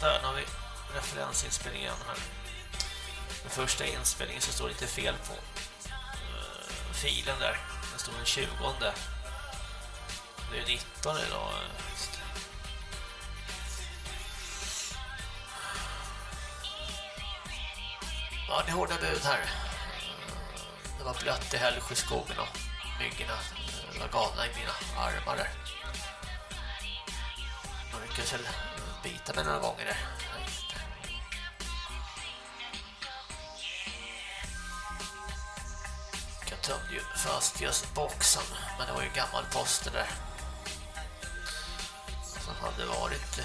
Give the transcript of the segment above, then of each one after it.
Där har vi referensinspelningen här. Den första inspelningen så står det lite fel på uh, filen där. Den står den 20. Det är 19 idag. Eh, ja, det är hårda bud här. Eh, det var blött i Hällsjöskogen och myggorna var galna i mina armar där. Man lyckas bita mig några gånger där. Jag tömde ju fast just boxen, men det var ju gammal poster där. Som hade varit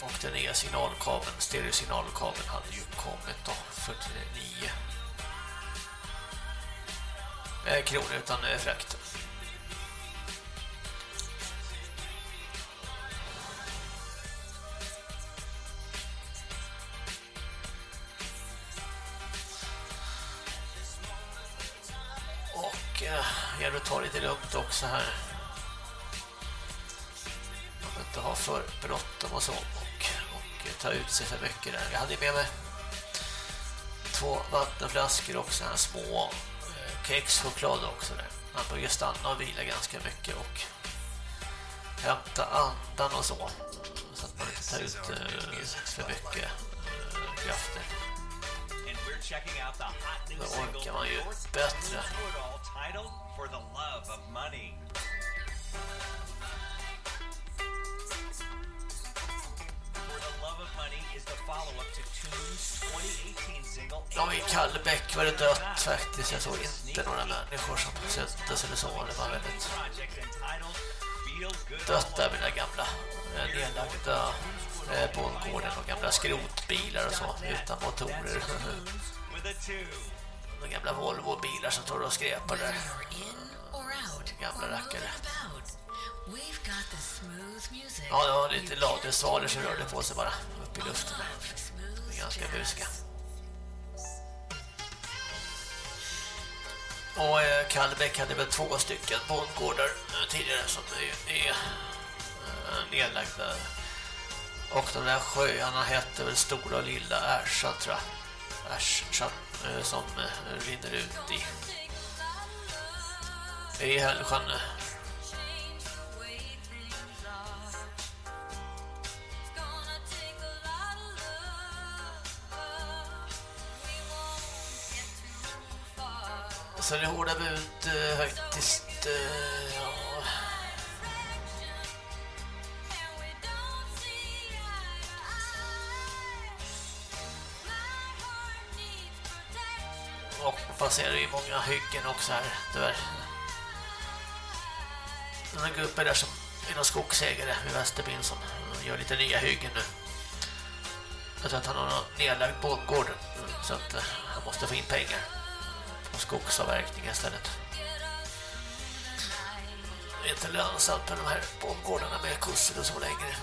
och den nya signalkabeln, stereosignalkabeln hade ju kommit då 49 kronor utan eh, frakt. Eh, jag vill ta lite lugnt också här. Man vill inte ha för bråttom och så och, och ta ut sig för mycket där. Jag hade med mig två vattenflaskor också, här små kexchoklad också där. Man börjar stanna och vila ganska mycket och hämta andan och så. Så att man inte tar ut uh, för mycket uh, krafter. Då orkar man ju bättre. Ja, i Kallebäck var det dött faktiskt. Jag såg inte några människor som syntes eller så. Det var väldigt dött där med gamla eh, nedlagda eh, bondgården och gamla skrotbilar och så utan motorer. De gamla Volvo-bilar som står och skräpar där. Gamla rackare. Ja, det var lite ladesvaler som rörde på sig bara upp i luften där. Ganska buska. Och eh, Kallebäck hade väl två stycken bondgårdar eh, tidigare som är, är eh, nedlagda. Och de där sjöarna hette väl Stora och Lilla Ärsa tror jag. Ärsa som rinner ut i i helgen. Så det hårda bud eh, faktiskt eh, ja. Och passerar ju många hyggen också här tyvärr några här där som är någon skogsägare i Västerbyn som gör lite nya hyggen nu. Jag tror att han har någon nedlagd bondgård mm, så att eh, han måste få in pengar och skogsavverkning istället. Det är inte lönsamt med de här bondgårdarna med kusser och så längre.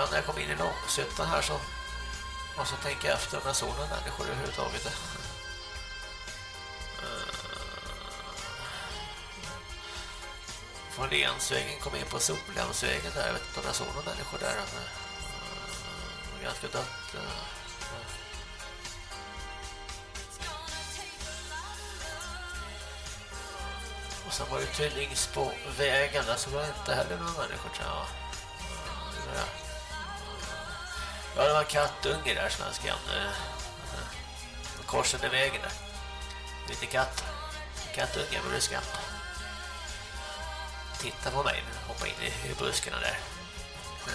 Sen när jag kom in i långsuttan här så måste jag tänka efter om jag såg några människor överhuvudtaget. Eh, Från Lensvägen kom in på Solhemsvägen där. Jag vet inte om jag såg några människor där. Det var eh, ganska dött. Eh. Och sen var det Tyllingsbovägen där så var det inte heller några människor tror jag. Ja, det var kattunge där som jag. Eh, eh, korsade vägen där. Lite katt. Kattunge med det titta på mig. nu. Hoppa in i buskarna där. Eh.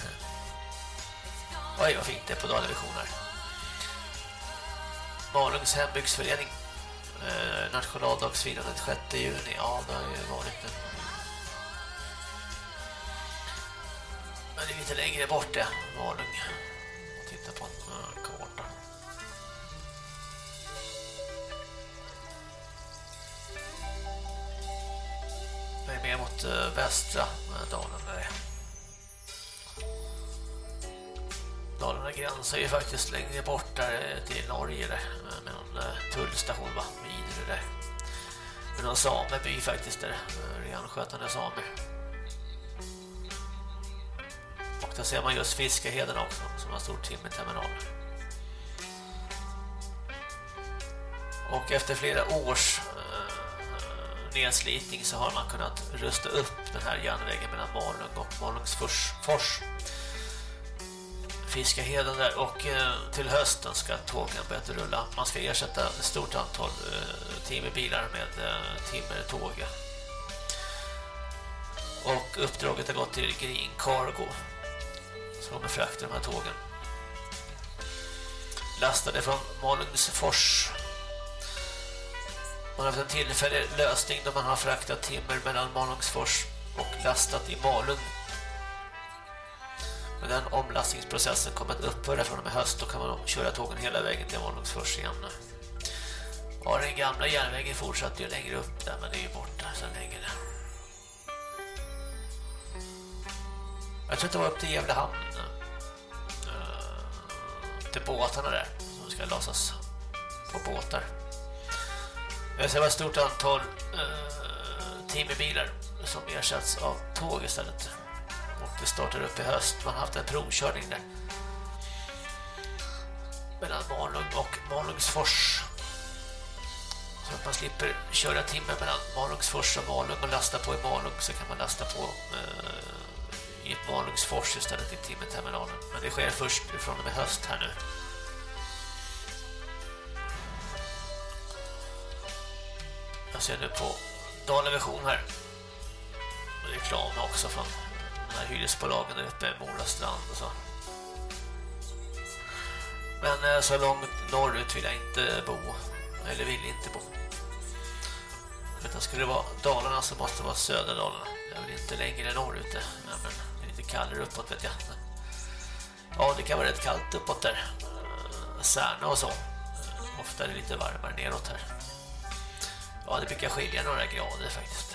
Oj, vad fint det är på Dalavision här. Malungs hembygdsförening. Eh, nationaldagsfirandet 6 juni. Ja, det har ju varit det. Men det är lite längre bort det, Malung karta. Det är mer mot eh, västra eh, Dalen. Dalarna. Där. Dalarna gränsar ju faktiskt längre bort där eh, till Norge där, med någon tullstation va, vidare där. Med någon sameby faktiskt där, renskötande samer där ser man just Fiskeheden också, som har stor timmerterminal. Och efter flera års eh, nedslitning så har man kunnat rusta upp den här järnvägen mellan Malung och Malungsfors. Fiskeheden där och eh, till hösten ska tågen börja rulla. Man ska ersätta ett stort antal eh, timmerbilar med eh, timmertåg. Och uppdraget har gått till Green Cargo som befraktar de här tågen. Lastade från Malungsfors. Man har haft en tillfällig lösning då man har fraktat timmer mellan Malungsfors och lastat i Malung men den omlastningsprocessen kommer att upphöra från och med höst. Då kan man köra tågen hela vägen till Malungsfors igen. Ja, den gamla järnvägen fortsatte ju längre upp där, men det är ju borta sedan länge. Jag tror att det var upp till Gävle hamn. Uh, eh, till båtarna där som ska lasas på båtar. Eh, Jag ser ett stort antal uh, timmerbilar som ersätts av tåg istället det startar upp i höst. Man har haft en provkörning där. Mellan Malung och Malungsfors. Så att man slipper köra timmer mellan Malungsfors och Malung och lasta på i Malung så kan man lasta på eh, i Malungsfors istället i timmerterminalen. Men det sker först från och med höst här nu. Jag ser nu på Dalavision här. Reklam också från de här hyresbolagen uppe i Morastrand och så. Men eh, så långt norrut vill jag inte bo. Eller vill inte bo. Utan skulle det vara Dalarna så måste det vara södra Dalarna. Jag vill inte längre norrut. Ja, men kallare uppåt vet jag. Ja, det kan vara rätt kallt uppåt där. Eh, Särna och så. Eh, ofta är det lite varmare neråt här. Ja, det brukar skilja några grader faktiskt.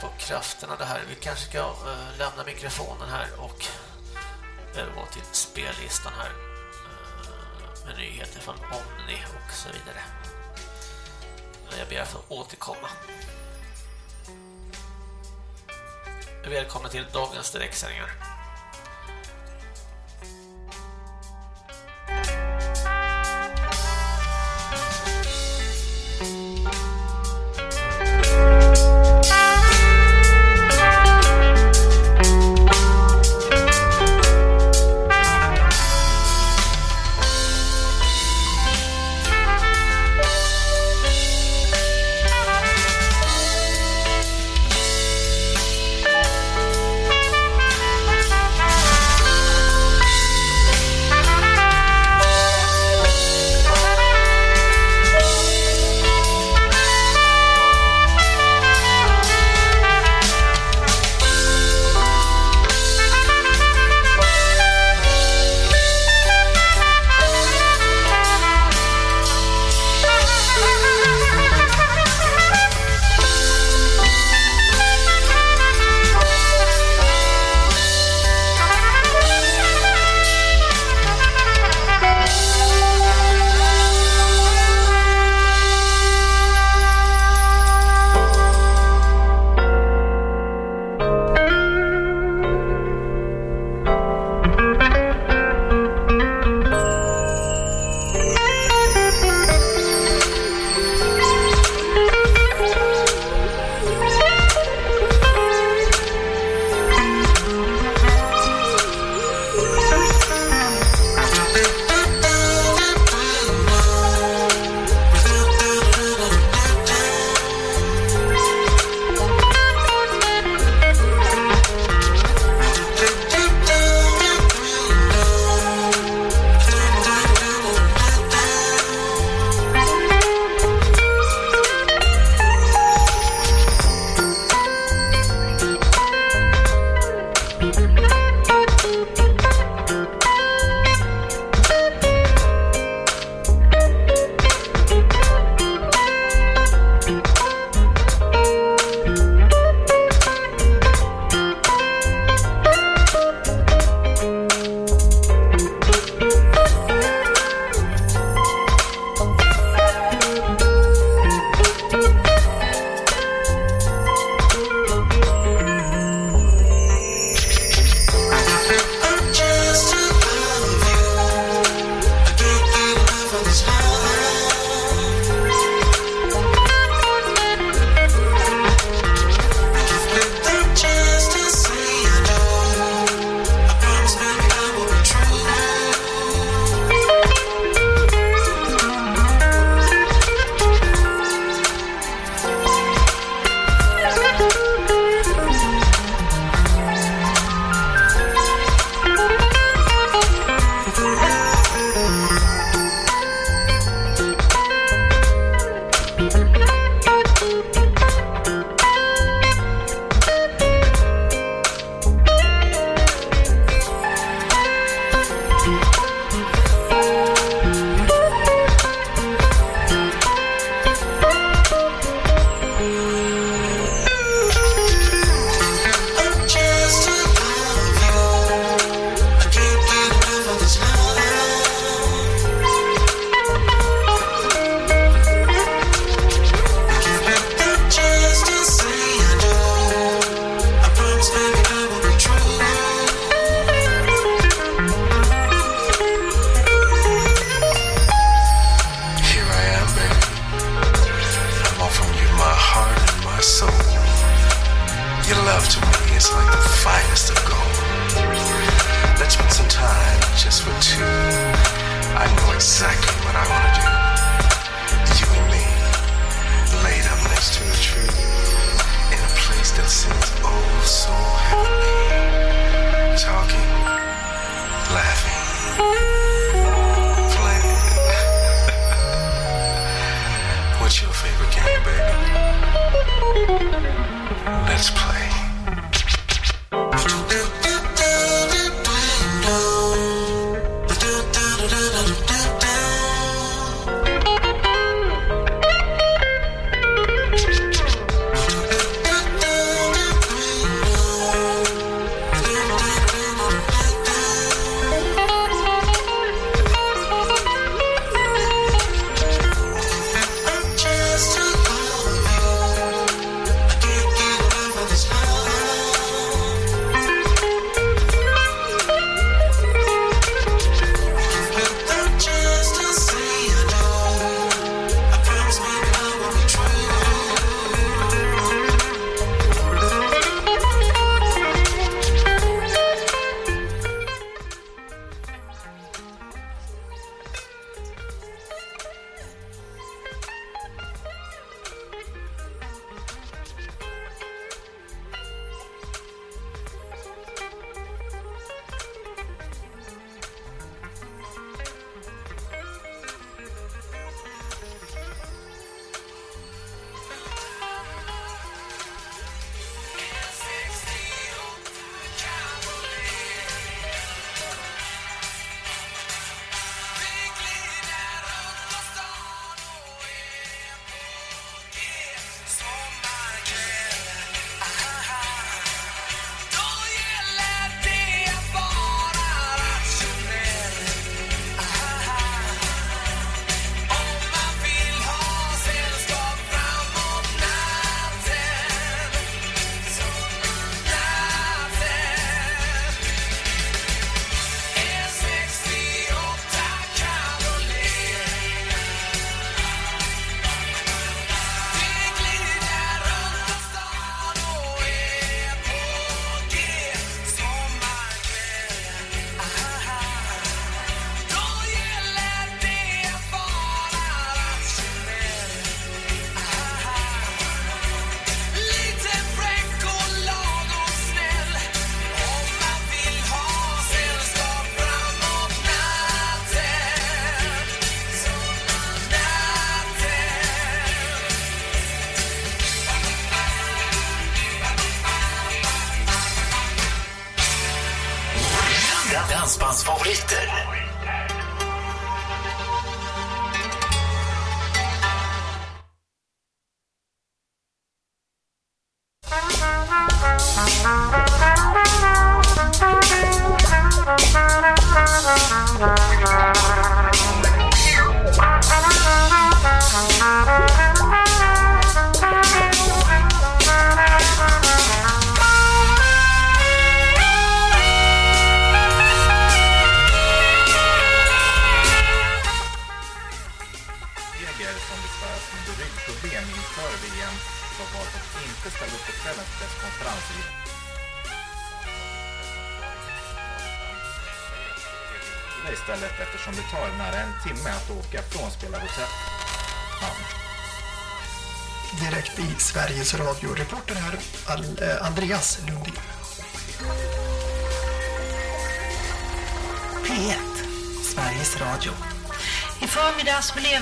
På krafterna det här. Vi kanske ska äh, lämna mikrofonen här och eh, övergå till spellistan här eh, med nyheter från Omni och så vidare. Jag ber att få återkomma. Välkomna till dagens direktsändningar.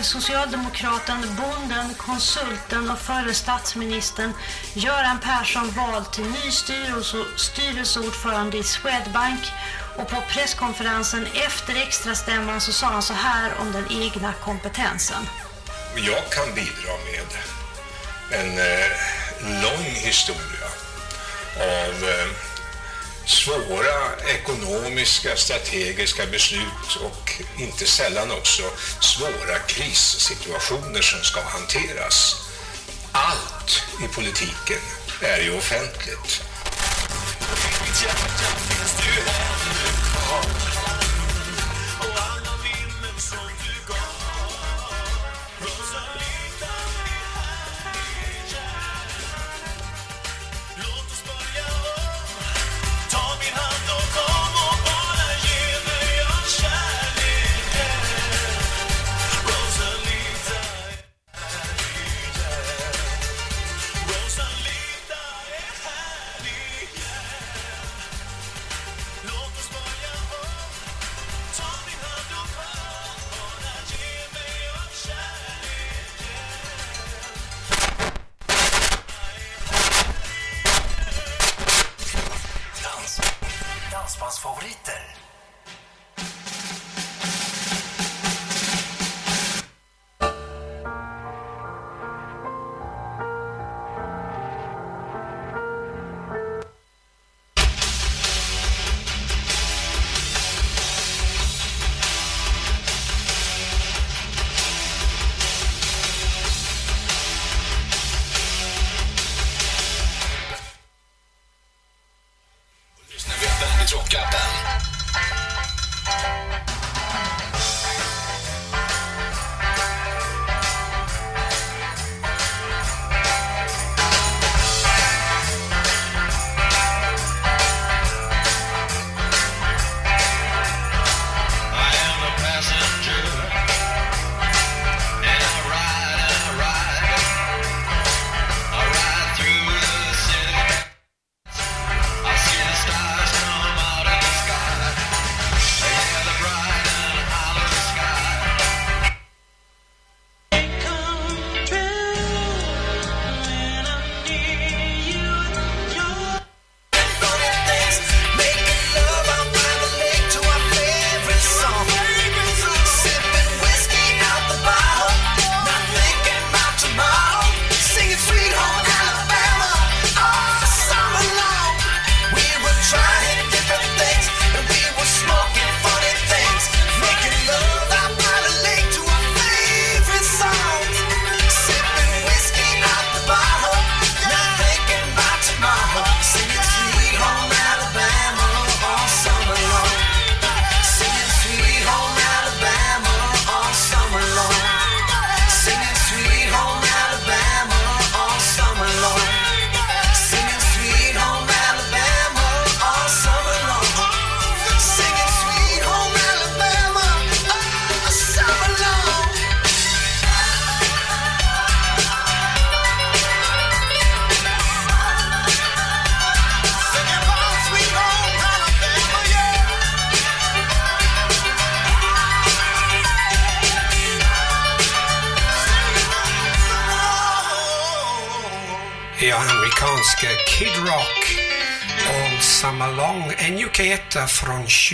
Socialdemokraten, bonden, konsulten och förre statsministern Göran Persson vald till ny styrelse, styrelseordförande i Swedbank och på presskonferensen efter extrastämman så sa han så här om den egna kompetensen. Jag kan bidra med en eh, lång historia av eh, svåra ekonomiska, strategiska beslut och inte sällan också svåra krissituationer som ska hanteras. Allt i politiken är ju offentligt.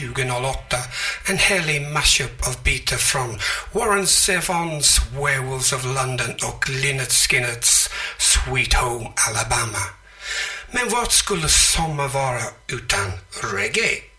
2008 en härlig mashup av bitar från Warren Zevons Werewolves of London och Lynyrd Skynyrd's Sweet Home Alabama. Men vad skulle sommar vara utan reggae?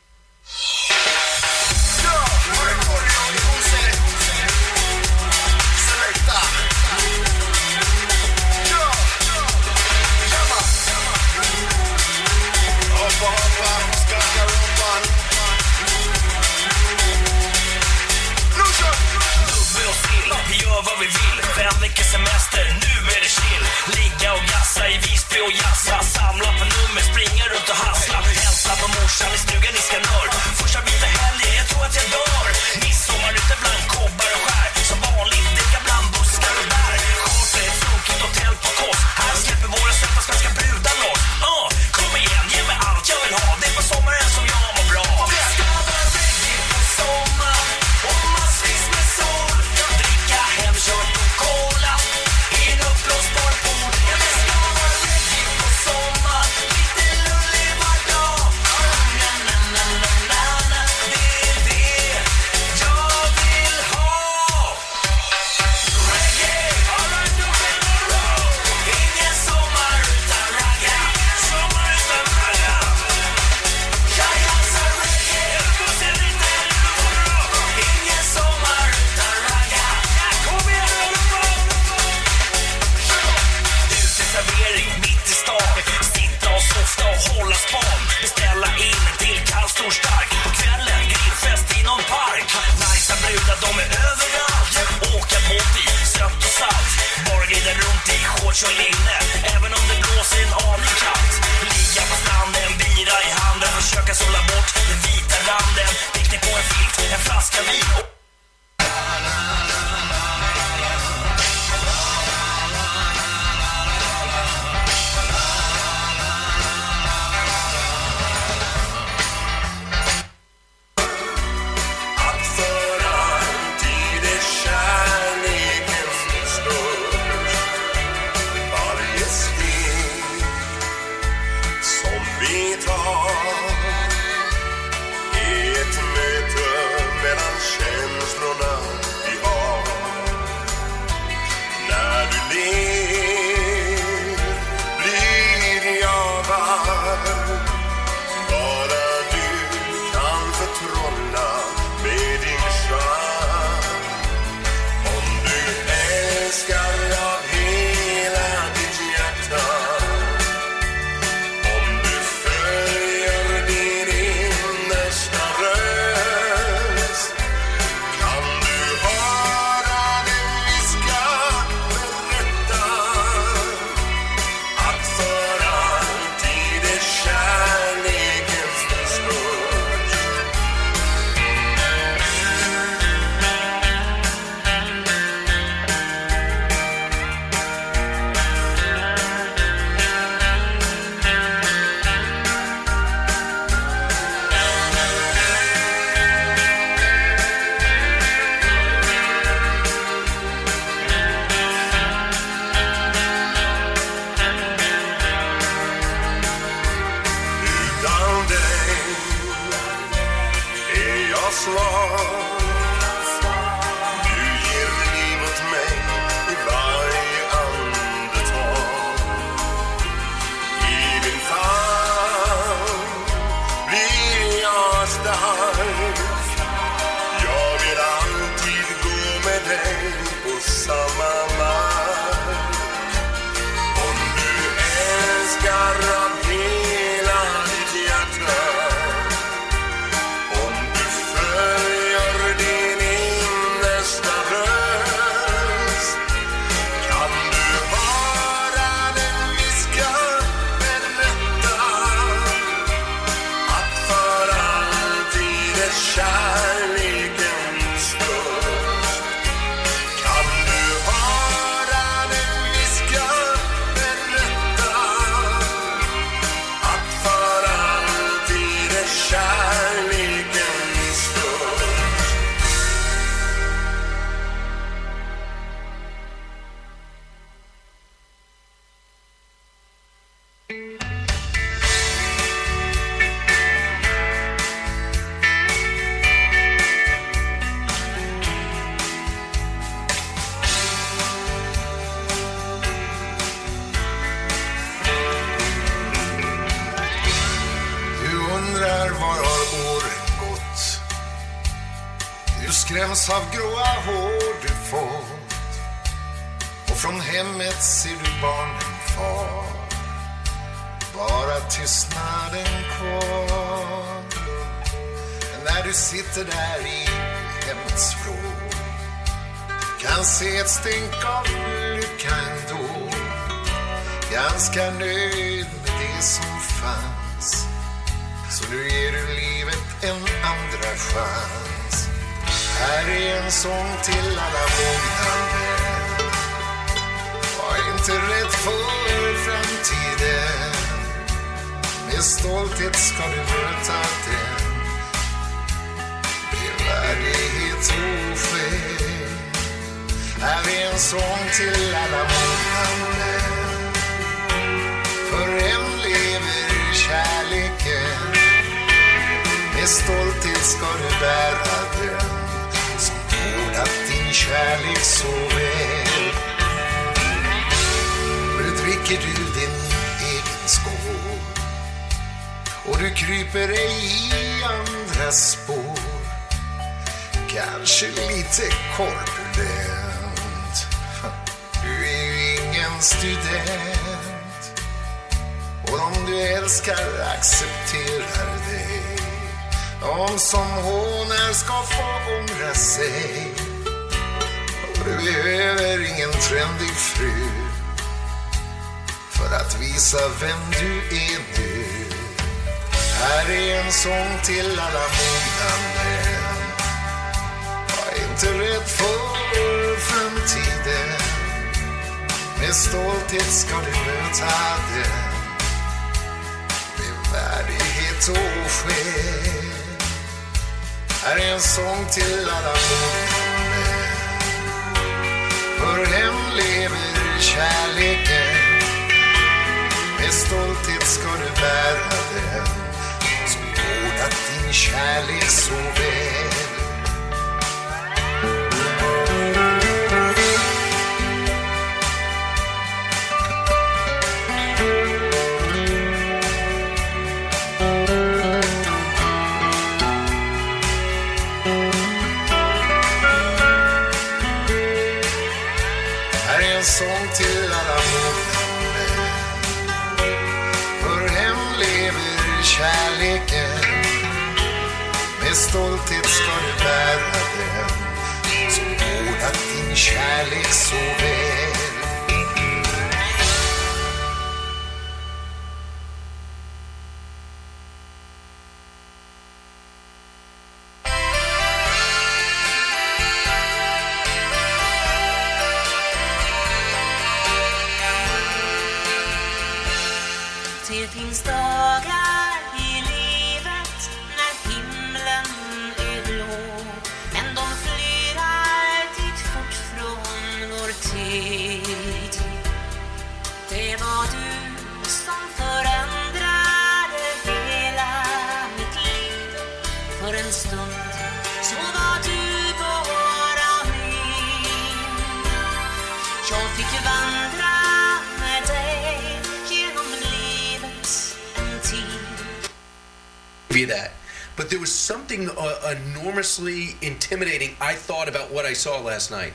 that. But there was something uh, enormously intimidating I thought about what I saw last night.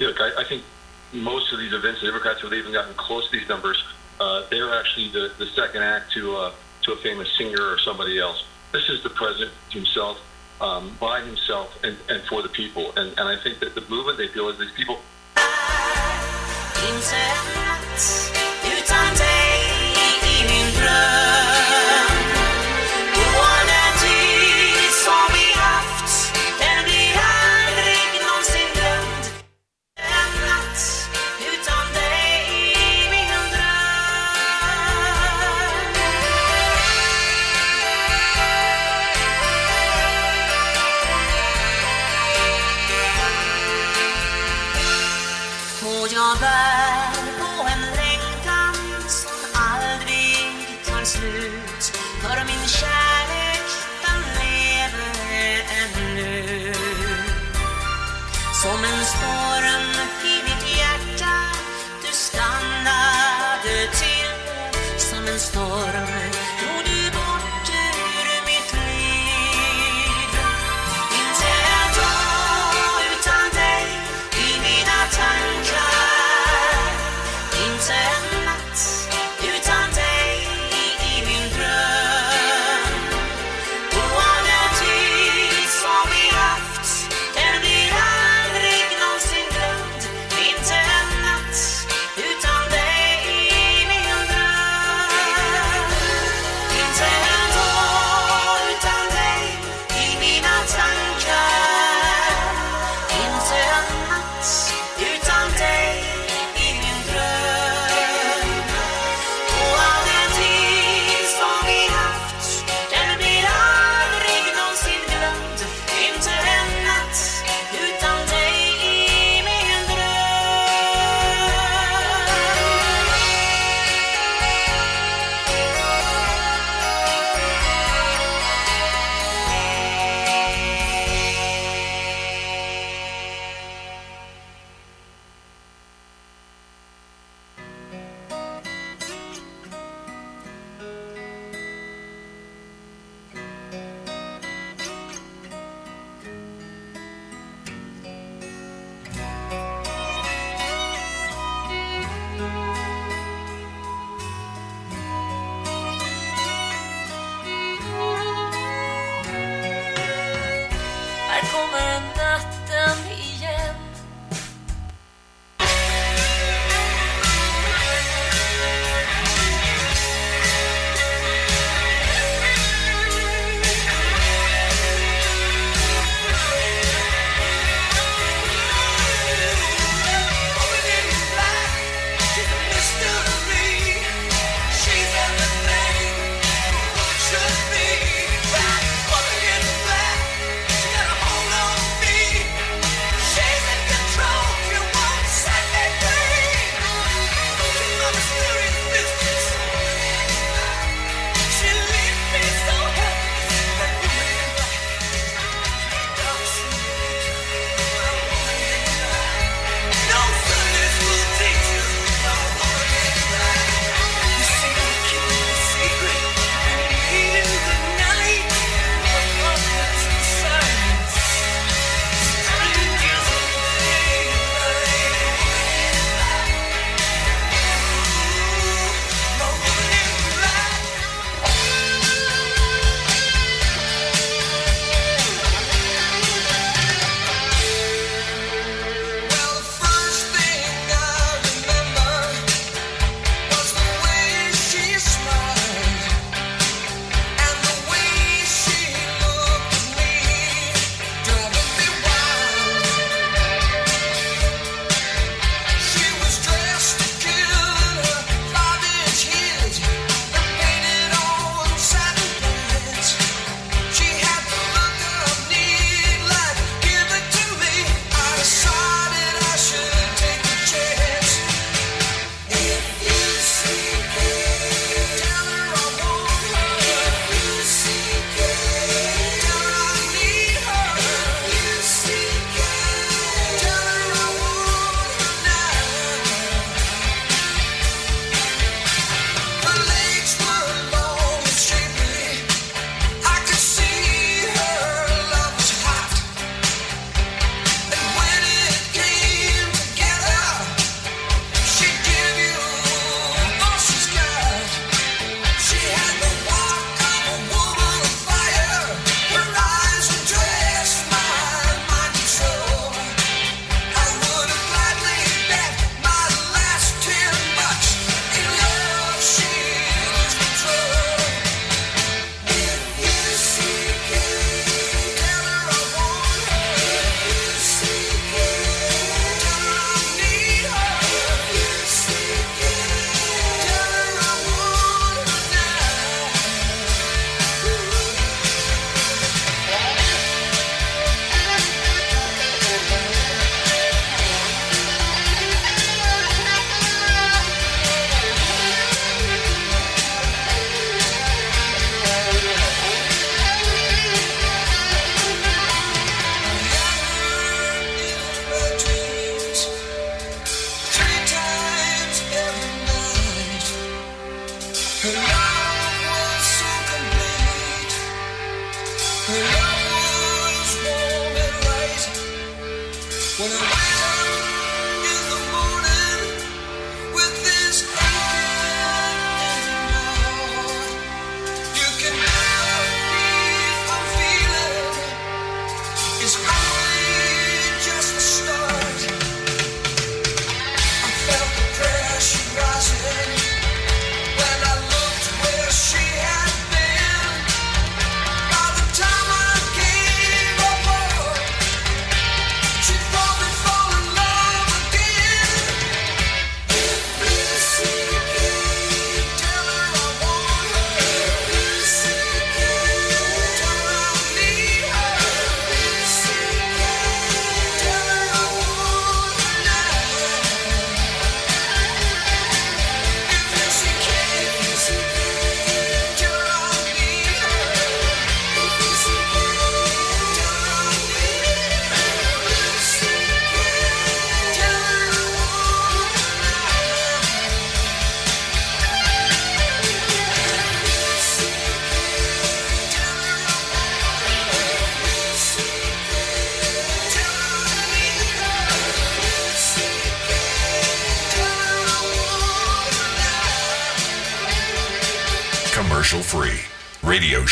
Look, I, I, think most of these events, the Democrats have even gotten close to these numbers. Uh, they're actually the, the second act to uh, to a famous singer or somebody else. This is the president himself, um, by himself, and, and for the people. And, and I think that the movement they feel is these people. Internet,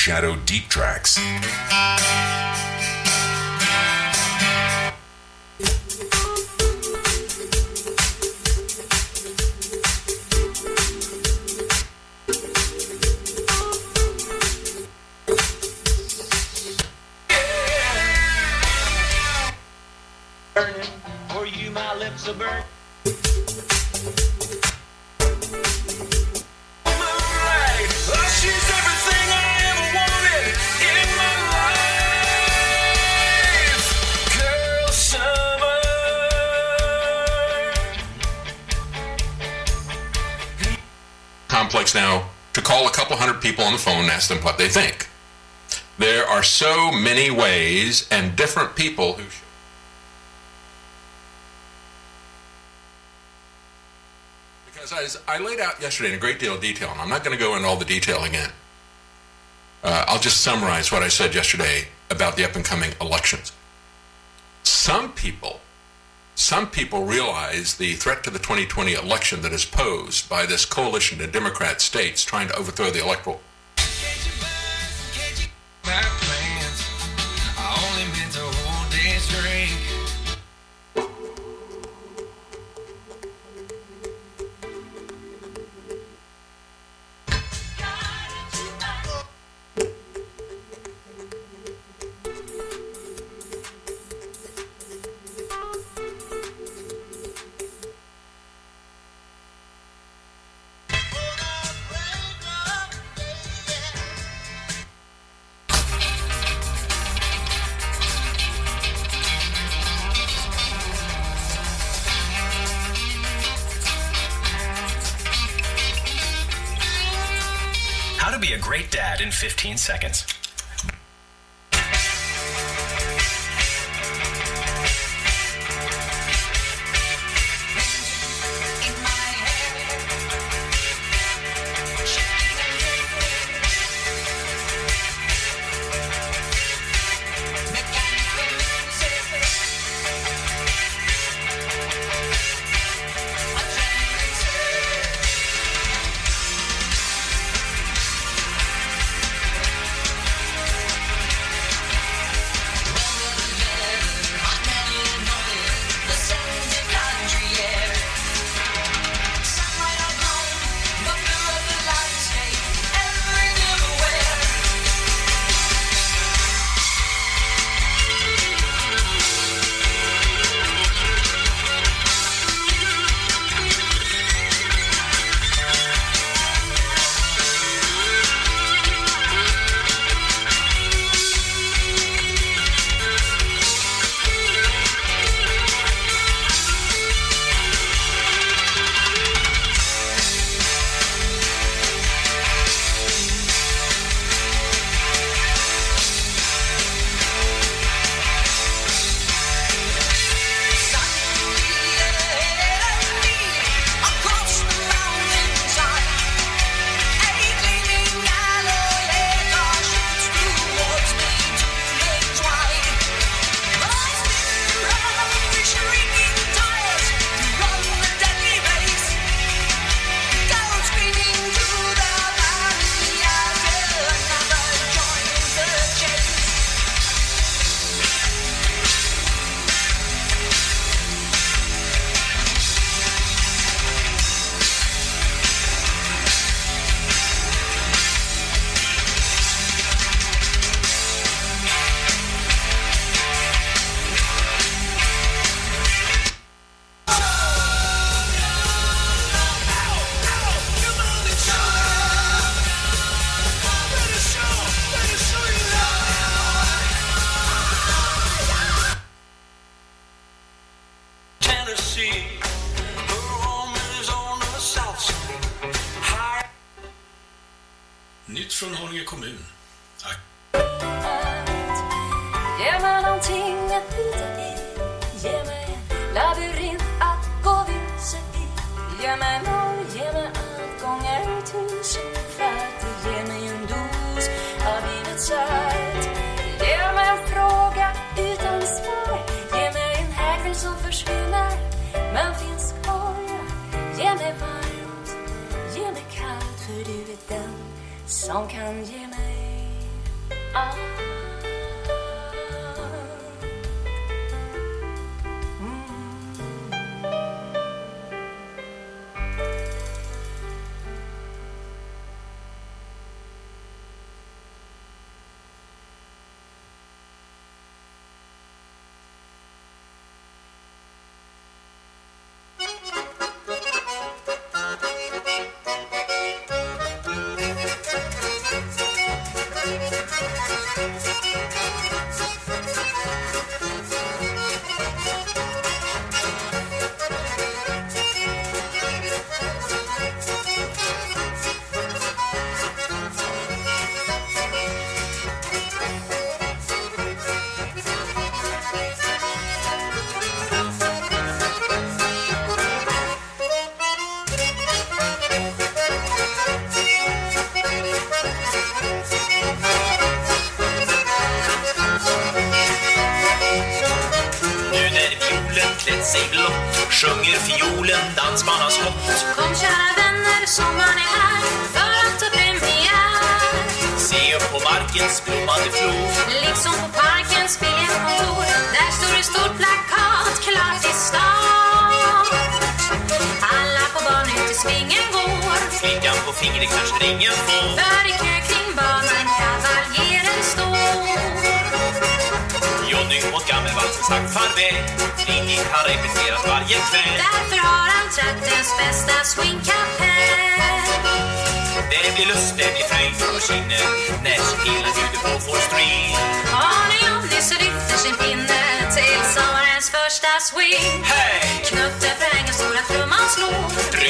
Shadow deep tracks. Them what they think. There are so many ways and different people who. Because as I laid out yesterday in a great deal of detail, and I'm not going to go into all the detail again. Uh, I'll just summarize what I said yesterday about the up and coming elections. Some people some people realize the threat to the 2020 election that is posed by this coalition of Democrat states trying to overthrow the electoral.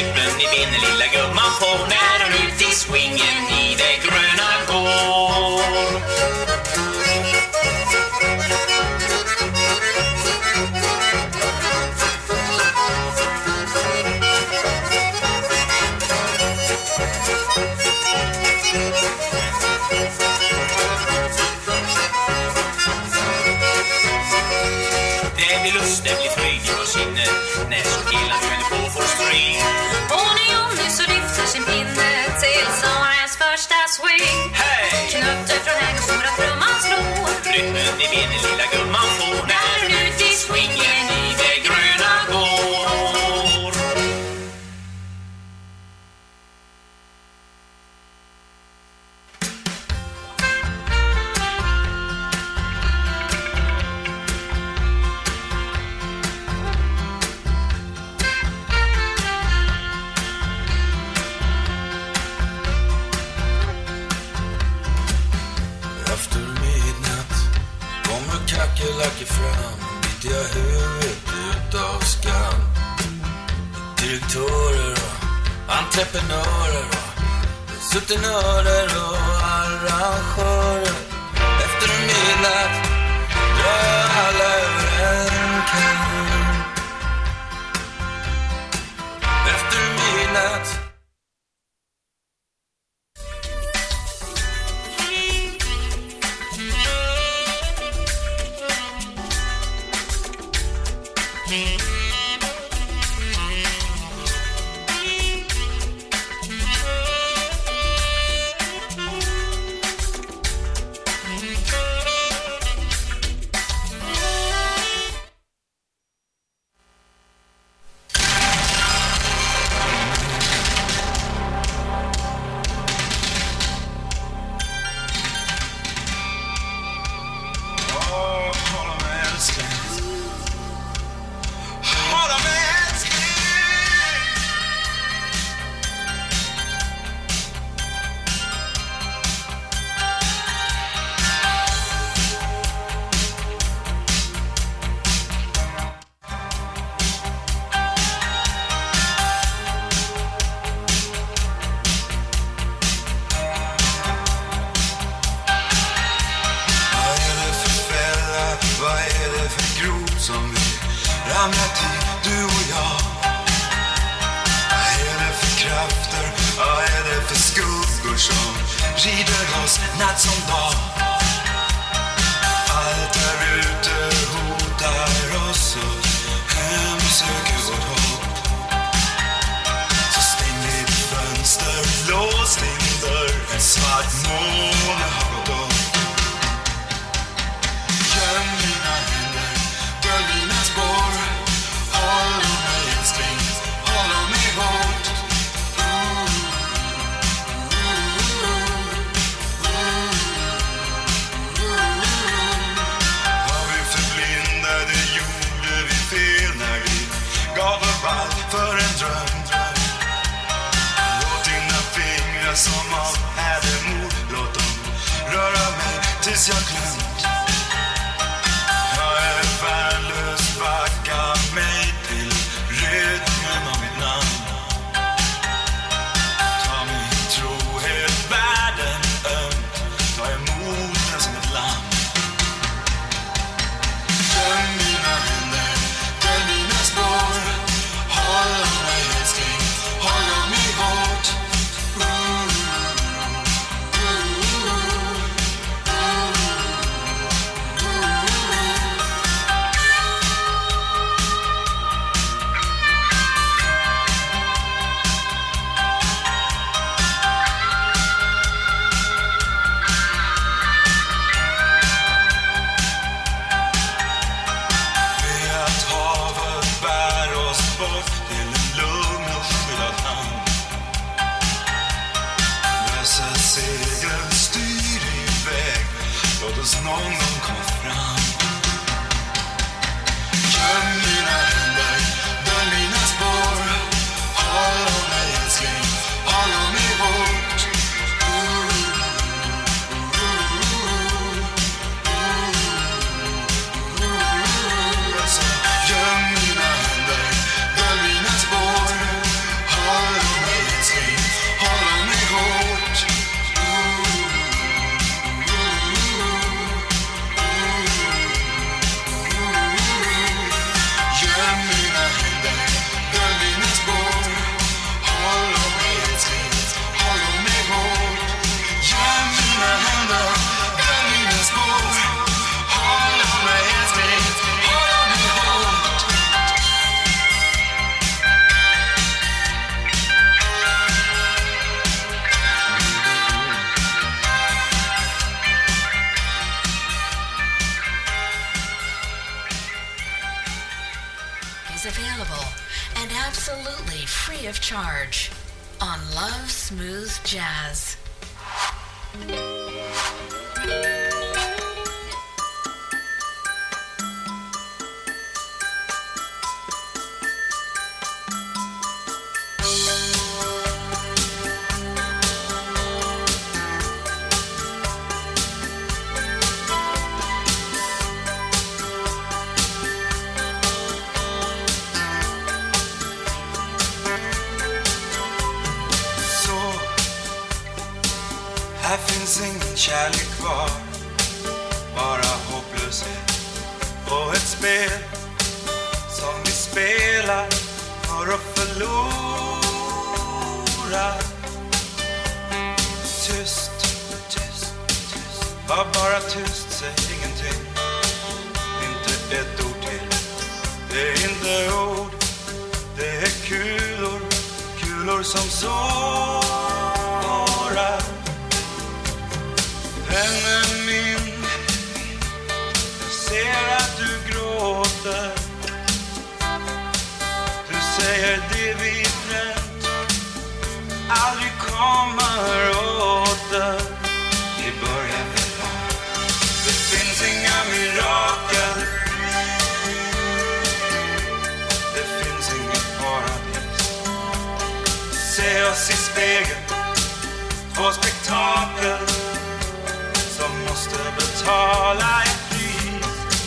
rytmen i min lilla gumman på nej flyttade till min lilla gubbe.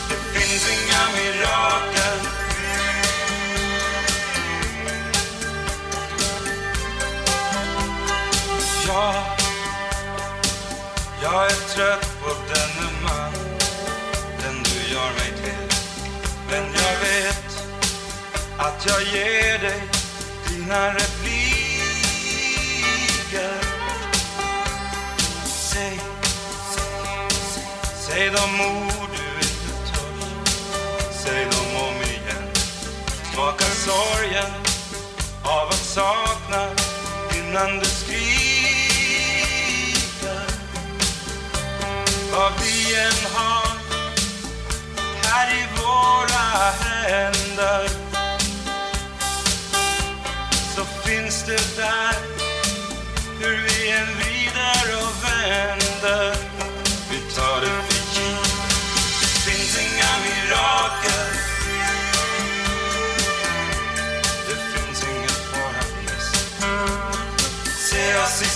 Det finns inga mirakel. Jag, jag är trött på denne man, den du gör mig till. Men jag vet att jag ger dig dina rätt de ord du inte törs. Säg dem om igen. Smaka sorgen av att sakna innan du skriker. Vad vi än har här i våra händer så finns det där hur vi än vrider och vänder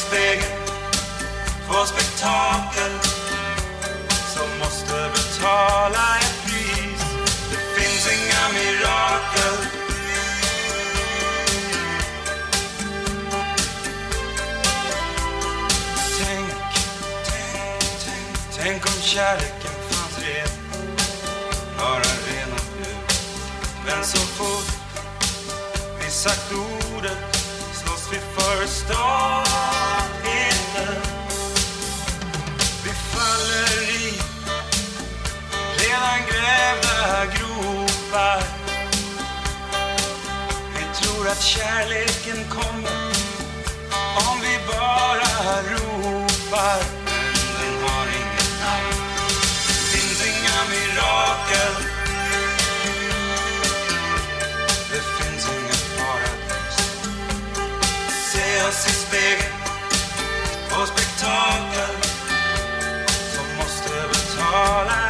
se två spektakel som måste betala ett pris. Det finns inga mirakel. Tänk, tänk, tänk, tänk om kärleken fanns redan Bara rena ut Men så fort vi sagt ordet slåss vi för stoltheten gropar Vi tror att kärleken kommer om vi bara ropar. Men den har inget namn. Finns inga mirakel. Det finns inget paradis. Se oss i spegeln på spektakel. Som måste betala.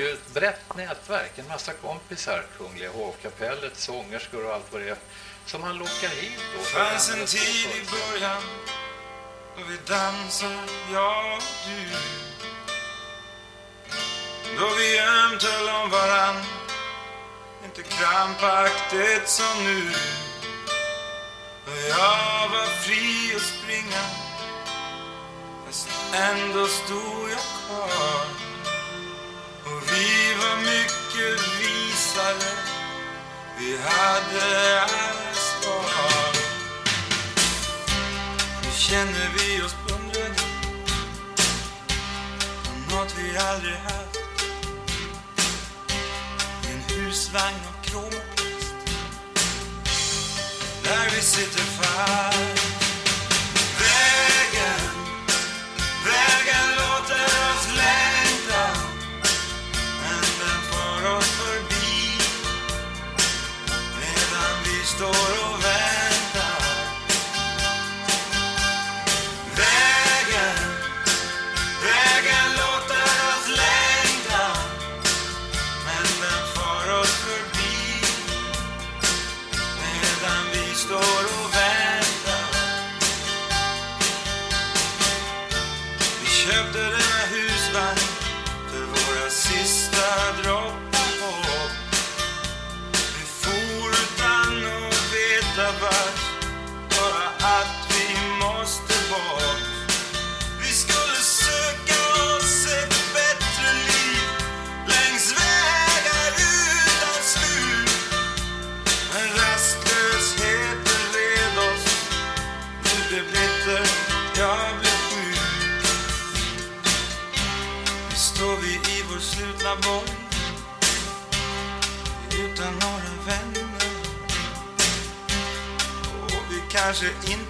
Ju ett brett nätverk, en massa kompisar, Kungliga hovkapellet, sångerskor och allt vad det är, som han lockar hit då. fanns en tid i början då vi dansade, jag och du. Då vi ömt höll om varann, inte krampaktigt som nu. Och jag var fri att springa, fast ändå stod jag kvar. Vi mycket visare, vi hade ansvar. Nu känner vi oss plundrade av något vi aldrig haft. En husvagn av krom och där vi sitter fast. 但是您。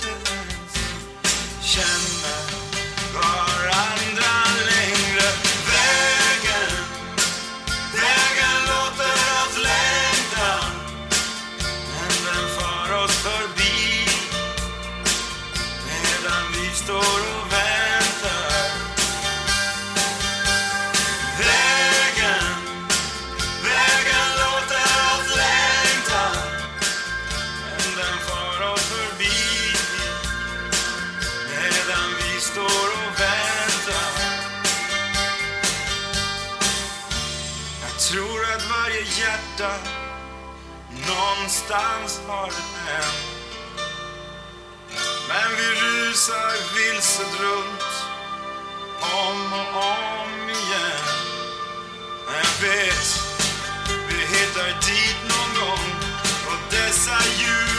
Hjärta någonstans har det hänt Men vi rusar vilset runt. Om och om igen. Men jag vet, vi hittar dit någon gång. Och dessa hjul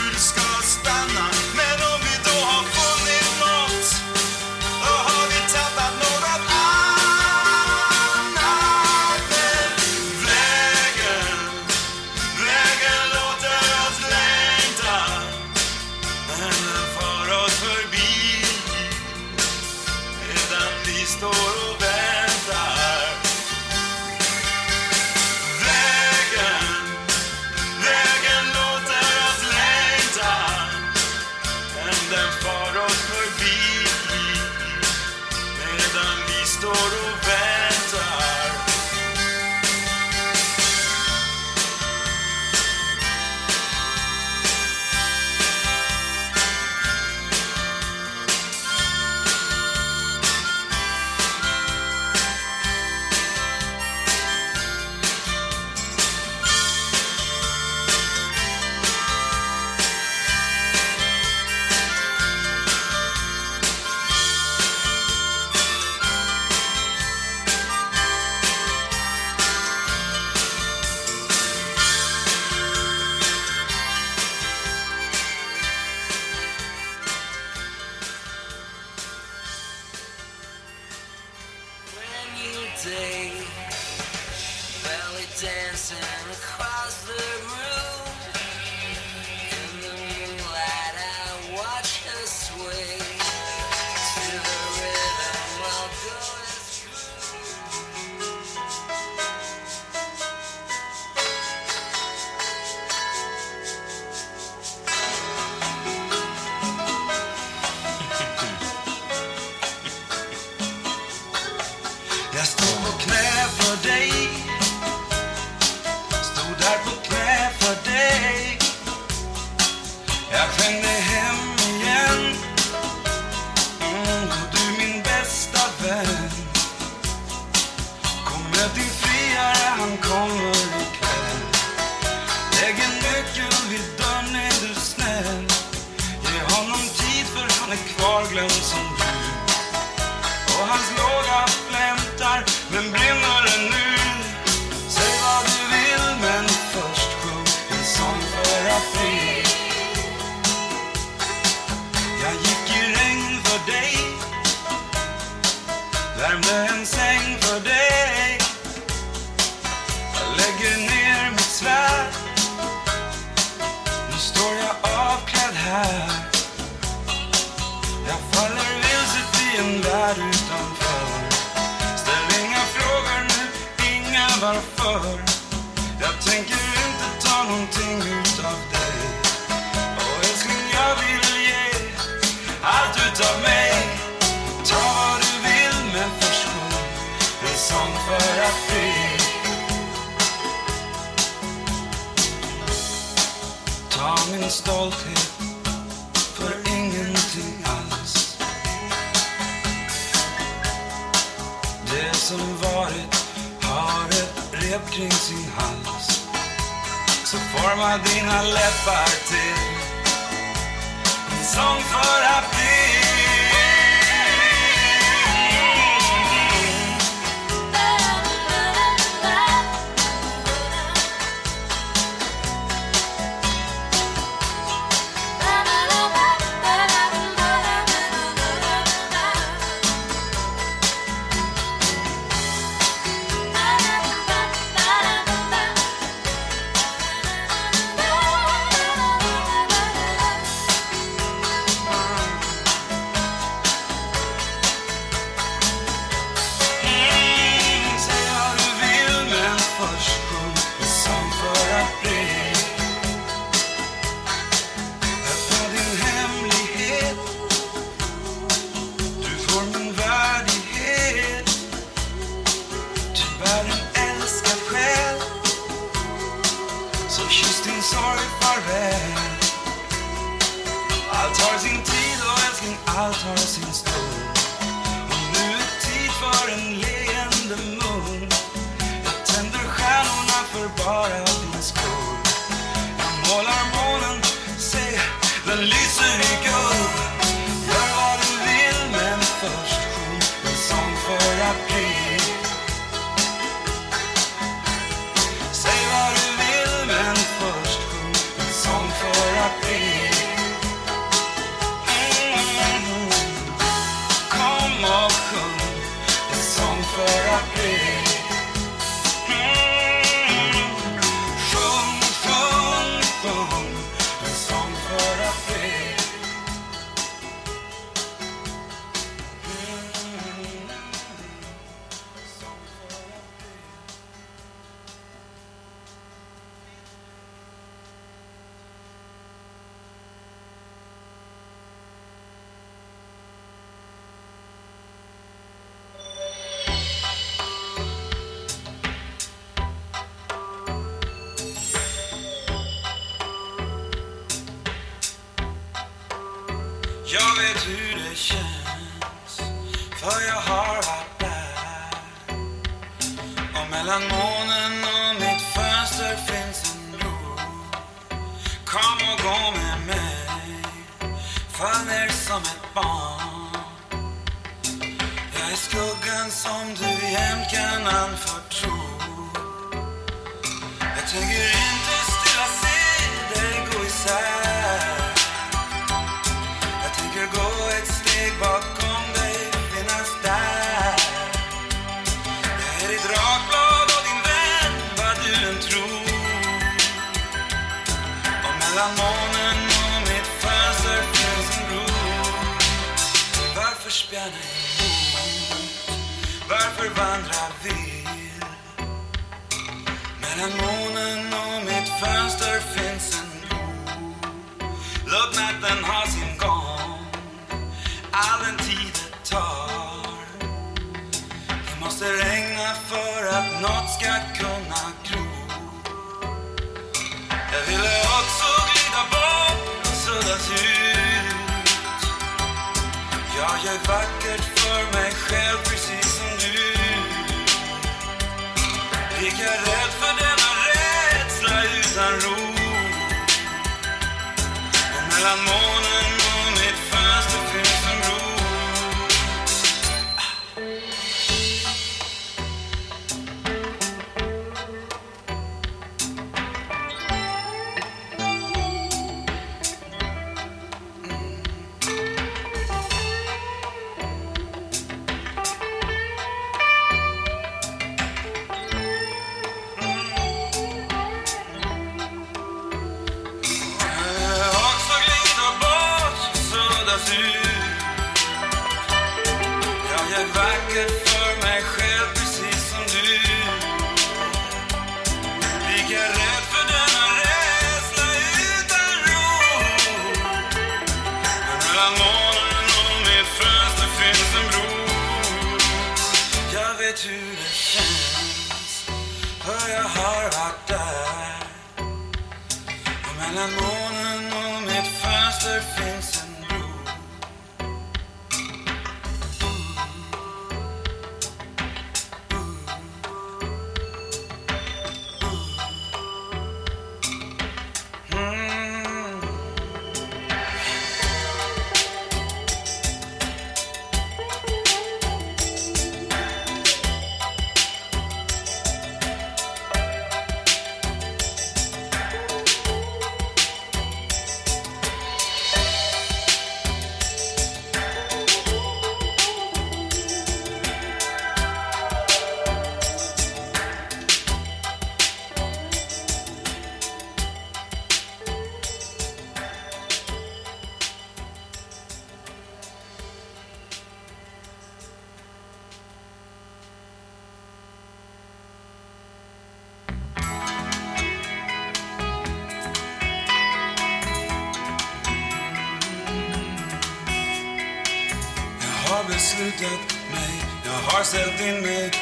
making me.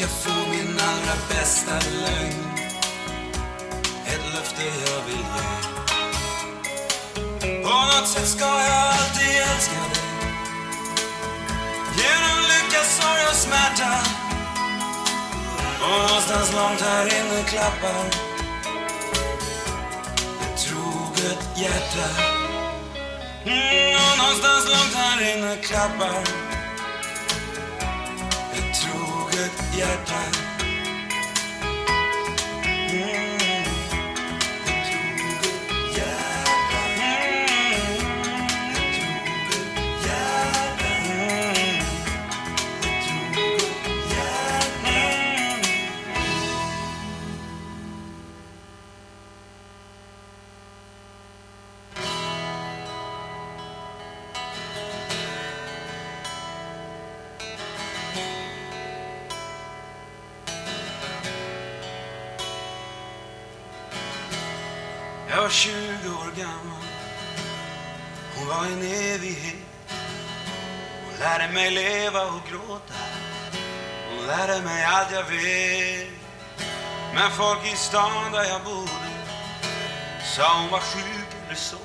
ska få min allra bästa lögn. Ett löfte jag vill ge. På nåt sätt ska jag alltid älska dig. Genom lycka, sorg och smärta. Och någonstans långt här inne klappar. Ett troget hjärta. Mm, Och någonstans långt här inne klappar. your time. gråta Hon lärde mig allt jag vet Men folk i stan där jag bodde sa hon var sjuk eller så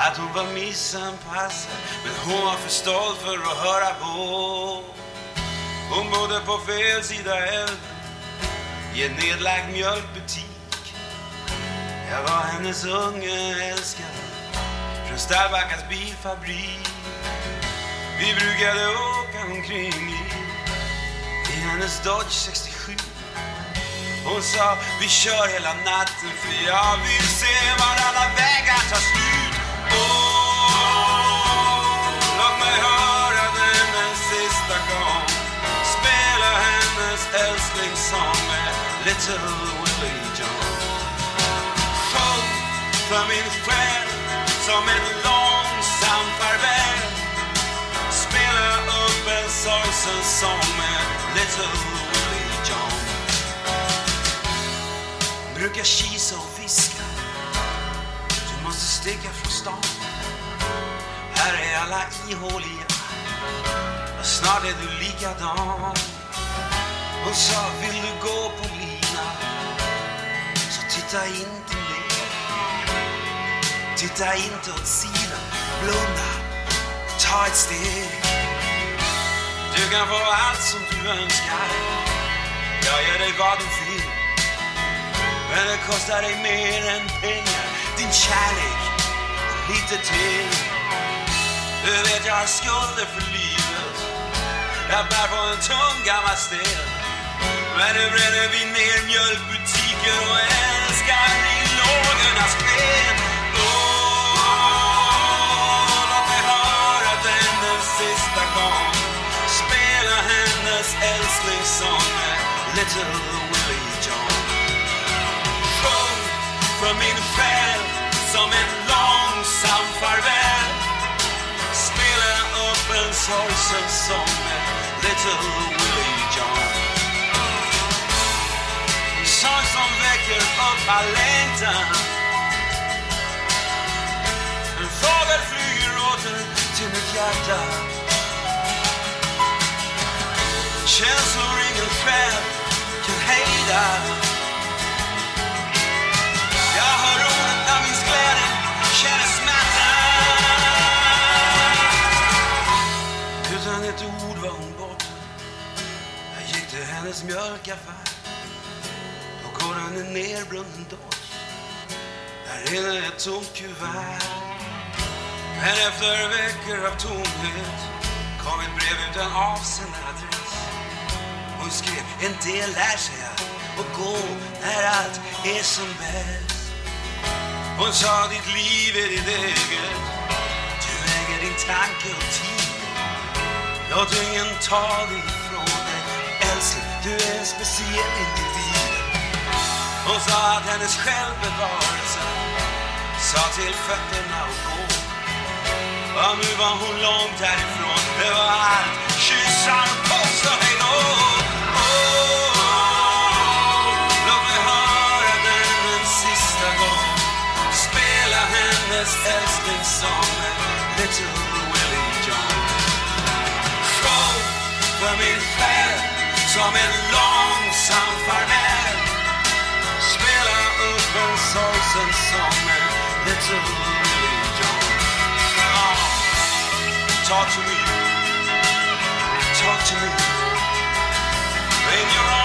att hon var missanpassad men hon var för stolt för att höra på. Hon bodde på fel sida älven i en nedlagd mjölkbutik. Jag var hennes unge älskare från Stallbackas bilfabrik. Vi brukade åka omkring i I hennes Dodge 67 hon sa vi kör hela natten för jag vill se var alla vägar tar slut. Åh, låt mig höra den en sista gång Spela hennes älsklingssång med Little Willie John. Sjung för min själ som ett långsamt farväl sorgsen sång med Little Willie John brukar kisa och viska Du måste sticka från stan. Här är alla ihåliga och Snart är du likadan. Hon sa, vill du gå på lina Så titta inte ner. Titta inte åt sidan Blunda, ta ett steg. Du kan få allt som du önskar. Jag ger dig vad du vill. Men det kostar dig mer än pengar. Din kärlek, och lite till. Du vet jag har skulder för livet. Jag bär på en tung gammal sten. Men nu bränner vi ner mjölkbutiker och älskar i lågornas sken. Oh. Little Willie John sjung för min själ som en långsam farväl. Spela upp en sorgsen sång med Little Willie John En sång som väcker upp all längtan. En fågel flyger åter till mitt hjärta. Känslor ingen själ hejda jag hör ordet, jag minns glädjen, känner smärta. Utan ett ord var hon borta Jag gick till hennes mjölkaffär Då går den en nerbrunnen doft Där inne ett tomt kuvert. Men efter veckor av tomhet kom ett brev utan avsändaradress Hon skrev, en del lär sig att och gå när allt är som bäst hon sa ditt liv är ditt eget Du äger din tanke och tid. Låt ingen ta dig ifrån dig. Älskling, du är en speciell individ. Hon sa att hennes självbevarelse Sa till fötterna att gå. Och nu var hon långt härifrån. Det var allt. Kyssar, för min själ som en långsam farväl. Spela upp en sorgsen sång med Little Willie John ah. Talk to me. Talk to me. In your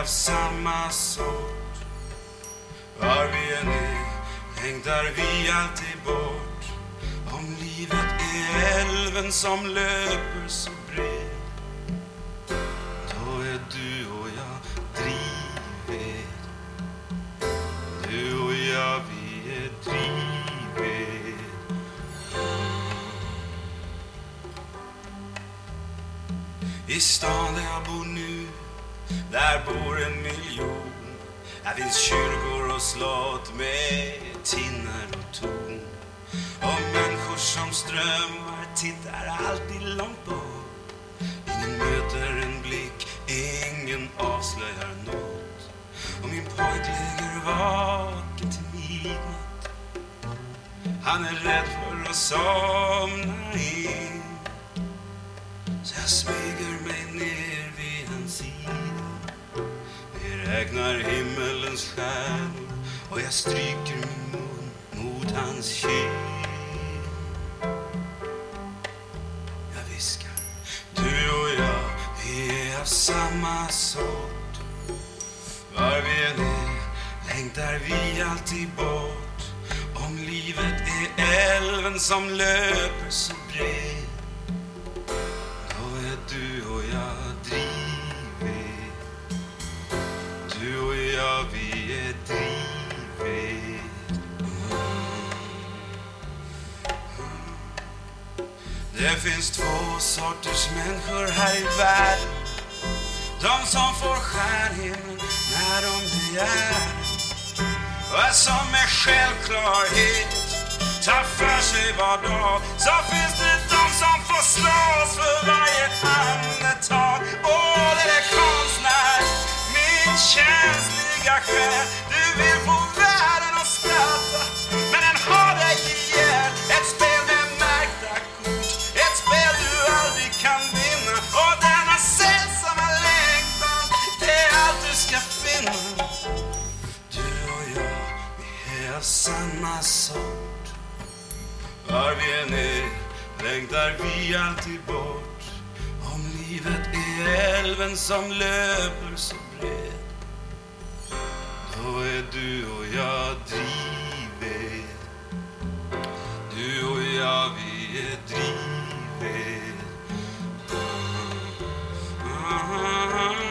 av samma sort. Var vi än är längtar vi alltid bort. Om livet är älven som löper så bred. Då är du och jag drivved. Du och jag, vi är drivved. I stan där jag bor nu, där bor en miljon. Här finns kyrkor och slott med tinnar och torn. Och människor som strömmar tittar alltid långt bort. Ingen möter en blick, ingen avslöjar något. Och min pojk ligger vaken till midnatt. Han är rädd för att somna in. Så jag smyger mig ner räknar himmelens stjärnor Och jag stryker min mun mot hans kind. Jag viskar Du och jag, vi är av samma sort. Var vi än är längtar vi alltid bort. Om livet är älven som löper så bred Då är du och jag Det finns två sorters människor här i världen. De som får stjärnhimmel när de begär. Och som med självklarhet tar för sig var dag. Så finns det de som får slås för varje andetag. Åh, det är konstnär, min känsliga själ. Du vill få världen att skratta. Av samma sort. Var vi än är längtar vi alltid bort. Om livet är älven som löper så bred. Då är du och jag drivved. Du och jag, vi är drivved. Mm. mm, mm, mm.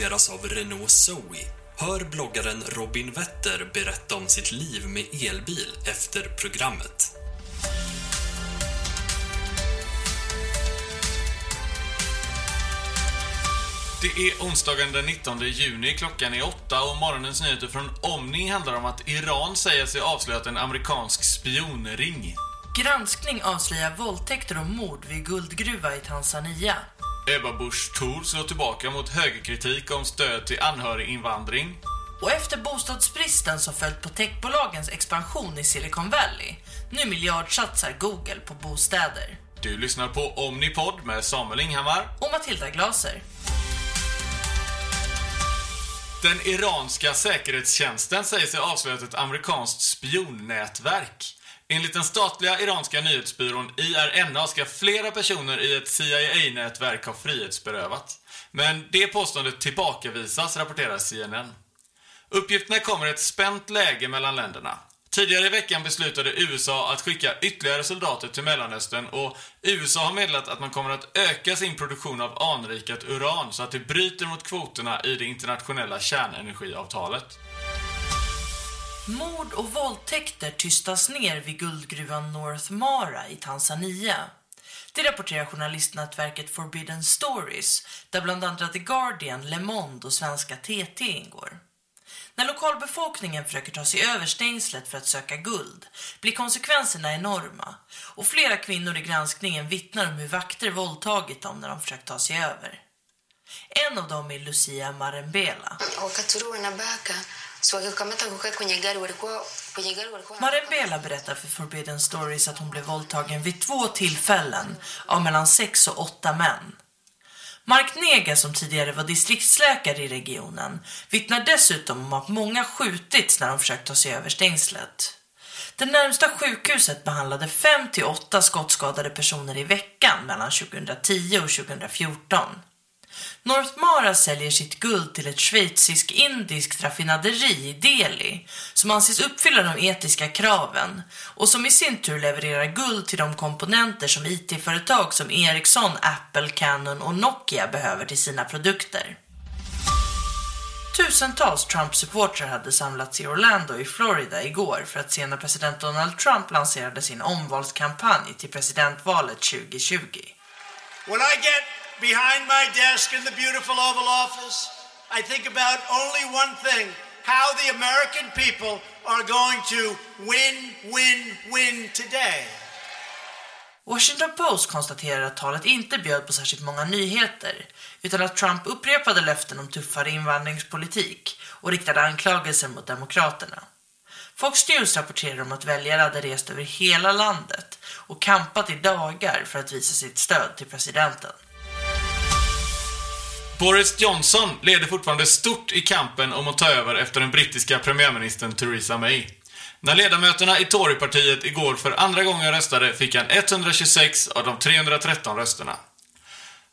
Presenteras av Renault Zoe. Hör bloggaren Robin Wetter berätta om sitt liv med elbil efter programmet. Det är onsdagen den 19 juni, klockan är åtta och morgonens nyheter från Omni handlar om att Iran säger sig avslöjat en amerikansk spionring. Granskning avslöjar våldtäkter och mord vid guldgruva i Tanzania. Ebba Busch Thor slår tillbaka mot högerkritik om stöd till anhöriginvandring. Och efter bostadsbristen som följt på techbolagens expansion i Silicon Valley, nu miljardsatsar Google på bostäder. Du lyssnar på Omnipod med Samuel Inghammar. Och Matilda Glaser. Den iranska säkerhetstjänsten säger sig avslöjat ett amerikanskt spionnätverk. Enligt den statliga iranska nyhetsbyrån IRNA ska flera personer i ett CIA-nätverk ha frihetsberövats. Men det påståendet tillbakavisas, rapporterar CNN. Uppgifterna kommer i ett spänt läge mellan länderna. Tidigare i veckan beslutade USA att skicka ytterligare soldater till Mellanöstern och USA har meddelat att man kommer att öka sin produktion av anrikat uran så att det bryter mot kvoterna i det internationella kärnenergiavtalet. Mord och våldtäkter tystas ner vid guldgruvan North Mara i Tanzania. Det rapporterar journalistnätverket Forbidden Stories, där bland andra The Guardian, Le Monde och svenska TT ingår. När lokalbefolkningen försöker ta sig över stängslet för att söka guld blir konsekvenserna enorma och flera kvinnor i granskningen vittnar om hur vakter våldtagit dem när de försökt ta sig över. En av dem är Lucia Marembela wakati Marembela berättar för Forbidden Stories att hon blev våldtagen vid två tillfällen av mellan sex och åtta män. Mark Nega, som tidigare var distriktsläkare i regionen, vittnar dessutom om att många skjutits när de försökt ta sig över stängslet. Det närmsta sjukhuset behandlade 5 till 8 skottskadade personer i veckan mellan 2010 och 2014. North Mara säljer sitt guld till ett schweizisk-indiskt raffinaderi i Delhi som anses uppfylla de etiska kraven och som i sin tur levererar guld till de komponenter som IT-företag som Ericsson, Apple, Canon och Nokia behöver till sina produkter. Tusentals Trump-supportrar hade samlats i Orlando i Florida igår för att se när president Donald Trump lanserade sin omvalskampanj till presidentvalet 2020. Behind my desk in the beautiful Oval Office, I think about only one thing how the American people are going to win, win, win today. Washington Post konstaterar att talet inte bjöd på särskilt många nyheter utan att Trump upprepade löften om tuffare invandringspolitik och riktade anklagelser mot demokraterna. Fox News rapporterar om att väljare hade rest över hela landet och kampat i dagar för att visa sitt stöd till presidenten. Boris Johnson leder fortfarande stort i kampen om att ta över efter den brittiska premiärministern Theresa May. När ledamöterna i Torypartiet igår för andra gången röstade fick han 126 av de 313 rösterna.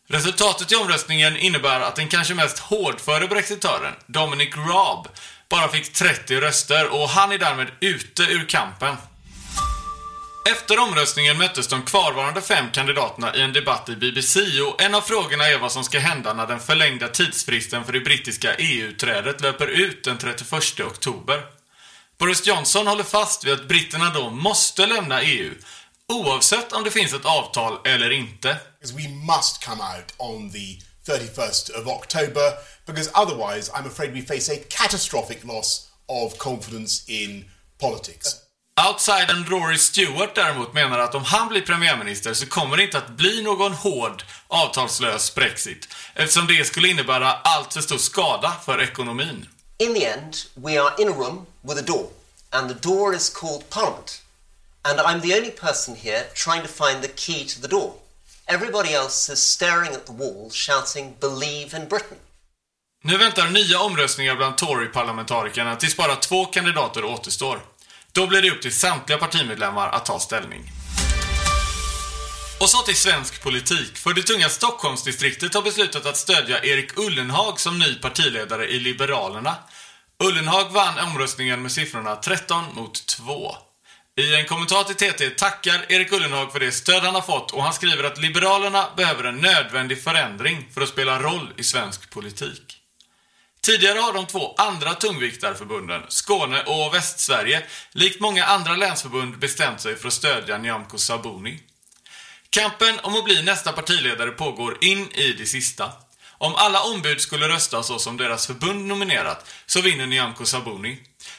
Resultatet i omröstningen innebär att den kanske mest hårdföre brexitören, Dominic Raab, bara fick 30 röster och han är därmed ute ur kampen. Efter omröstningen möttes de kvarvarande fem kandidaterna i en debatt i BBC och en av frågorna är vad som ska hända när den förlängda tidsfristen för det brittiska EU-trädet löper ut den 31 oktober. Boris Johnson håller fast vid att britterna då måste lämna EU oavsett om det finns ett avtal eller inte. We must come out on the 31st of October, because otherwise, I'm afraid we face a catastrophic loss of confidence in politics. Outsidern Rory Stewart däremot menar att om han blir premiärminister så kommer det inte att bli någon hård avtalslös Brexit eftersom det skulle innebära allt för stor skada för ekonomin. In the end, we are in a room with a door, and the door is called Parliament. And I'm the only person here trying to find the key to the door. Everybody else is staring at the wall, shouting, Believe in Britain. Nu väntar nya omröstningar bland Tory-parlamentarikerna tills bara två kandidater återstår. Då blir det upp till samtliga partimedlemmar att ta ställning. Och så till svensk politik, för det tunga Stockholmsdistriktet har beslutat att stödja Erik Ullenhag som ny partiledare i Liberalerna. Ullenhag vann omröstningen med siffrorna 13 mot 2. I en kommentar till TT tackar Erik Ullenhag för det stöd han har fått och han skriver att Liberalerna behöver en nödvändig förändring för att spela roll i svensk politik. Tidigare har de två andra tungviktarförbunden, Skåne och Västsverige, likt många andra länsförbund bestämt sig för att stödja Nyamko Sabuni. Kampen om att bli nästa partiledare pågår in i det sista. Om alla ombud skulle rösta så som deras förbund nominerat så vinner Nyamko Sabuni.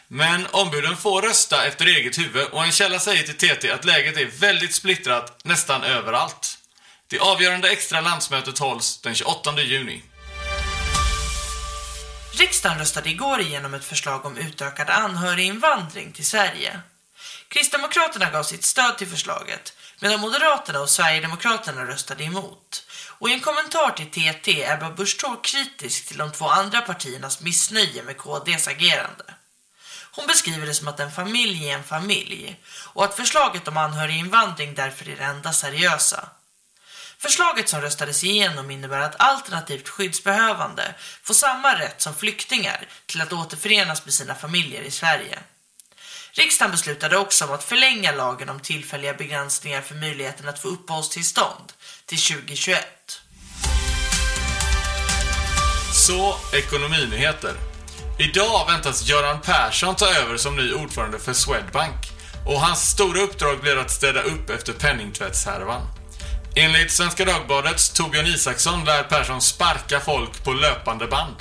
Men ombuden får rösta efter eget huvud och en källa säger till TT att läget är väldigt splittrat nästan överallt. Det avgörande extra landsmötet hålls den 28 juni. Riksdagen röstade igår igenom ett förslag om utökad anhöriginvandring till Sverige. Kristdemokraterna gav sitt stöd till förslaget medan Moderaterna och Sverigedemokraterna röstade emot. Och i en kommentar till TT är Ebba Busch Thor kritisk till de två andra partiernas missnöje med KDs agerande. Hon beskriver det som att en familj är en familj och att förslaget om anhöriginvandring därför är det enda seriösa. Förslaget som röstades igenom innebär att alternativt skyddsbehövande får samma rätt som flyktingar till att återförenas med sina familjer i Sverige. Riksdagen beslutade också om att förlänga lagen om tillfälliga begränsningar för möjligheten att få uppehållstillstånd till 2021. Så, ekonominyheter. Idag väntas Göran Persson ta över som ny ordförande för Swedbank. Och hans stora uppdrag blir att städa upp efter penningtvättshärvan. Enligt Svenska Dagbladets Torbjörn Isaksson lär Persson sparka folk på löpande band.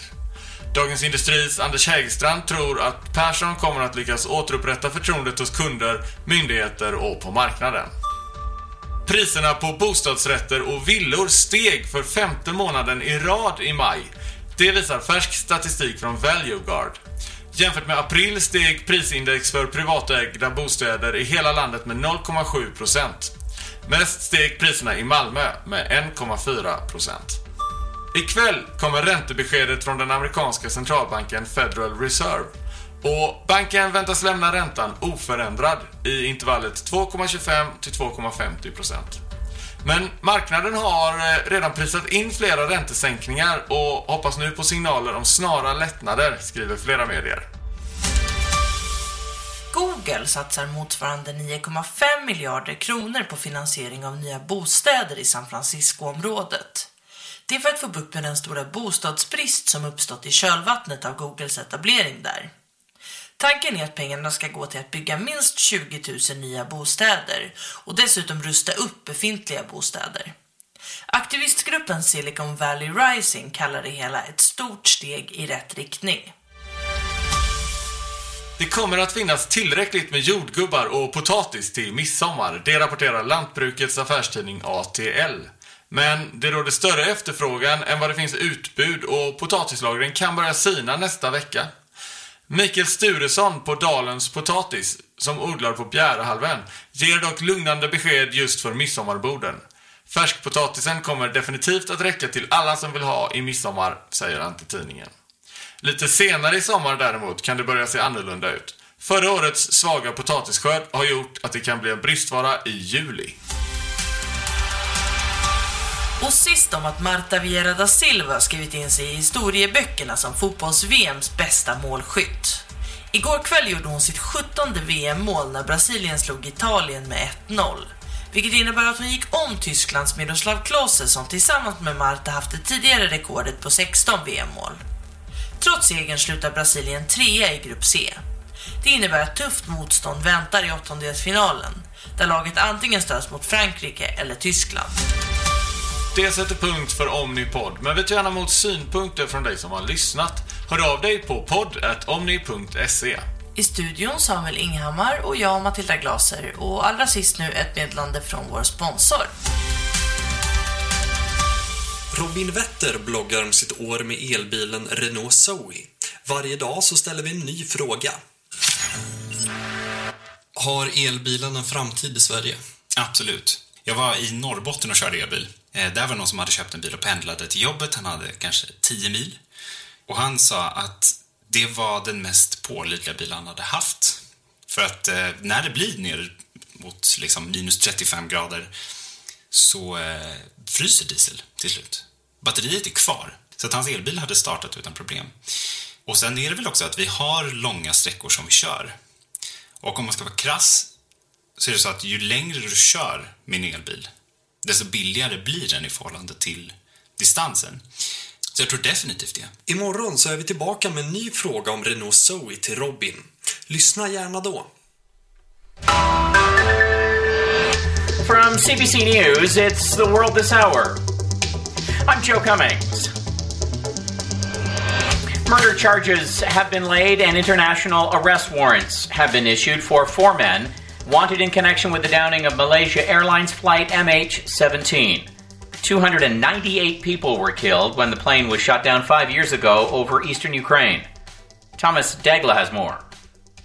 Dagens Industris Anders Hägerstrand tror att Persson kommer att lyckas återupprätta förtroendet hos kunder, myndigheter och på marknaden. Priserna på bostadsrätter och villor steg för femte månaden i rad i maj. Det visar färsk statistik från ValueGuard. Jämfört med april steg prisindex för privatägda bostäder i hela landet med 0,7%. Mest steg priserna i Malmö med 1,4%. Ikväll kommer räntebeskedet från den amerikanska centralbanken Federal Reserve. Och banken väntas lämna räntan oförändrad i intervallet 2,25 till 2,50%. Men marknaden har eh, redan prisat in flera räntesänkningar och hoppas nu på signaler om snara lättnader, skriver flera medier. Google satsar motsvarande 9,5 miljarder kronor på finansiering av nya bostäder i San Francisco-området. Det är för att få bukt med den stora bostadsbrist som uppstått i kölvattnet av Googles etablering där. Tanken är att pengarna ska gå till att bygga minst 20 000 nya bostäder och dessutom rusta upp befintliga bostäder. Aktivistgruppen Silicon Valley Rising kallar det hela ett stort steg i rätt riktning. Det kommer att finnas tillräckligt med jordgubbar och potatis till midsommar. Det rapporterar Lantbrukets affärstidning ATL. Men det råder större efterfrågan än vad det finns utbud och potatislagren kan börja sina nästa vecka. Mikael Sturesson på Dalens Potatis som odlar på Bjärehalvön ger dock lugnande besked just för midsommarborden. Färskpotatisen kommer definitivt att räcka till alla som vill ha i midsommar, säger han till tidningen. Lite senare i sommar däremot kan det börja se annorlunda ut. Förra årets svaga potatisskörd har gjort att det kan bli en bristvara i juli. Och sist om att Marta Vieira da Silva skrivit in sig i historieböckerna som fotbolls-VMs bästa målskytt. Igår kväll gjorde hon sitt 17 VM-mål när Brasilien slog Italien med 1-0. Vilket innebär att hon gick om Tysklands Miroslav Klose som tillsammans med Marta haft det tidigare rekordet på 16 VM-mål. Trots segern slutar Brasilien trea i grupp C. Det innebär att tufft motstånd väntar i åttondelsfinalen där laget antingen stöds mot Frankrike eller Tyskland. Det sätter punkt för Omnipod, men vi tar gärna emot synpunkter från dig som har lyssnat. Hör av dig på podd.omni.se. I studion Samuel Inghammar och jag Matilda Glaser och allra sist nu ett meddelande från vår sponsor. Robin Wetter bloggar om sitt år med elbilen Renault Zoe. Varje dag så ställer vi en ny fråga. Har elbilen en framtid i Sverige? Absolut. Jag var i Norrbotten och körde elbil. Eh, där var någon som hade köpt en bil och pendlade till jobbet. Han hade kanske 10 mil. Och han sa att det var den mest pålitliga bil han hade haft. För att eh, när det blir ner mot liksom, minus 35 grader så eh, fryser diesel till slut. Batteriet är kvar, så att hans elbil hade startat utan problem. Och sen är det väl också att vi har långa sträckor som vi kör. Och om man ska vara krass så är det så att ju längre du kör med en elbil, desto billigare blir den i förhållande till distansen. Så jag tror definitivt det. Imorgon så är vi tillbaka med en ny fråga om Renault Zoe till Robin. Lyssna gärna då. From CBC News, it's The World This Hour. I'm Joe Cummings. Murder charges have been laid and international arrest warrants have been issued for four men wanted in connection with the downing of Malaysia Airlines Flight MH17. 298 people were killed when the plane was shot down five years ago over eastern Ukraine. Thomas Degla has more.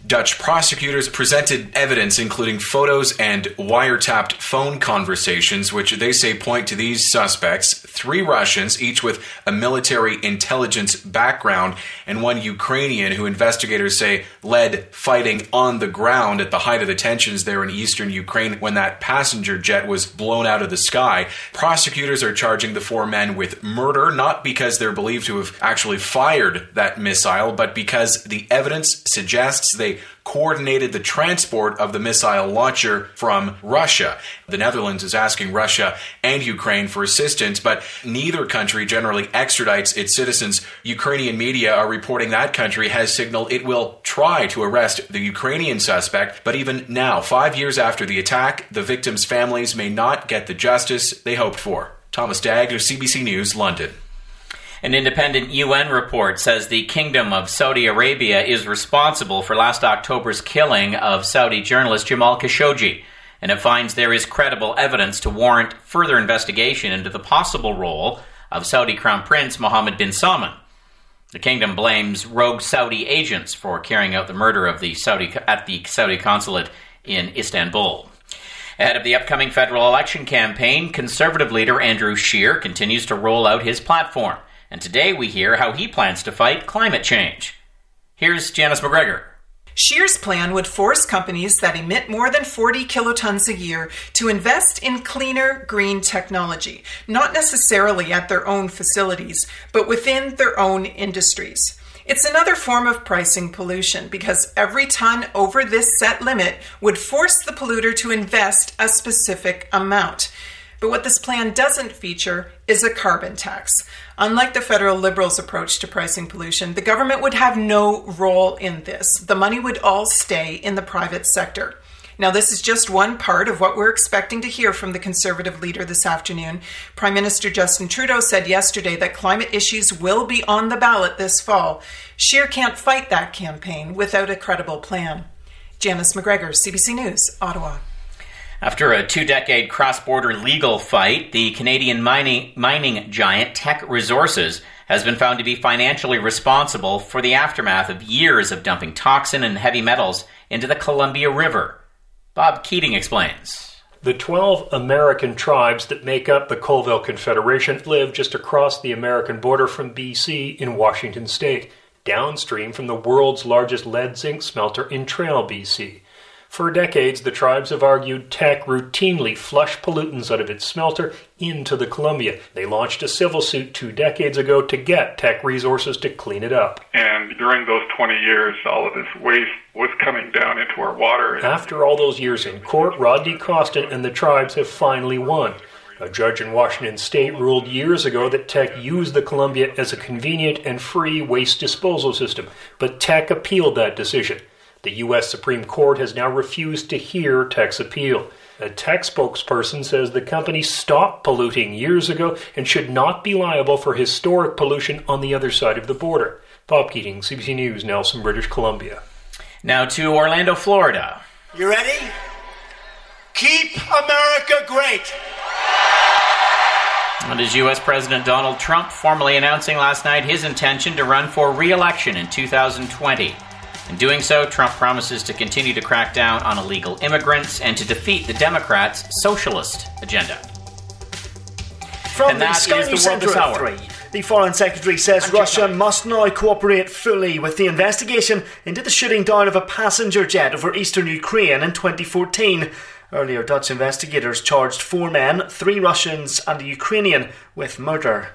Dutch prosecutors presented evidence including photos and wiretapped phone conversations, which they say point to these suspects three Russians, each with a military intelligence background, and one Ukrainian who investigators say led fighting on the ground at the height of the tensions there in eastern Ukraine when that passenger jet was blown out of the sky. Prosecutors are charging the four men with murder, not because they're believed to have actually fired that missile, but because the evidence suggests they coordinated the transport of the missile launcher from Russia. The Netherlands is asking Russia and Ukraine for assistance, but neither country generally extradites its citizens. Ukrainian media are reporting that country has signaled it will try to arrest the Ukrainian suspect, but even now, five years after the attack, the victims' families may not get the justice they hoped for. Thomas Dagg CBC News, London. An independent UN report says the Kingdom of Saudi Arabia is responsible for last October's killing of Saudi journalist Jamal Khashoggi, and it finds there is credible evidence to warrant further investigation into the possible role of Saudi Crown Prince Mohammed bin Salman. The kingdom blames rogue Saudi agents for carrying out the murder of the Saudi at the Saudi consulate in Istanbul. Ahead of the upcoming federal election campaign, conservative leader Andrew Scheer continues to roll out his platform. And today we hear how he plans to fight climate change. Here's Janice McGregor. Shear's plan would force companies that emit more than 40 kilotons a year to invest in cleaner green technology, not necessarily at their own facilities, but within their own industries. It's another form of pricing pollution because every ton over this set limit would force the polluter to invest a specific amount. But what this plan doesn't feature is a carbon tax. Unlike the federal liberals' approach to pricing pollution, the government would have no role in this. The money would all stay in the private sector. Now, this is just one part of what we're expecting to hear from the conservative leader this afternoon. Prime Minister Justin Trudeau said yesterday that climate issues will be on the ballot this fall. Scheer can't fight that campaign without a credible plan. Janice McGregor, CBC News, Ottawa. After a two decade cross border legal fight, the Canadian mining, mining giant Teck Resources has been found to be financially responsible for the aftermath of years of dumping toxin and heavy metals into the Columbia River. Bob Keating explains. The 12 American tribes that make up the Colville Confederation live just across the American border from BC in Washington state, downstream from the world's largest lead zinc smelter in Trail, BC. For decades, the tribes have argued Teck routinely flushed pollutants out of its smelter into the Columbia. They launched a civil suit two decades ago to get Teck Resources to clean it up. And during those 20 years, all of this waste was coming down into our water. After all those years in court, Rodney Costin and the tribes have finally won. A judge in Washington state ruled years ago that Tech used the Columbia as a convenient and free waste disposal system, but Tech appealed that decision. The U.S. Supreme Court has now refused to hear Tech's appeal. A Tech spokesperson says the company stopped polluting years ago and should not be liable for historic pollution on the other side of the border. Bob Keating, CBC News, Nelson, British Columbia. Now to Orlando, Florida. You ready? Keep America great. And as U.S. President Donald Trump formally announcing last night his intention to run for re election in 2020. In doing so, Trump promises to continue to crack down on illegal immigrants and to defeat the Democrats' socialist agenda. From And the that Sky is the News World Centre this at hour. 3. The Foreign Secretary says Russia must now cooperate fully with the investigation into the shooting down of a passenger jet over eastern Ukraine in 2014. Earlier, Dutch investigators charged four men, three Russians and a Ukrainian, with murder.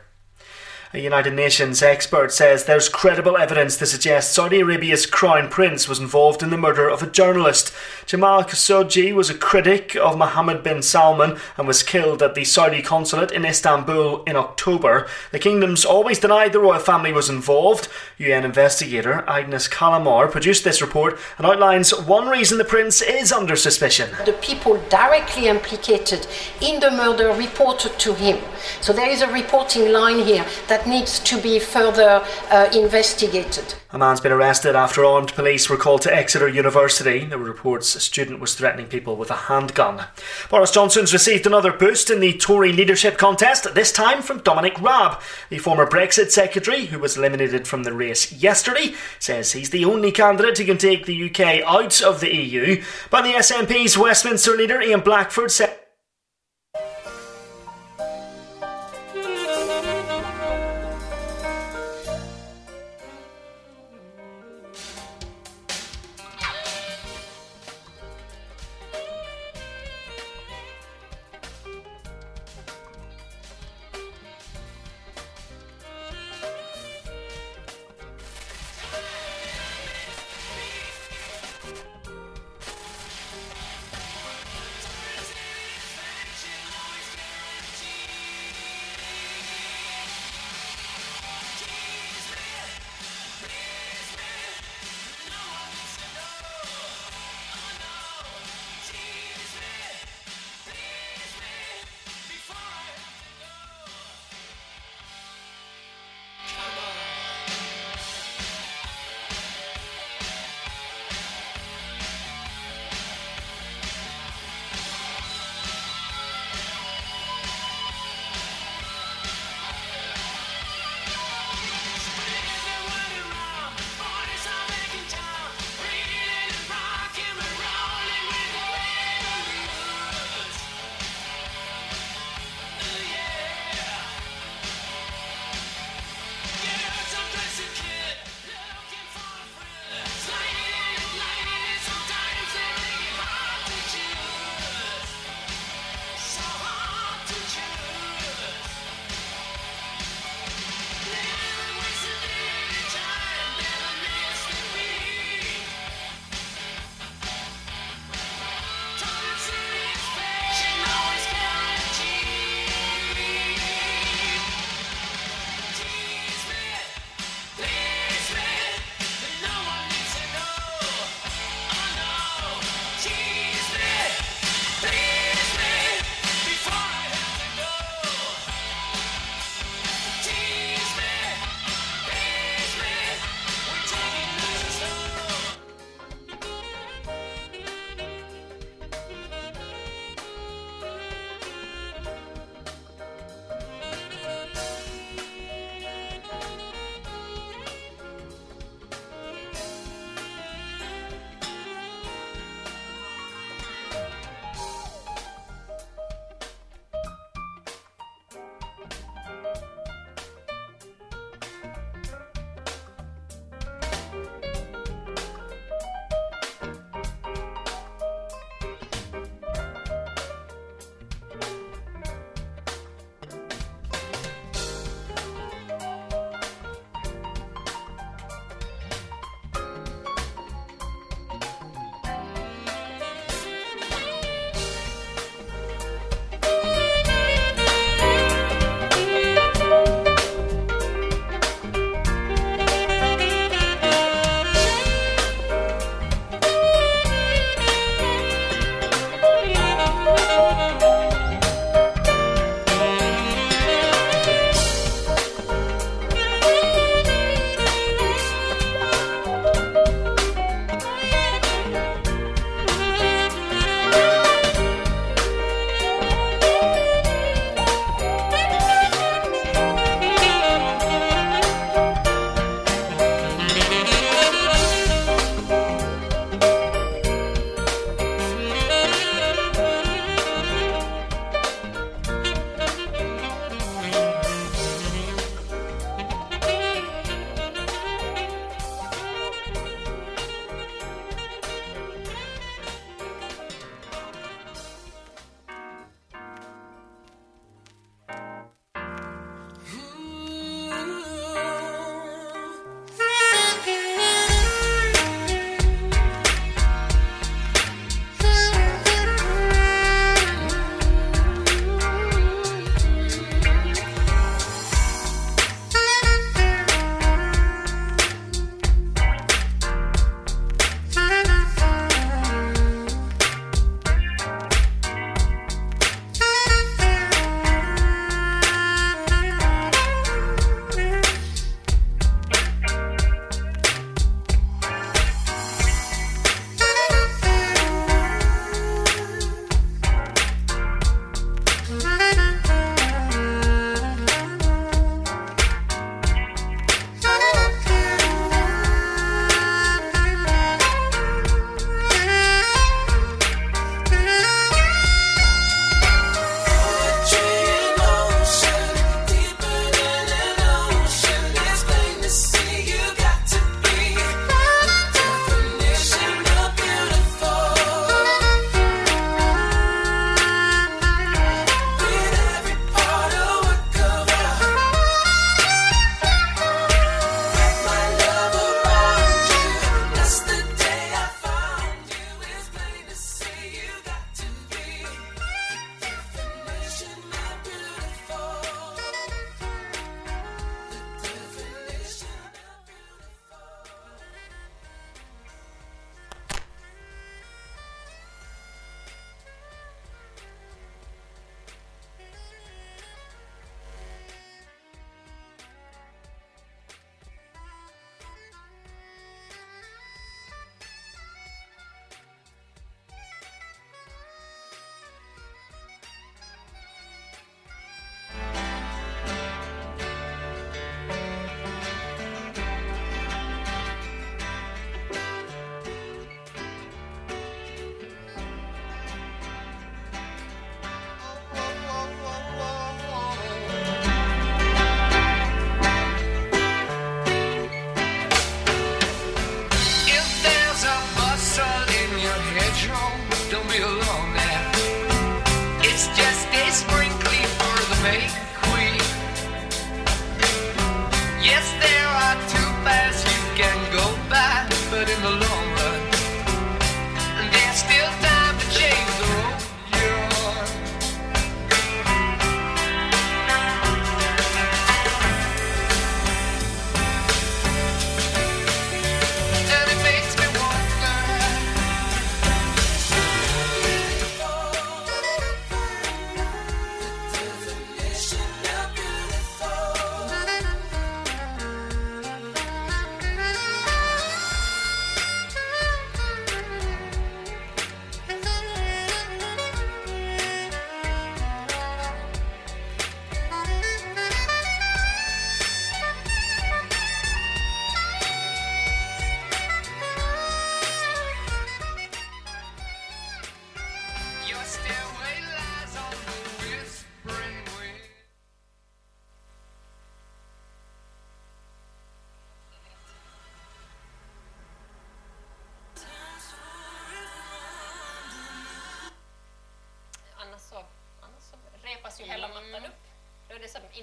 A United Nations expert says there's credible evidence to suggest Saudi Arabia's crown prince was involved in the murder of a journalist. Jamal Khashoggi was a critic of Mohammed bin Salman and was killed at the Saudi consulate in Istanbul in October. The kingdom's always denied the royal family was involved. UN investigator Agnes Kalamar produced this report and outlines one reason the prince is under suspicion. The people directly implicated in the murder reported to him. So there is a reporting line here that needs to be further uh, investigated. A man's been arrested after armed police were called to Exeter University. There were reports a student was threatening people with a handgun. Boris Johnson's received another boost in the Tory leadership contest, this time from Dominic Raab. The former Brexit secretary, who was eliminated from the race yesterday, says he's the only candidate who can take the UK out of the EU. But the SNP's Westminster leader, Ian Blackford, said.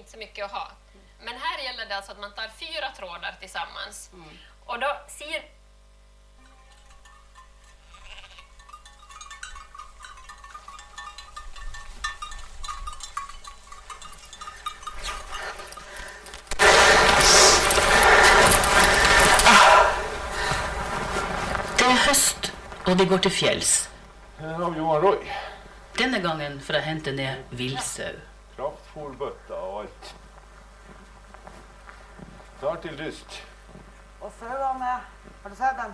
Inte så mycket att ha. Men här gäller det alltså att man tar fyra trådar tillsammans. Och då ser... Det er høst, og de går til fjells. Her har vi Johan Roy. Denne gangen for å hente ned villsau. Klar til dyst. Og sauene, har du sett dem?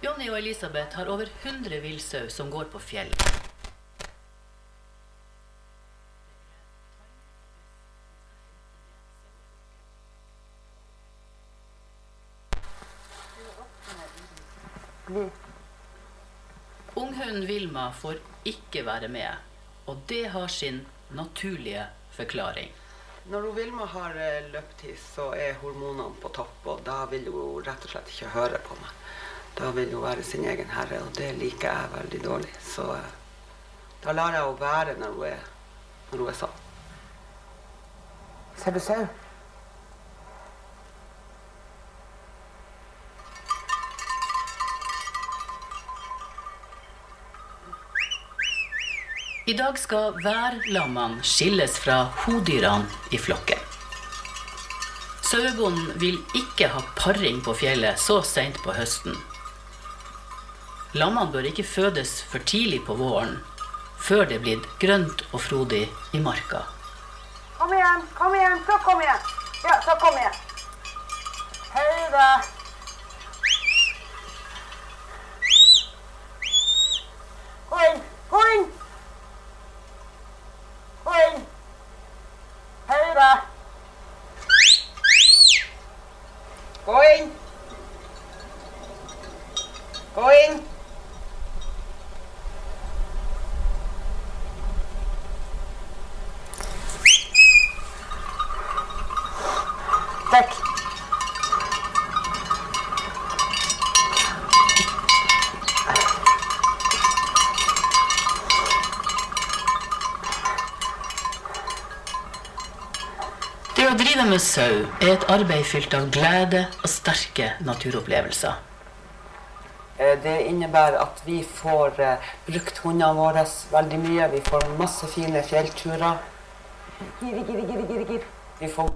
Jonny og Elisabeth har over 100 villsau som går på fjell. Unghunden Vilma får ikke være med, og det har sin naturlige forklaring. Når hun Vilma har eh, löpt hiss så er hormonene på topp, og da vil hun rett og slett ikke høre på meg. Da vil hun være sin egen herre, og det liker jeg veldig dårlig. Så eh, Då da lar jeg henne være når hun er, når hun er sånn. Ser du sau? I dag skal værlammene skilles fra hodyrene i flokken. Sauebonden vil ikke ha paring på fjellet så seint på høsten. Lammene bør ikke fødes for tidlig på våren, før det er blitt grønt og frodig i marka. Kom igjen, kom igjen, så kom igjen. Ja, så kom igjen. Hei da. gå inn. Gå inn. Oing! Hey there! Going! Going! Thank you. Det å drive med sau er et arbeid fylt av glede og sterke naturopplevelser. Eh, det innebærer at vi får eh, brukt hundene våre veldig mye. Vi får masse fine fjellturer. Gir, gir, gir, gir, gir. Vi får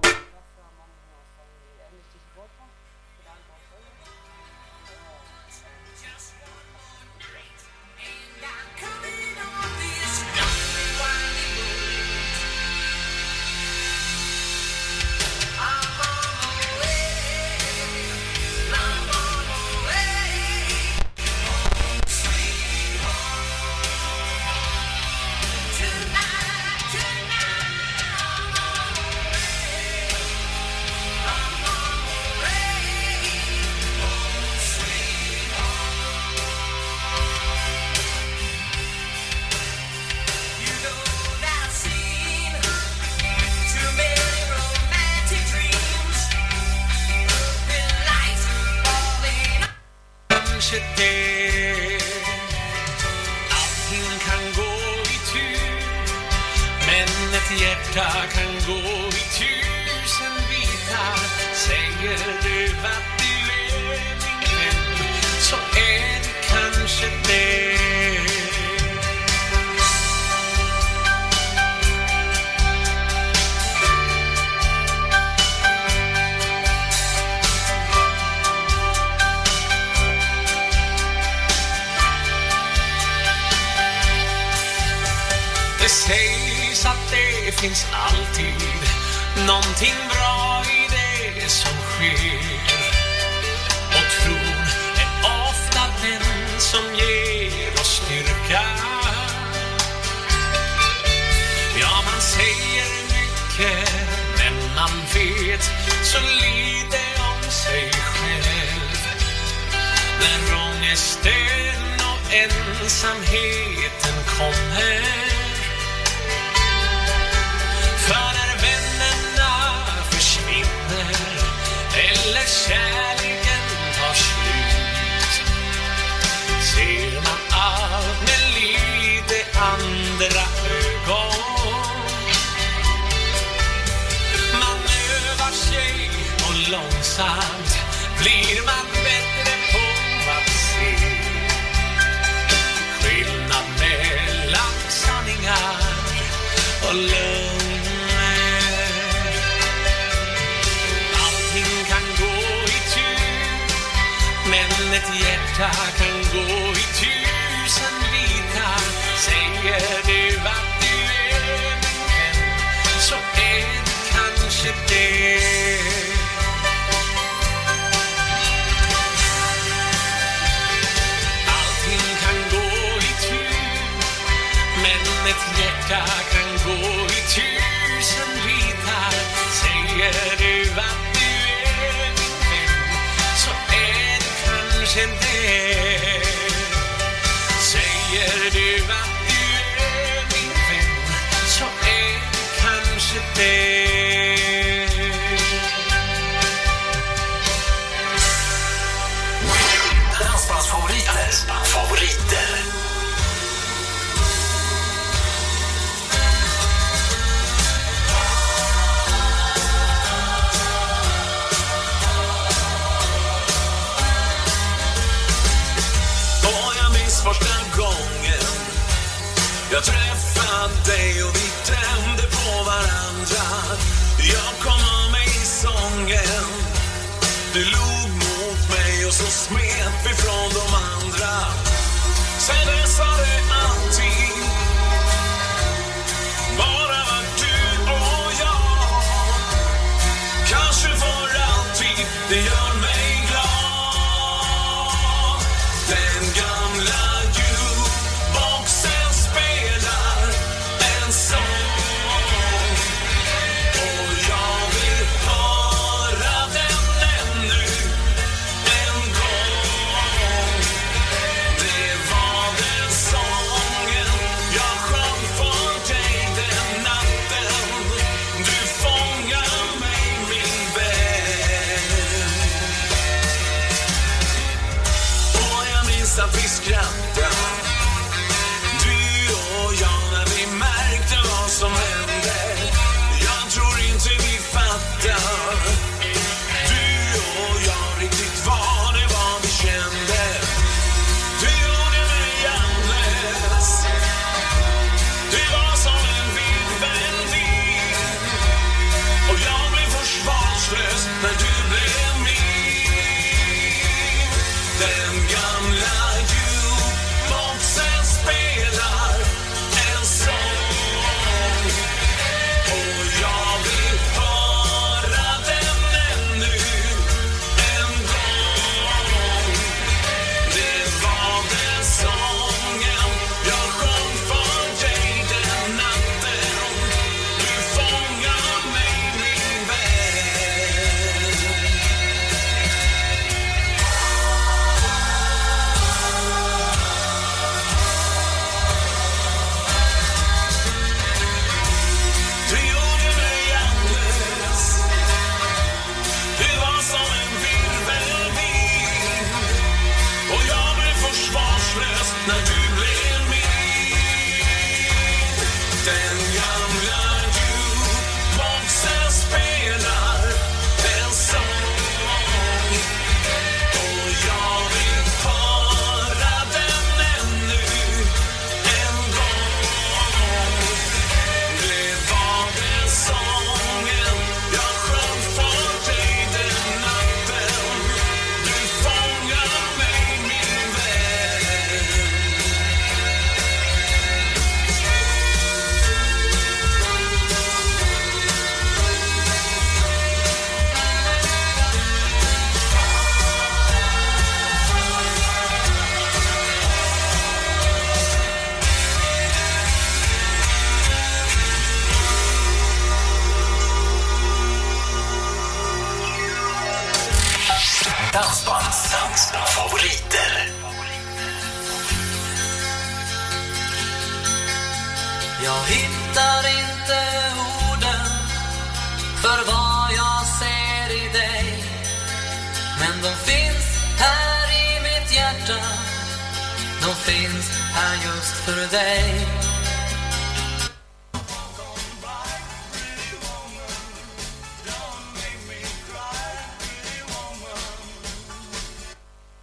De finns här just för dig.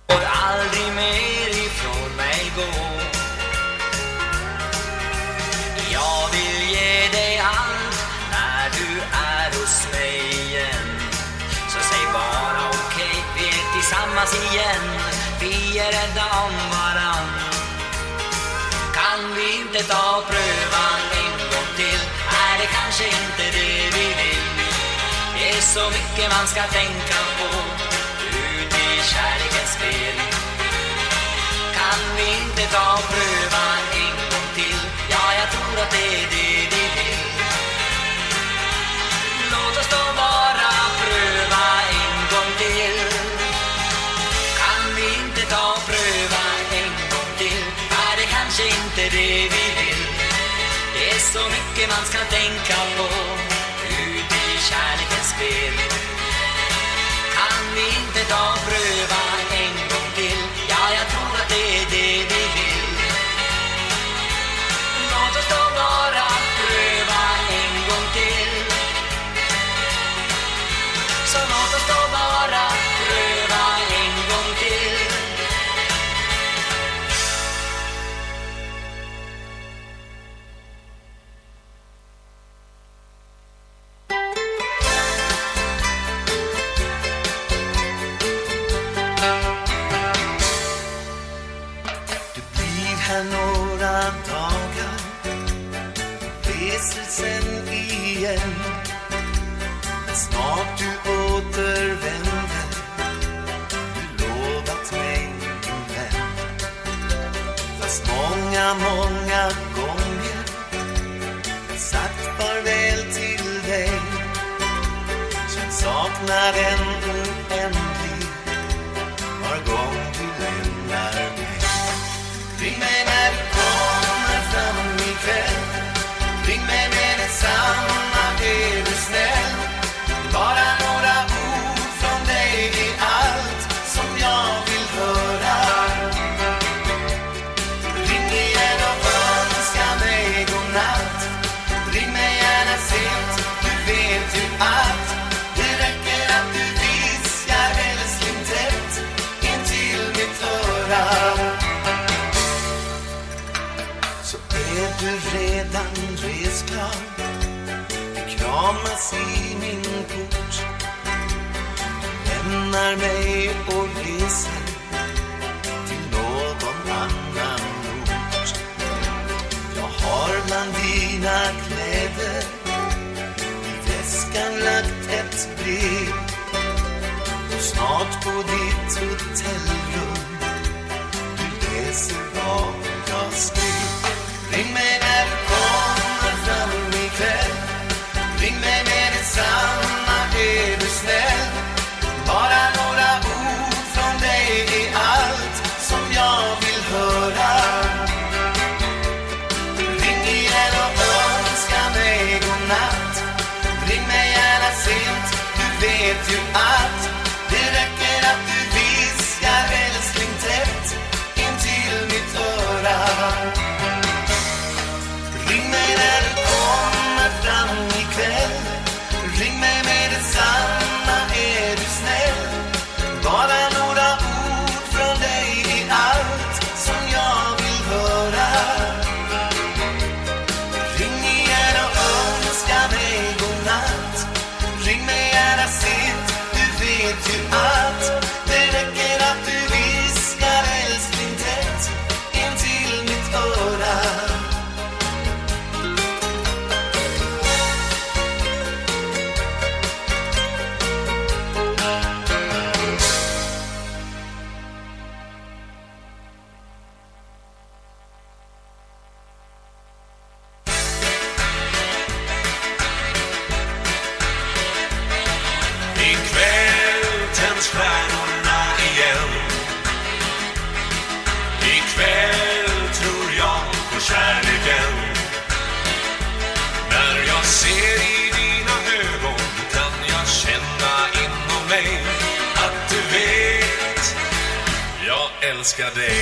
Får aldrig mer ifrån mig gå Jag vill ge dig allt när du är hos mig igen. Så säg bara okej, vi är tillsammans igen. Vi inte ta prövan en gång till? Är det kanske inte det vi vill? Det är så mycket man ska tänka på Ut i kärlekens spel Kan vi inte ta prövan en gång till? Ja, jag tror att det är det vi vill Låt oss då vara så mycket man ska tänka på. Ut i kärlekens spel. Kan vi inte ta och pröva en gång till? Ja, jag tror att det är det vi vill. Låt oss då bara lämnar mig och reser Till någon annan ort. Jag har bland dina kläder I väskan lagt ett brev. Och snart på din ska day.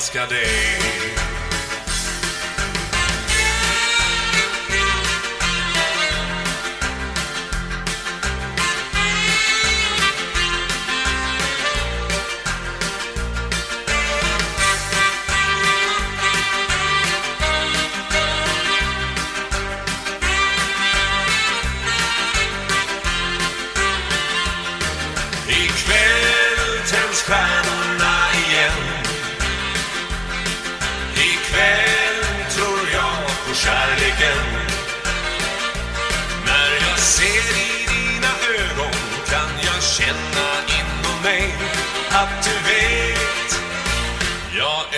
älskar dig.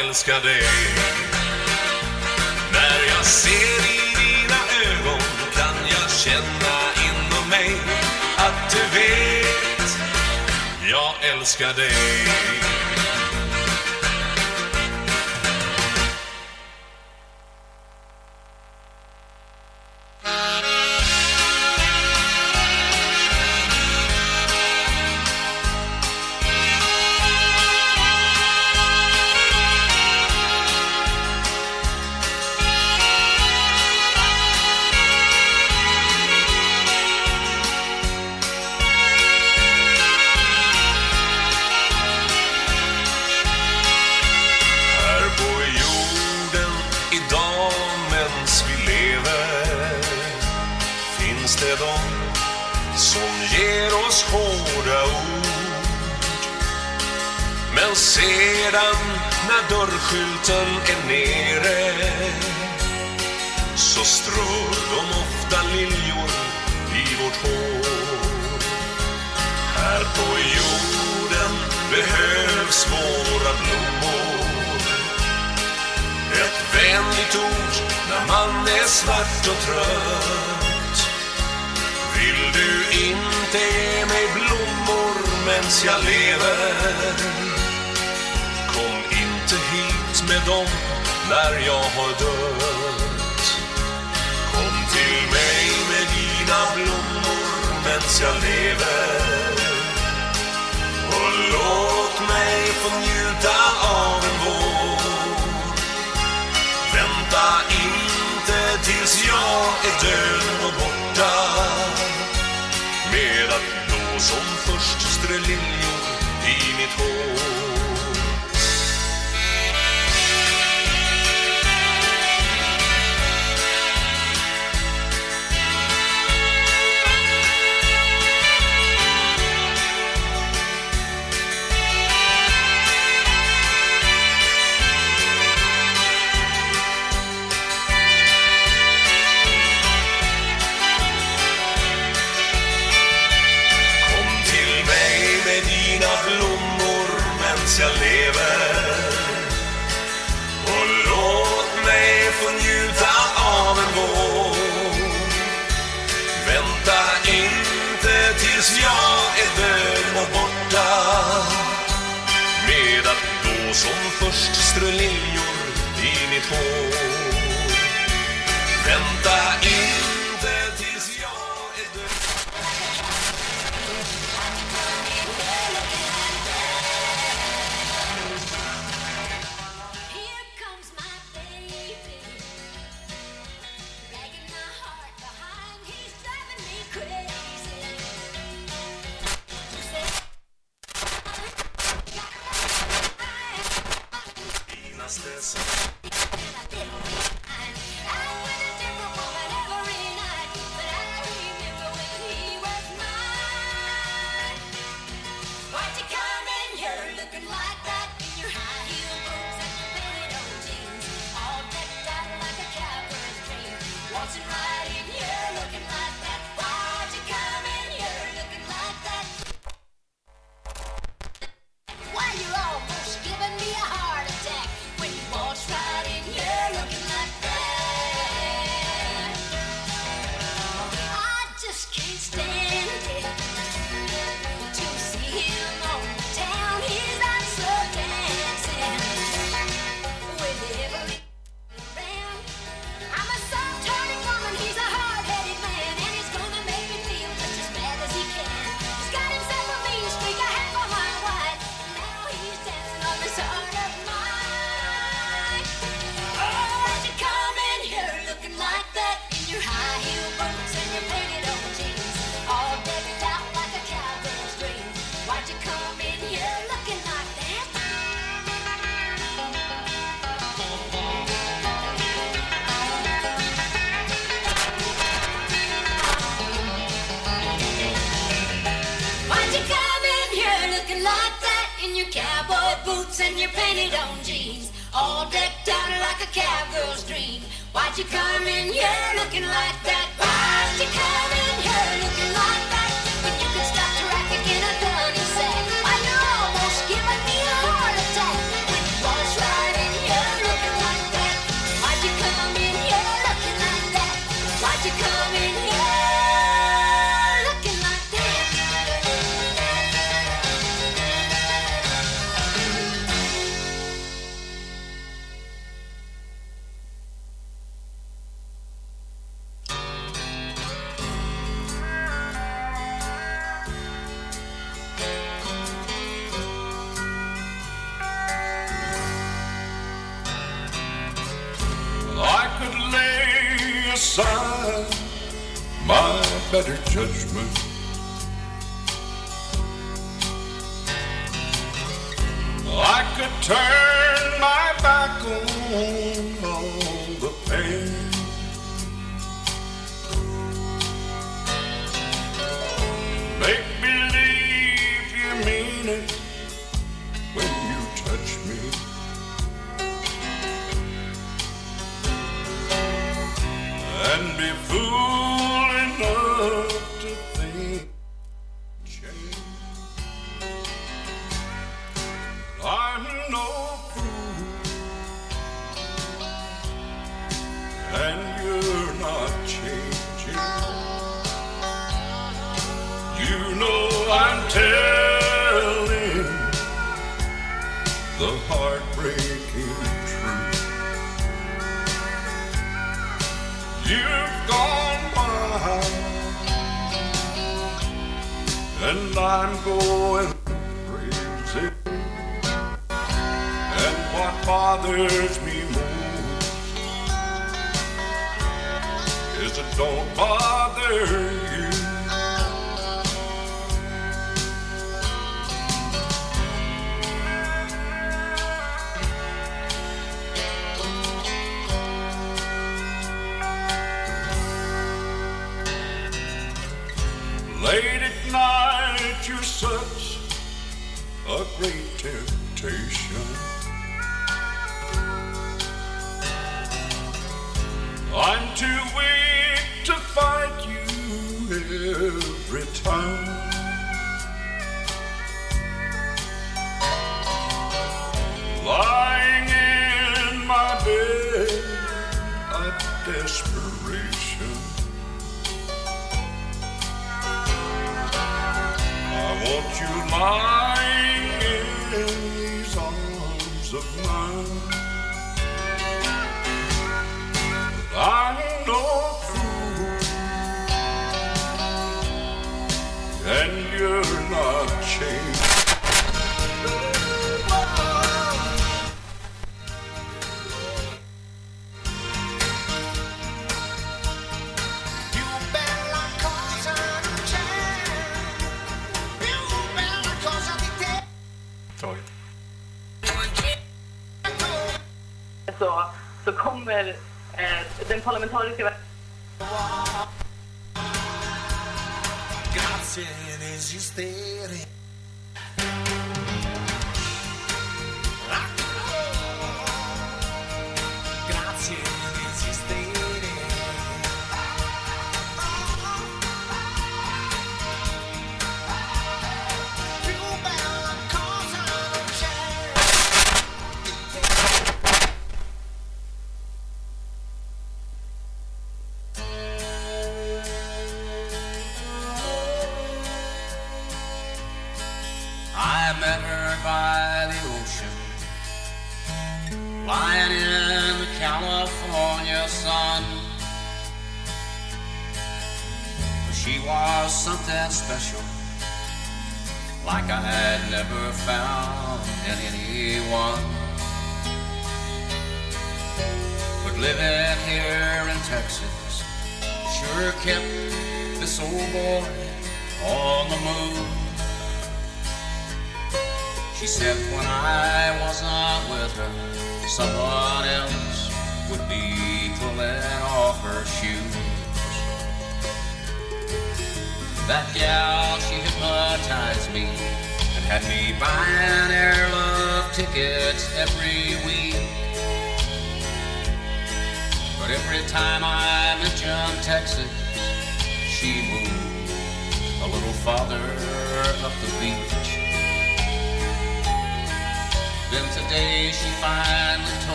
älskar dig. När jag ser i dina ögon kan jag känna inom mig att du vet jag älskar dig.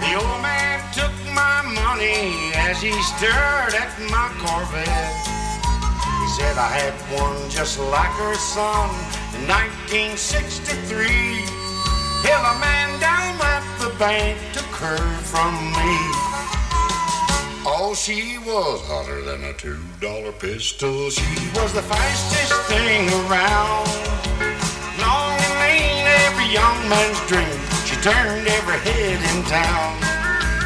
The old man took my money as he stared at my Corvette. He said I had one just like her son in 1963. Till a man down at the bank took her from me. Oh, she was hotter than a two dollar pistol. She was the fastest thing around. Long and lean, every young man's dream. Turned every head in town.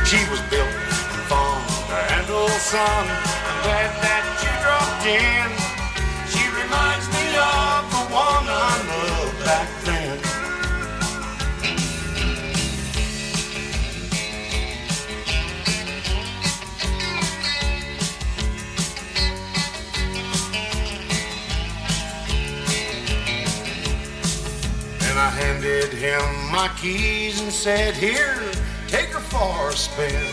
She was built and formed to handle sun. I'm glad that you dropped in. Handed him my keys and said, Here, take her for a spin.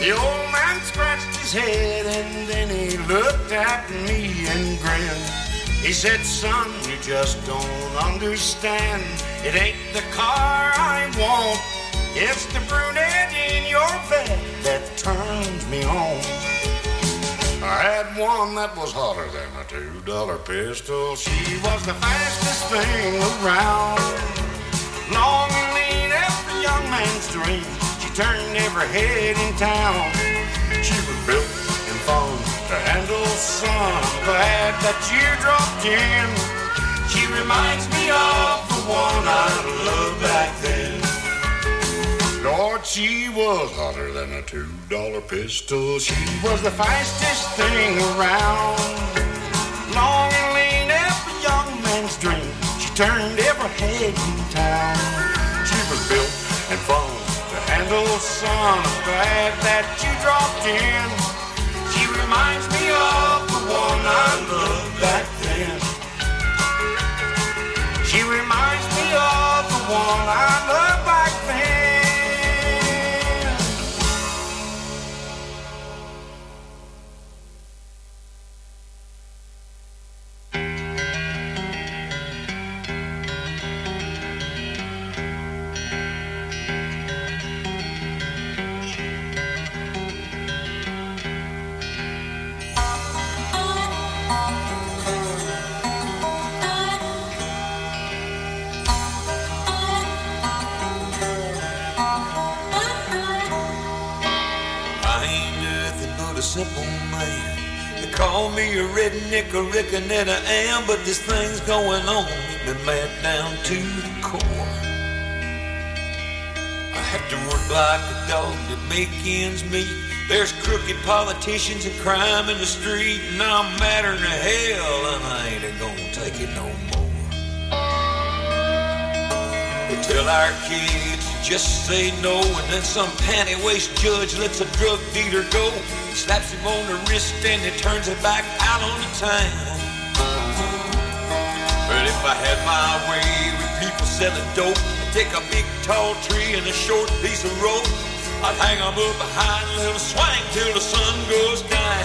The old man scratched his head and then he looked at me and grinned. He said, Son, you just don't understand. It ain't the car I want, it's the brunette in your bed that turns me on. I had one that was hotter than a two dollar pistol. She was the fastest thing around. Long and lean, every young man's dream. She turned every head in town. She was built and formed to handle some. Glad that you dropped in. She reminds me of the one I loved back then. Lord, she was hotter than a two dollar pistol. She was the fastest thing around. Long and lean, every young man's dream. She turned every head in town. She was built and formed to handle some. Glad that you dropped in. She reminds me of the one I loved back then. She reminds me of the one I loved man. They call me a redneck, a reckon that I am, but this thing's going on, me mad down to the core. I have to work like a dog to make ends meet. There's crooked politicians and crime in the street, and I'm madder than hell, and I ain't gonna take it no more. Tell our kids just say no, and then some panty waist judge lets a drug dealer go. Slaps him on the wrist and he turns it back out on the town. But if I had my way with people selling dope, I'd take a big tall tree and a short piece of rope. I'd hang 'em up behind, let 'em swing till the sun goes down.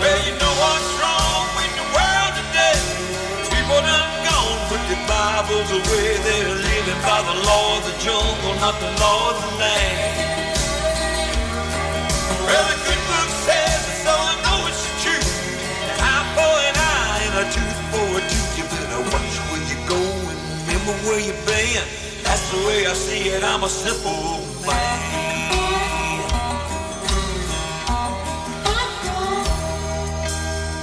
Well, you know what's wrong with the world today? People done the Bibles away. They're living by the law of the jungle, not the law of the land. Well, the good book says it, so I know it's the truth. An eye for an eye and a tooth for a tooth. You better watch where you go and remember where you've been. That's the way I see it. I'm a simple man.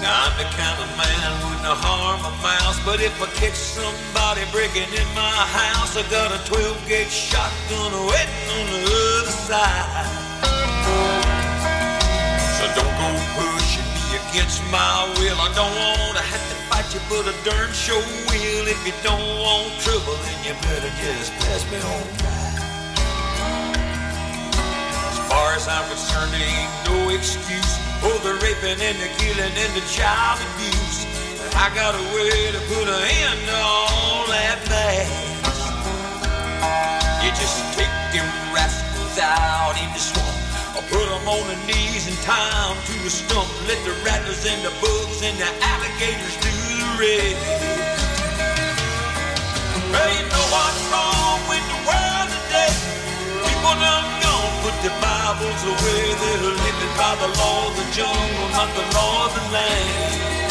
Now I'm the kind of man wouldn't harm a mouse, but if I catch somebody breaking in my house, I got a 12 gauge shotgun waiting on the other side. So don't go pushing me against my will. I don't want to have to fight you, but I darn sure will. If you don't want trouble, then you better just pass me on by. As far as I'm concerned, there ain't no excuse for the raping and the killing and the child abuse. I got a way to put an end to all that bad. You just take them rascals out in the swamp. Or put them on their knees and tie to a stump. Let the rattlers and the bugs and the alligators do the rest. Well, you know what's wrong with the world today? People done gone, put the Bibles away. They're living by the law of the jungle, not the the land.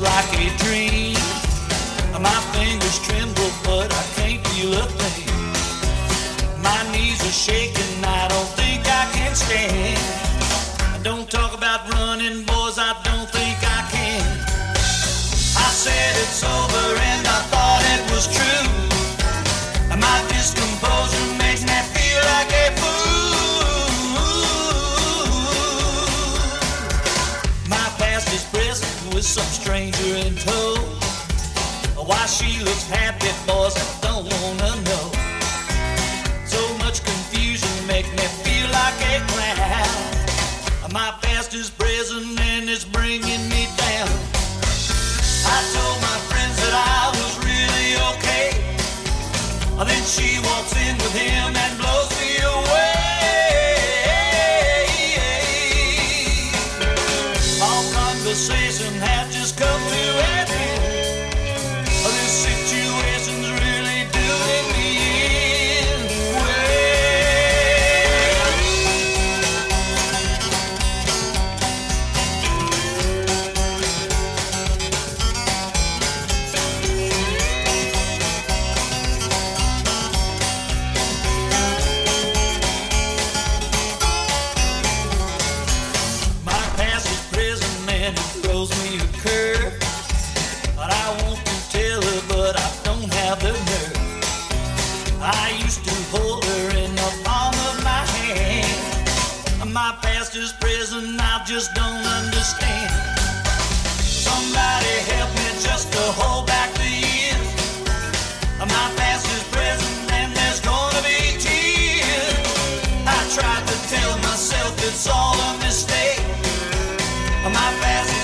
like if you she looks happy, boys, I don't wanna know. just don't understand. Somebody help me just to hold back the years. My past is present, and there's gonna be tears. I tried to tell myself it's all a mistake. My past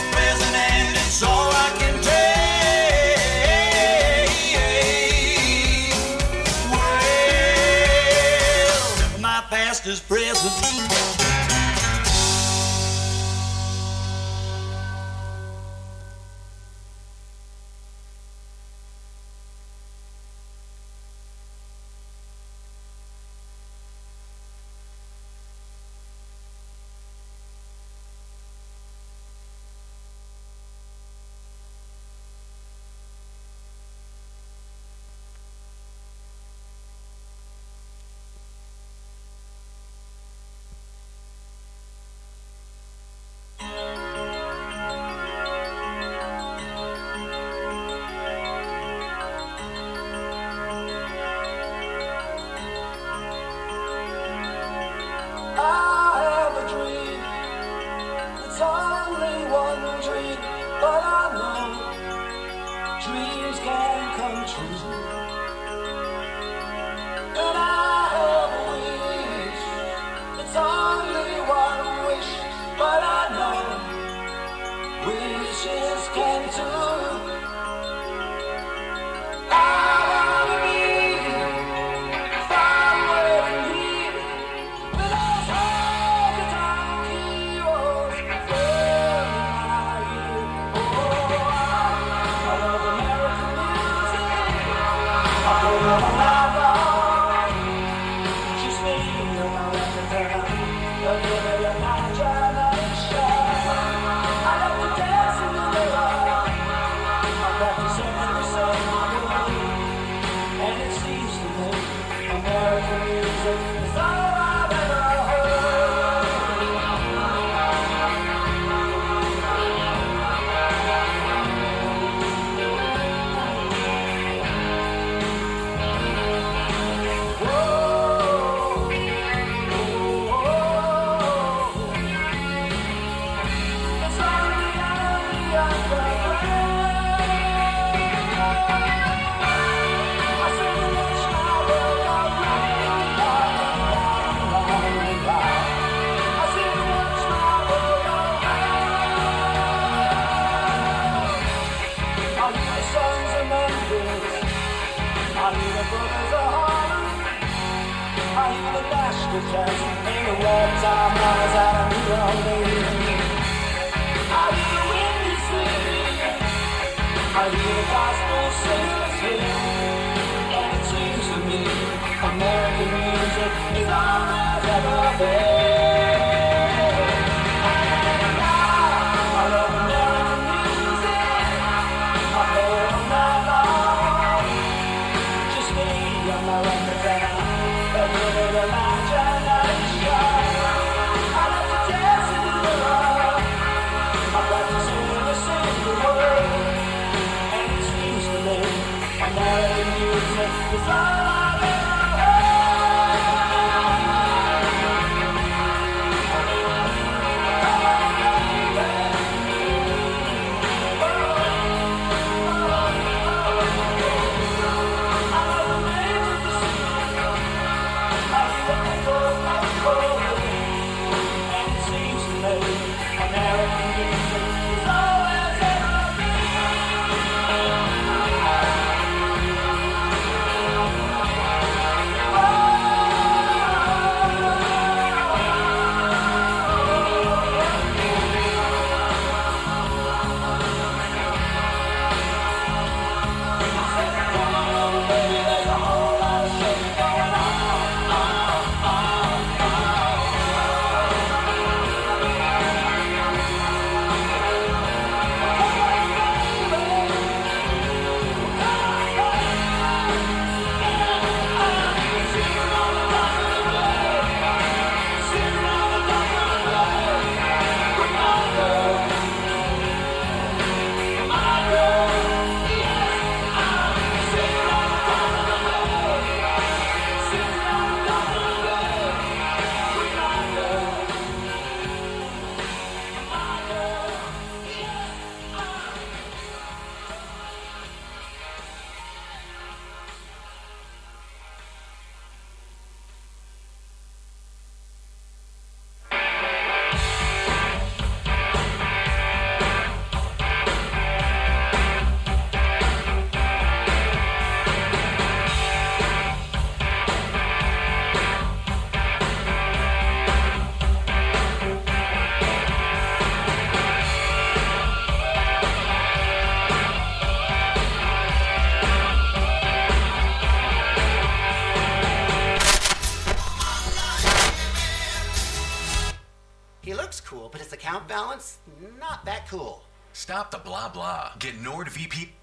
Stop the blah blah. Get NordVP.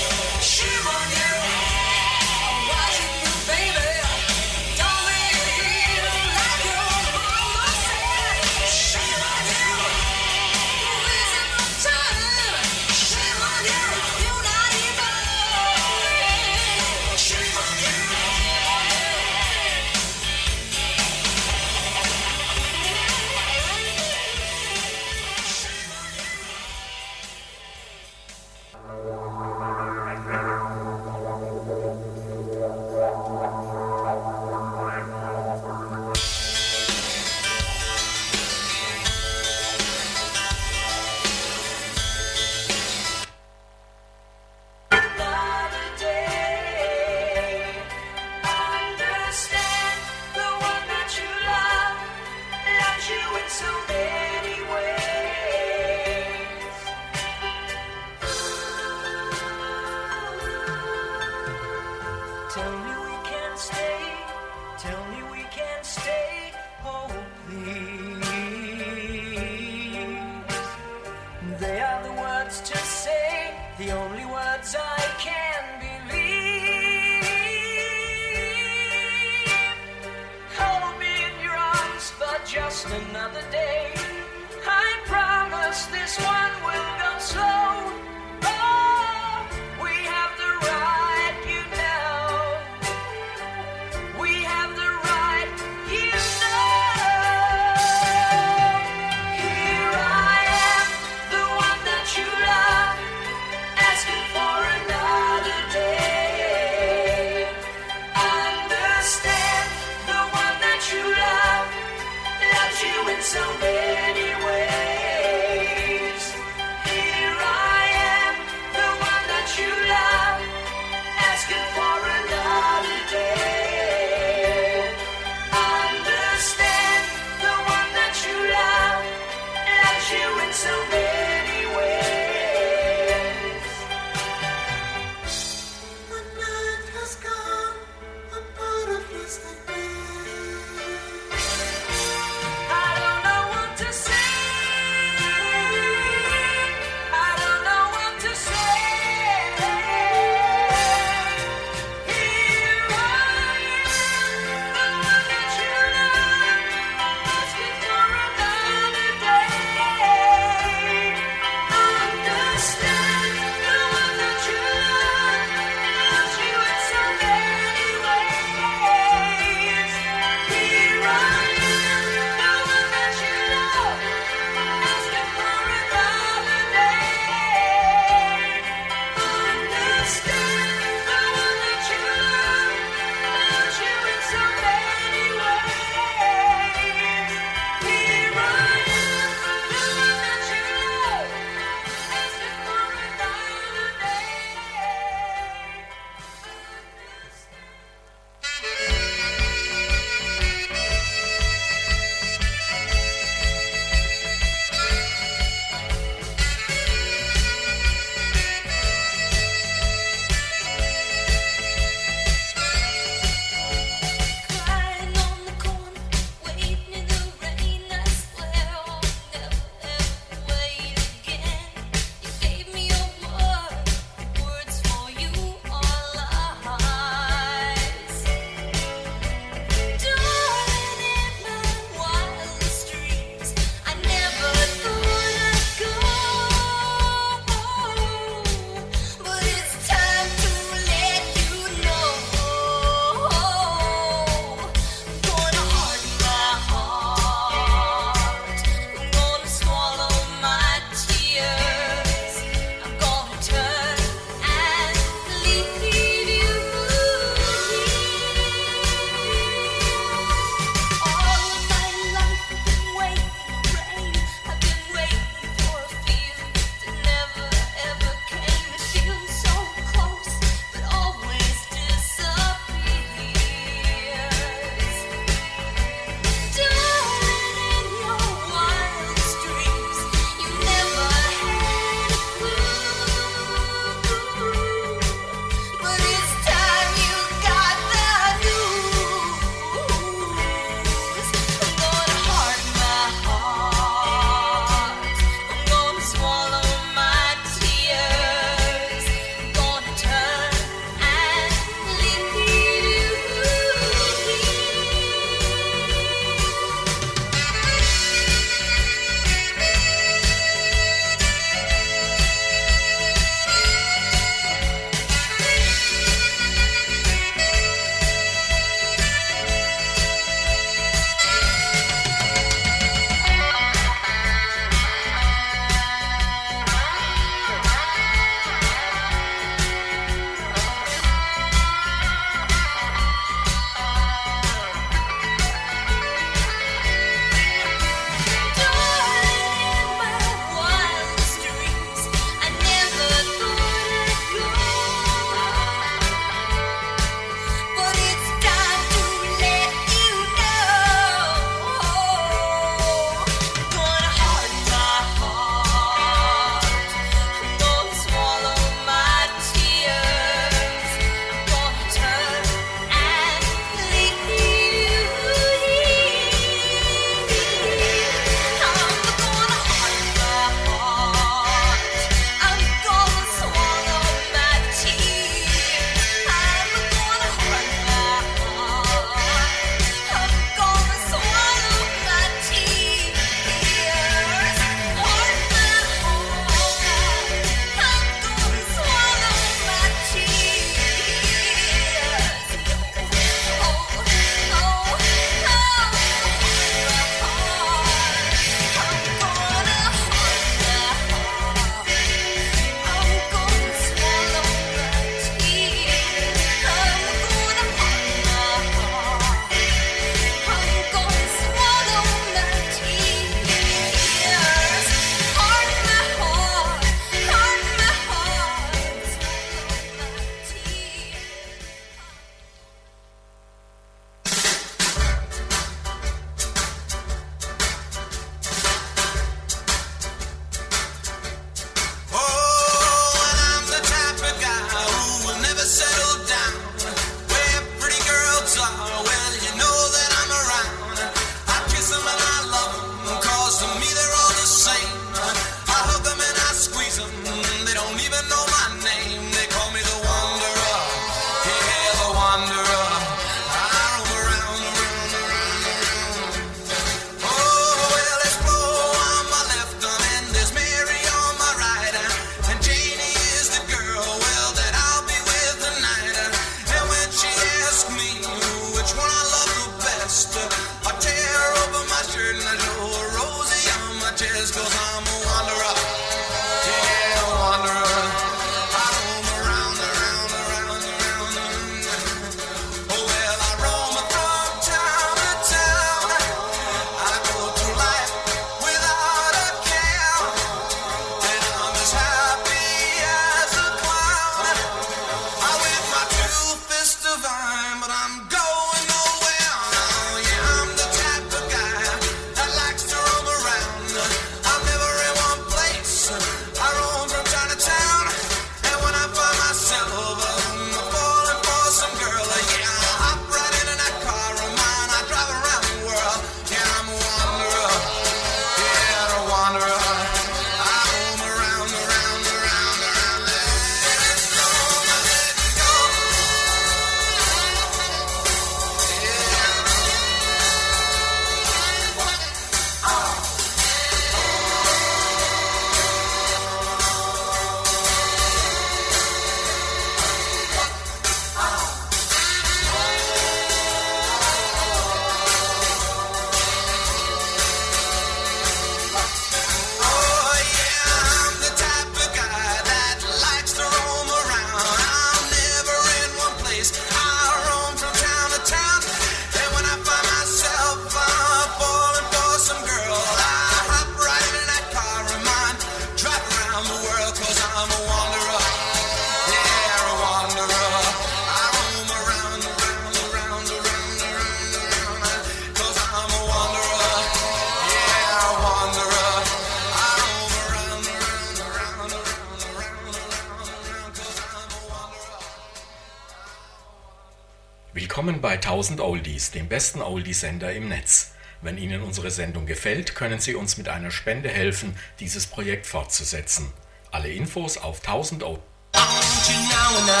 Dem besten Oldie-Sender im Netz. Wenn Ihnen unsere Sendung gefällt, können Sie uns mit einer Spende helfen, dieses Projekt fortzusetzen. Alle Infos auf 1000 Oldies. I want you now and I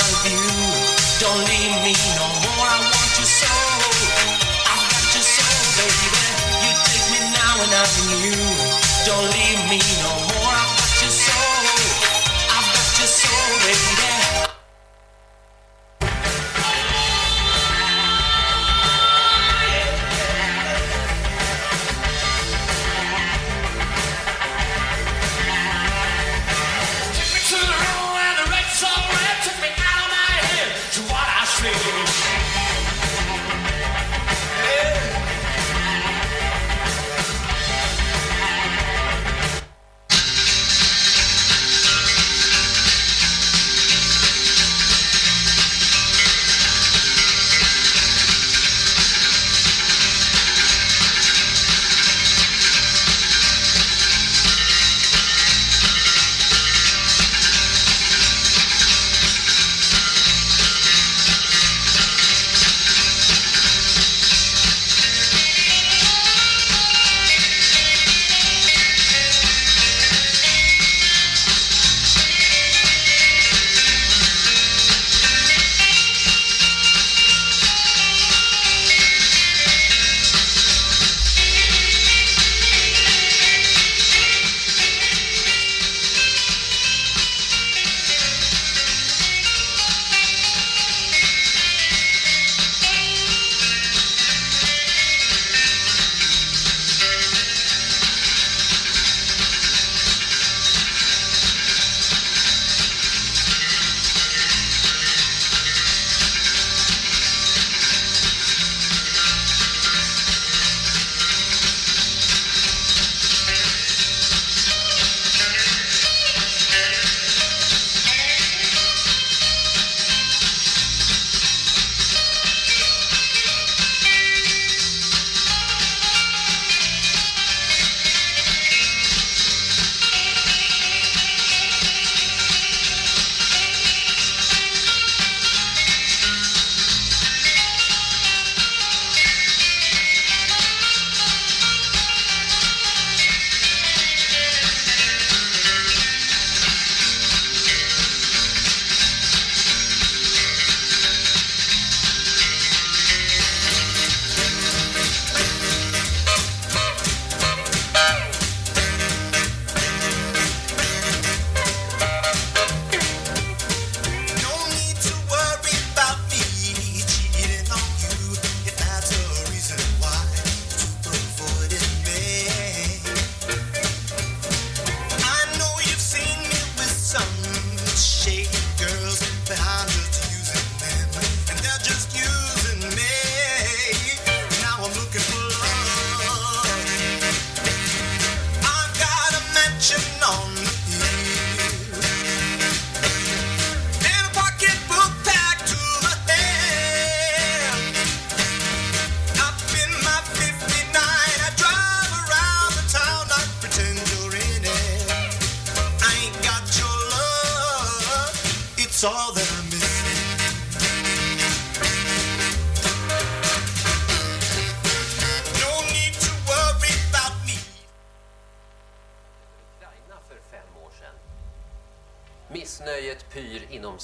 love you. Don't leave me no more. I want you so. I got you so, baby.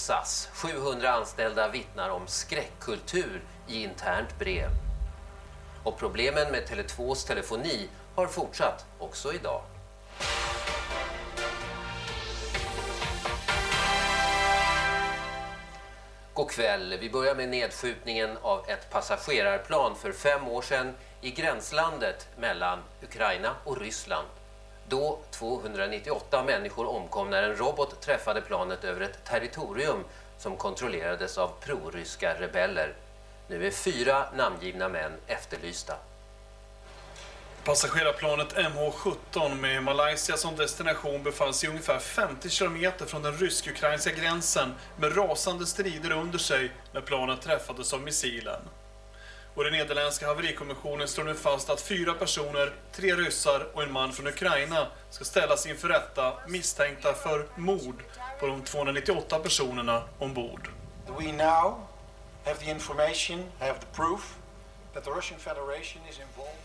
SAS. 700 anställda vittnar om skräckkultur i internt brev. Och problemen med Tele2s telefoni har fortsatt också idag. God kväll. Vi börjar med nedskjutningen av ett passagerarplan för fem år sedan i gränslandet mellan Ukraina och Ryssland. Då 298 människor omkom när en robot träffade planet över ett territorium som kontrollerades av proryska rebeller. Nu är fyra namngivna män efterlysta. Passagerarplanet MH17 med Malaysia som destination befann sig ungefär 50 kilometer från den rysk-ukrainska gränsen med rasande strider under sig när planet träffades av missilen. Och den nederländska haverikommissionen slår nu fast att fyra personer, tre ryssar och en man från Ukraina ska ställas inför rätta misstänkta för mord på de 298 personerna ombord. We now have the information, have the proof that the Russian Federation is involved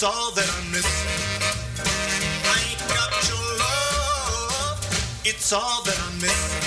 It's all that I miss. I ain't got your love. It's all that I miss.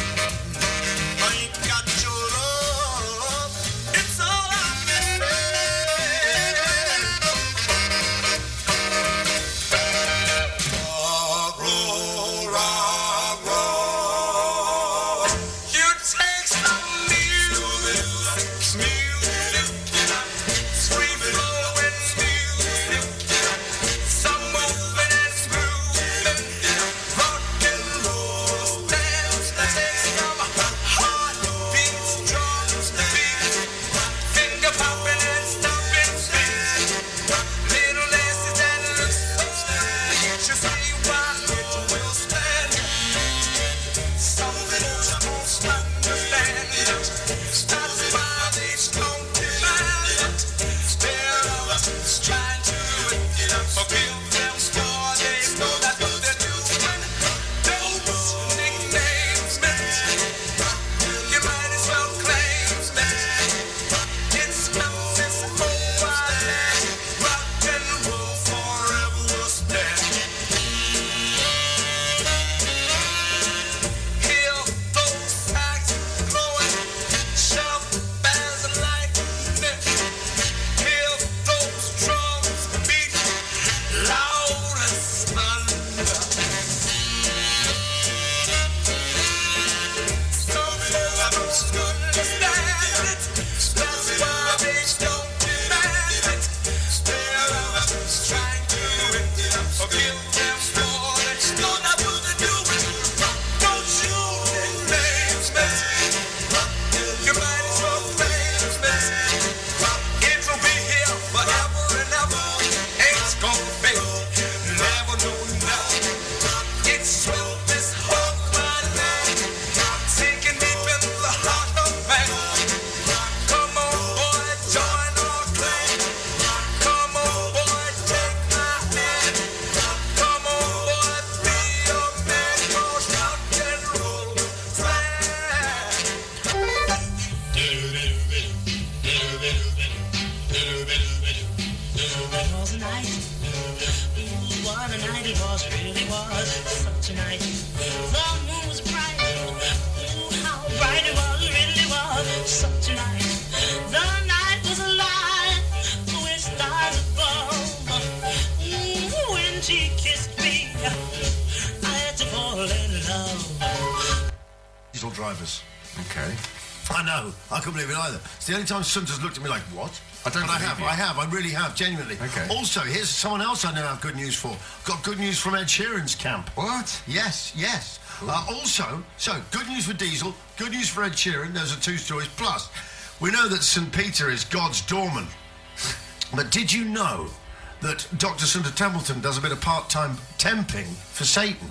many times Sun has looked at me like, what? I don't. I have. You. I have. I really have. Genuinely. Okay. Also, here's someone else I know I have good news for. Got good news from Ed Sheeran's camp. What? Yes. Yes. Uh, also, so good news for Diesel. Good news for Ed Sheeran. Those are two stories. Plus, we know that St. Peter is God's doorman. but did you know that Dr. Sundar Templeton does a bit of part-time temping for Satan?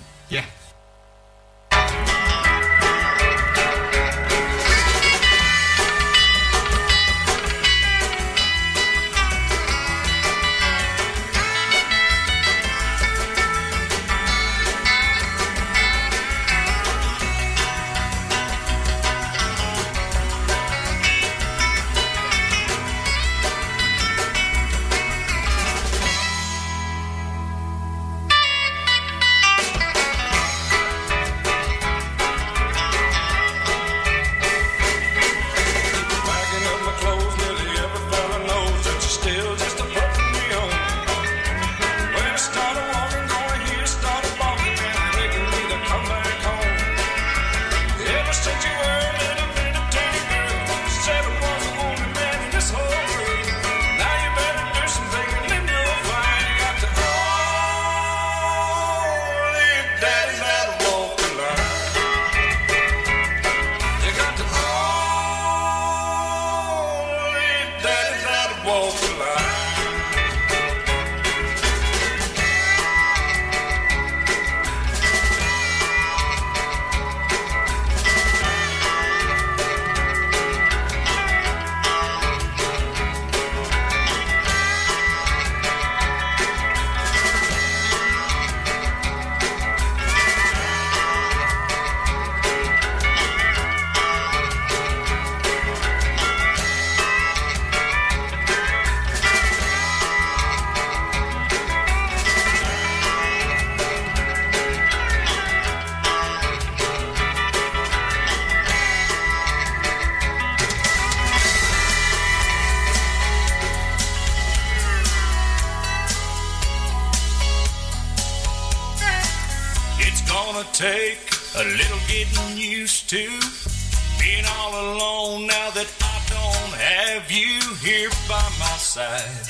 It's gonna take a little getting used to being all alone now that I don't have you here by my side.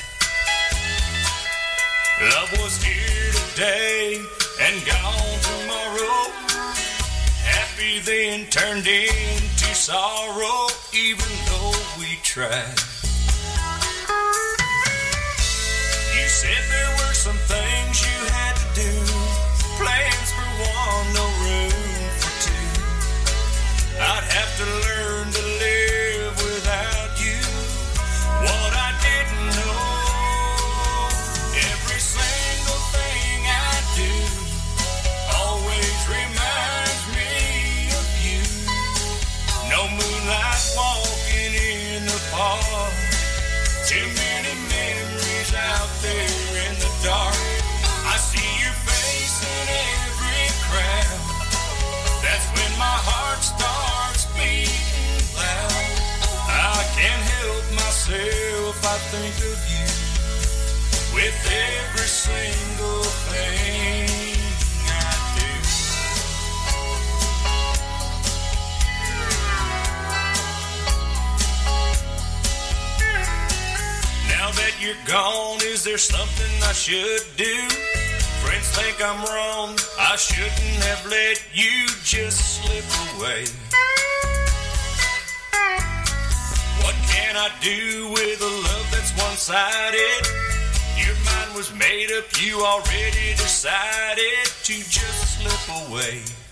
Love was here today and gone tomorrow. Happy then turned into sorrow, even though we tried. You said you're gone, is there something I should do? Friends think I'm wrong. I shouldn't have let you just slip away. What can I do with a love that's one sided? Was made up, you already decided to just slip away.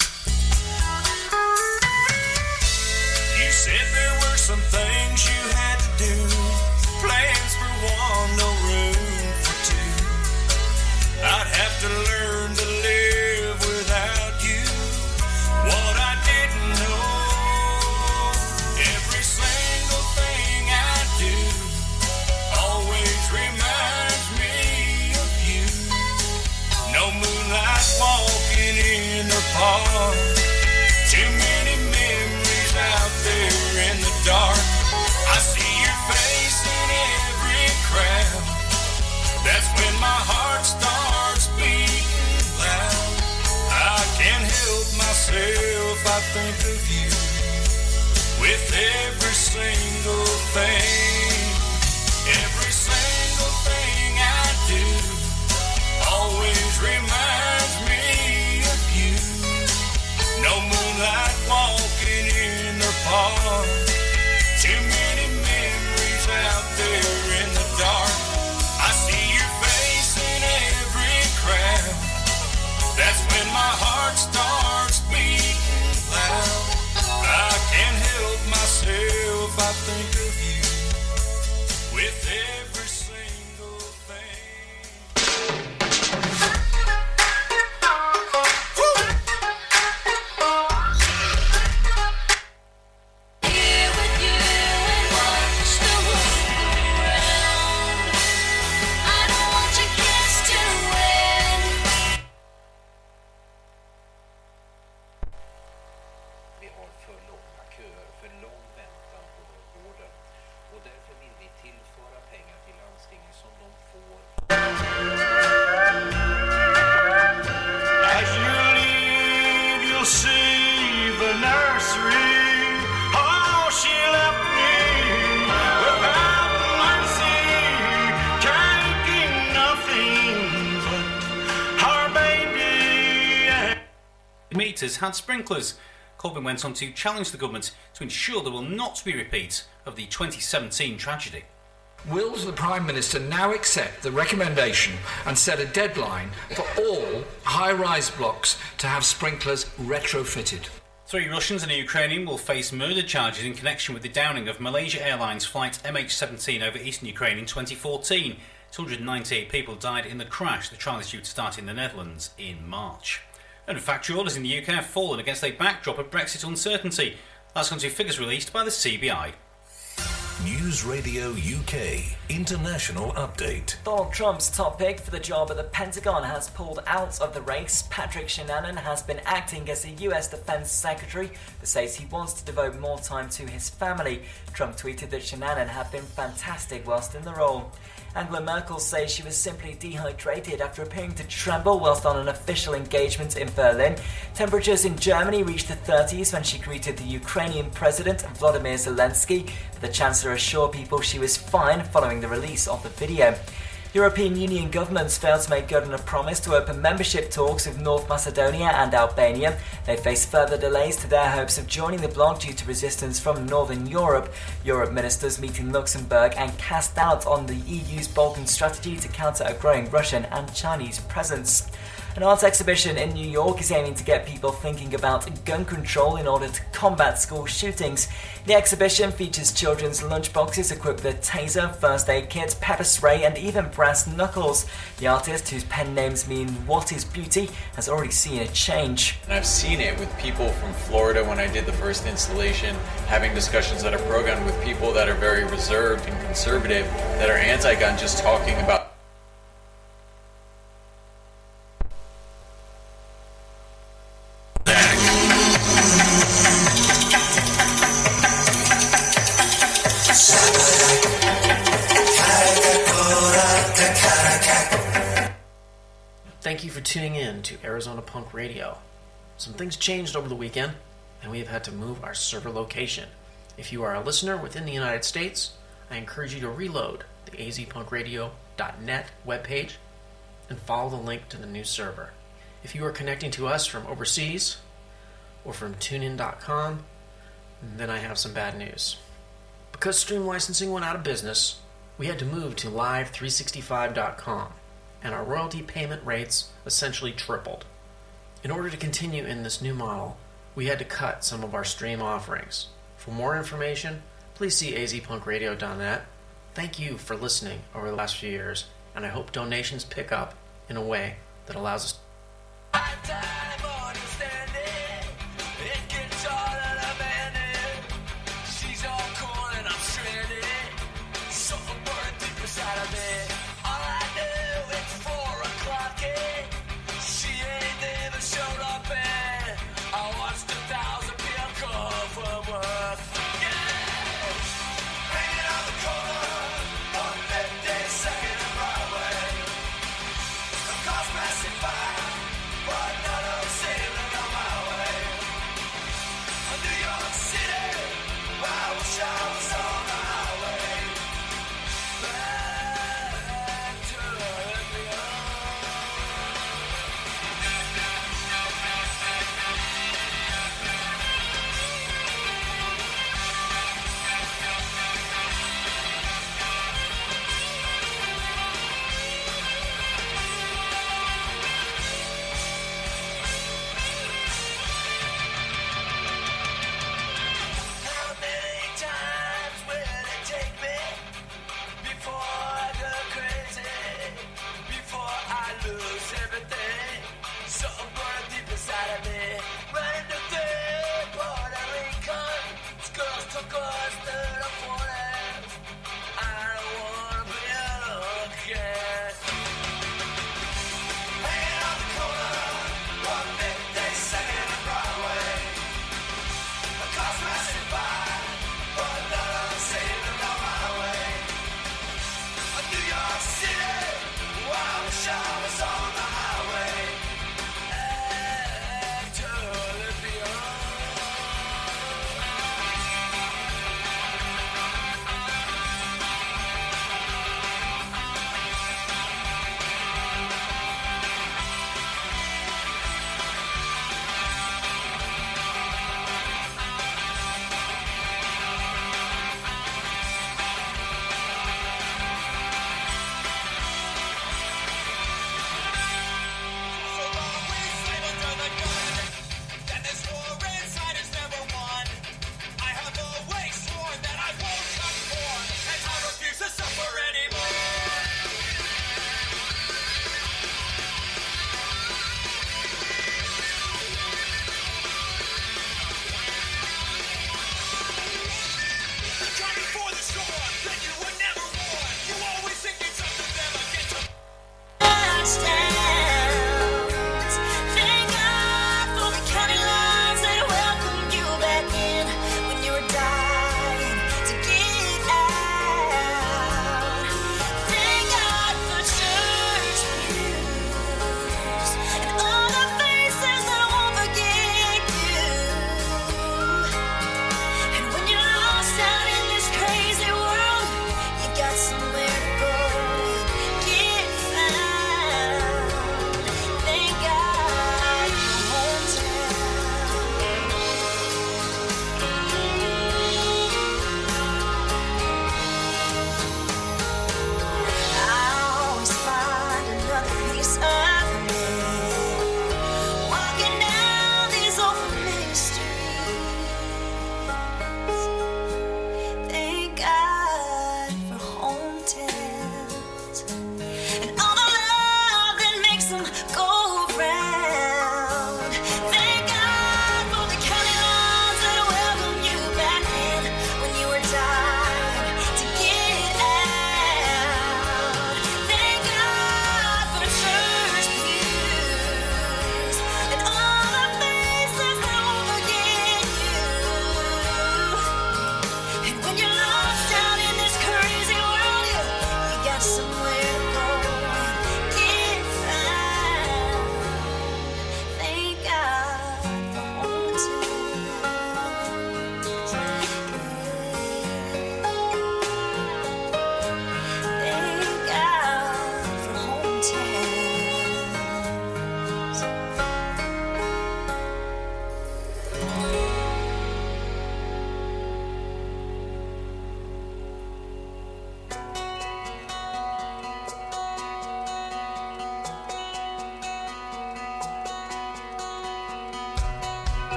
Every single thing. Sprinklers. Corbyn went on to challenge the government to ensure there will not be repeats of the 2017 tragedy. Will the Prime Minister now accept the recommendation and set a deadline for all high rise blocks to have sprinklers retrofitted? Three Russians and a Ukrainian will face murder charges in connection with the downing of Malaysia Airlines flight MH17 over eastern Ukraine in 2014. 298 people died in the crash. The trial is due to start in the Netherlands in March. And factory orders in the UK have fallen against a backdrop of Brexit uncertainty. That's gone to figures released by the CBI. News Radio UK International Update. Donald Trump's top pick for the job at the Pentagon has pulled out of the race. Patrick Shanahan has been acting as the US Defense Secretary, but says he wants to devote more time to his family. Trump tweeted that Shanahan had been fantastic whilst in the role. Angela Merkel says she was simply dehydrated after appearing to tremble whilst on an official engagement in Berlin. Temperatures in Germany reached the 30s when she greeted the Ukrainian President Vladimir Zelensky, the Chancellor assured people she was fine following the release of the video. European Union governments failed to make good on a promise to open membership talks with North Macedonia and Albania. They face further delays to their hopes of joining the bloc due to resistance from Northern Europe. Europe ministers meet in Luxembourg and cast doubt on the EU's Balkan strategy to counter a growing Russian and Chinese presence. An art exhibition in New York is aiming to get people thinking about gun control in order to combat school shootings. The exhibition features children's lunchboxes equipped with taser, first aid kits, pepper spray, and even brass knuckles. The artist, whose pen names mean What is Beauty, has already seen a change. And I've seen it with people from Florida when I did the first installation, having discussions at a program with people that are very reserved and conservative, that are anti gun, just talking about tuning in to Arizona Punk Radio. Some things changed over the weekend, and we have had to move our server location. If you are a listener within the United States, I encourage you to reload the azpunkradio.net webpage and follow the link to the new server. If you are connecting to us from overseas or from tunein.com, then I have some bad news. Because stream licensing went out of business, we had to move to live365.com, and our royalty payment rates essentially tripled. In order to continue in this new model, we had to cut some of our stream offerings. For more information, please see azpunkradio.net. Thank you for listening over the last few years, and I hope donations pick up in a way that allows us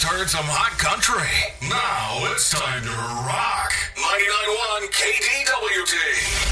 just heard some hot country. Now it's time to rock. 991 KDWT.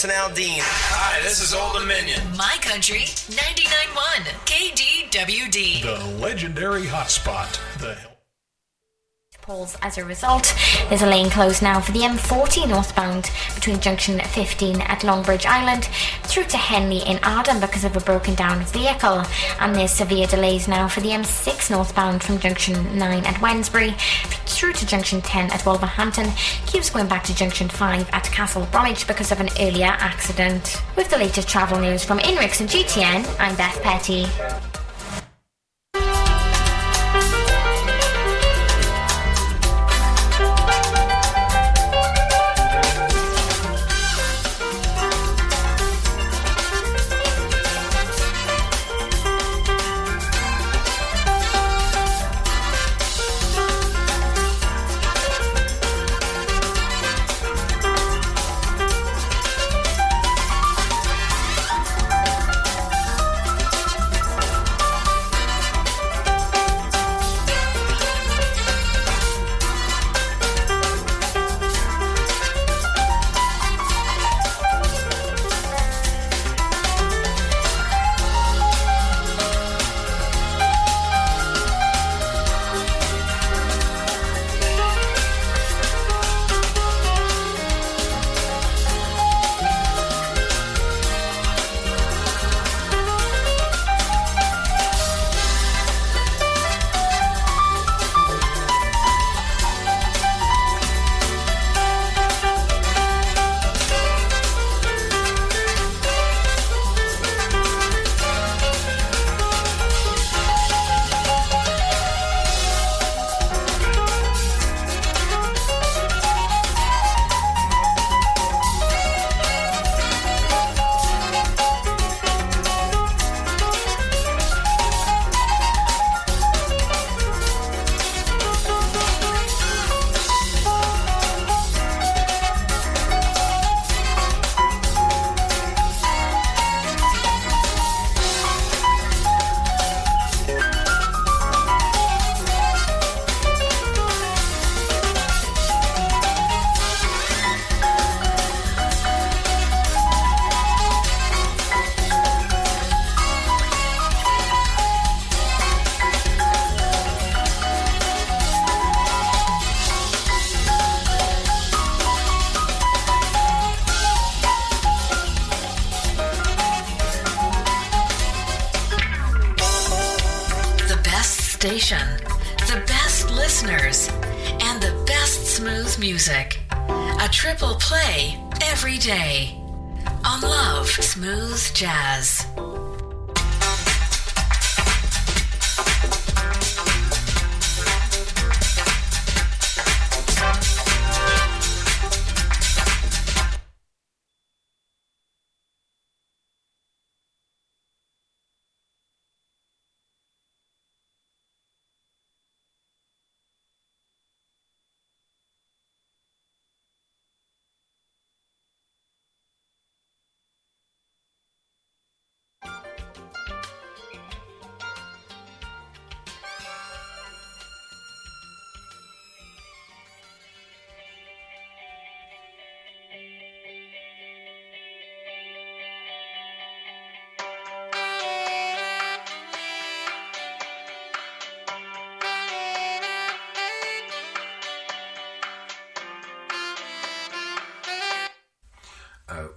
Jason Aldean. Hi, this is Old Dominion. My Country 99.1 KDWD. The legendary hotspot. The Polls as a result. There's a lane closed now for the M40 northbound between junction 15 at Longbridge Island through to Henley in Arden because of a broken down vehicle. And there's severe delays now for the M6 northbound from junction 9 at Wednesbury through to junction 10 at Wolverhampton. Queues going back to junction 5 at Castle Bromwich because of an earlier accident. With the latest travel news from Inrix and GTN, I'm Beth Petty.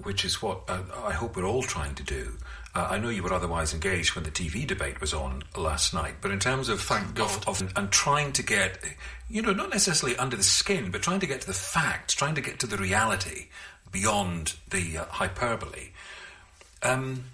Which is what uh, I hope we're all trying to do. Uh, I know you were otherwise engaged when the TV debate was on last night, but in terms of Thank of, of and trying to get, you know, not necessarily under the skin, but trying to get to the facts, trying to get to the reality beyond the uh, hyperbole. Um,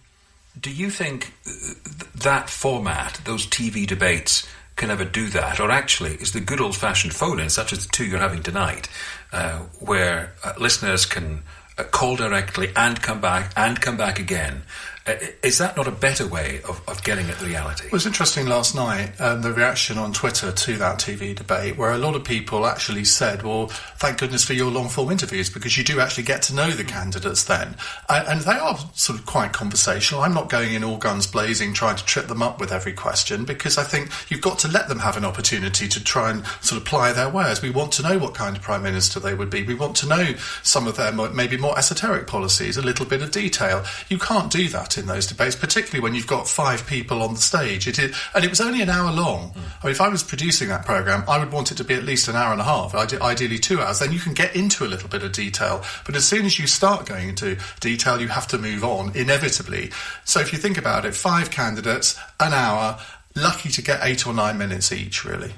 do you think th- that format, those TV debates, can ever do that? Or actually, is the good old fashioned phone in, such as the two you're having tonight, uh, where uh, listeners can uh, Uh, call directly and come back and come back again? Uh, is that not a better way of, of getting at the reality? It was interesting last night, um, the reaction on Twitter to that TV debate, where a lot of people actually said, well, thank goodness for your long form interviews because you do actually get to know the candidates then. And, and they are sort of quite conversational. I'm not going in all guns blazing trying to trip them up with every question because I think you've got to let them have an opportunity to try and sort of ply their wares. We want to know what kind of Prime Minister they would be. We want to know some of their maybe more esoteric policies, a little bit of detail. You can't do that in those debates, particularly when you've got five people on the stage. It is, and it was only an hour long. Hmm. I mean, if I was producing that program, I would want it to be at least an hour and a half, ide- ideally two hours. Then you can get into a little bit of detail. But as soon as you start going into detail, you have to move on inevitably. So if you think about it, five candidates, an hour, lucky to get eight or nine minutes each, really.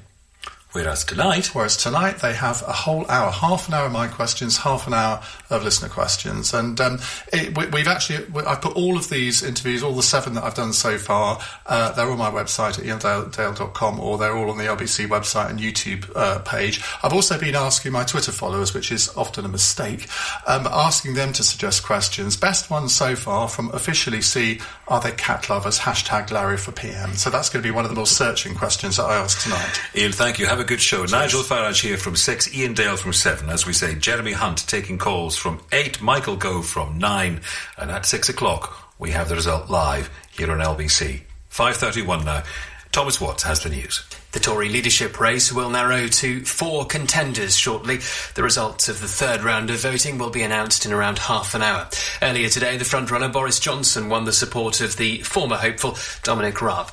Whereas tonight, whereas tonight they have a whole hour, half an hour of my questions, half an hour of listener questions, and um, it, we, we've actually we, I've put all of these interviews, all the seven that I've done so far. Uh, they're on my website at iandale.com, or they're all on the LBC website and YouTube uh, page. I've also been asking my Twitter followers, which is often a mistake, um, asking them to suggest questions. Best one so far from officially see are they cat lovers? Hashtag Larry for PM. So that's going to be one of the more searching questions that I ask tonight. Ian, thank you. Have a good show. Nigel Farage here from 6, Ian Dale from 7. As we say, Jeremy Hunt taking calls from 8, Michael Gove from 9. And at 6 o'clock, we have the result live here on LBC. 5.31 now. Thomas Watts has the news. The Tory leadership race will narrow to four contenders shortly. The results of the third round of voting will be announced in around half an hour. Earlier today, the frontrunner Boris Johnson won the support of the former hopeful Dominic Raab.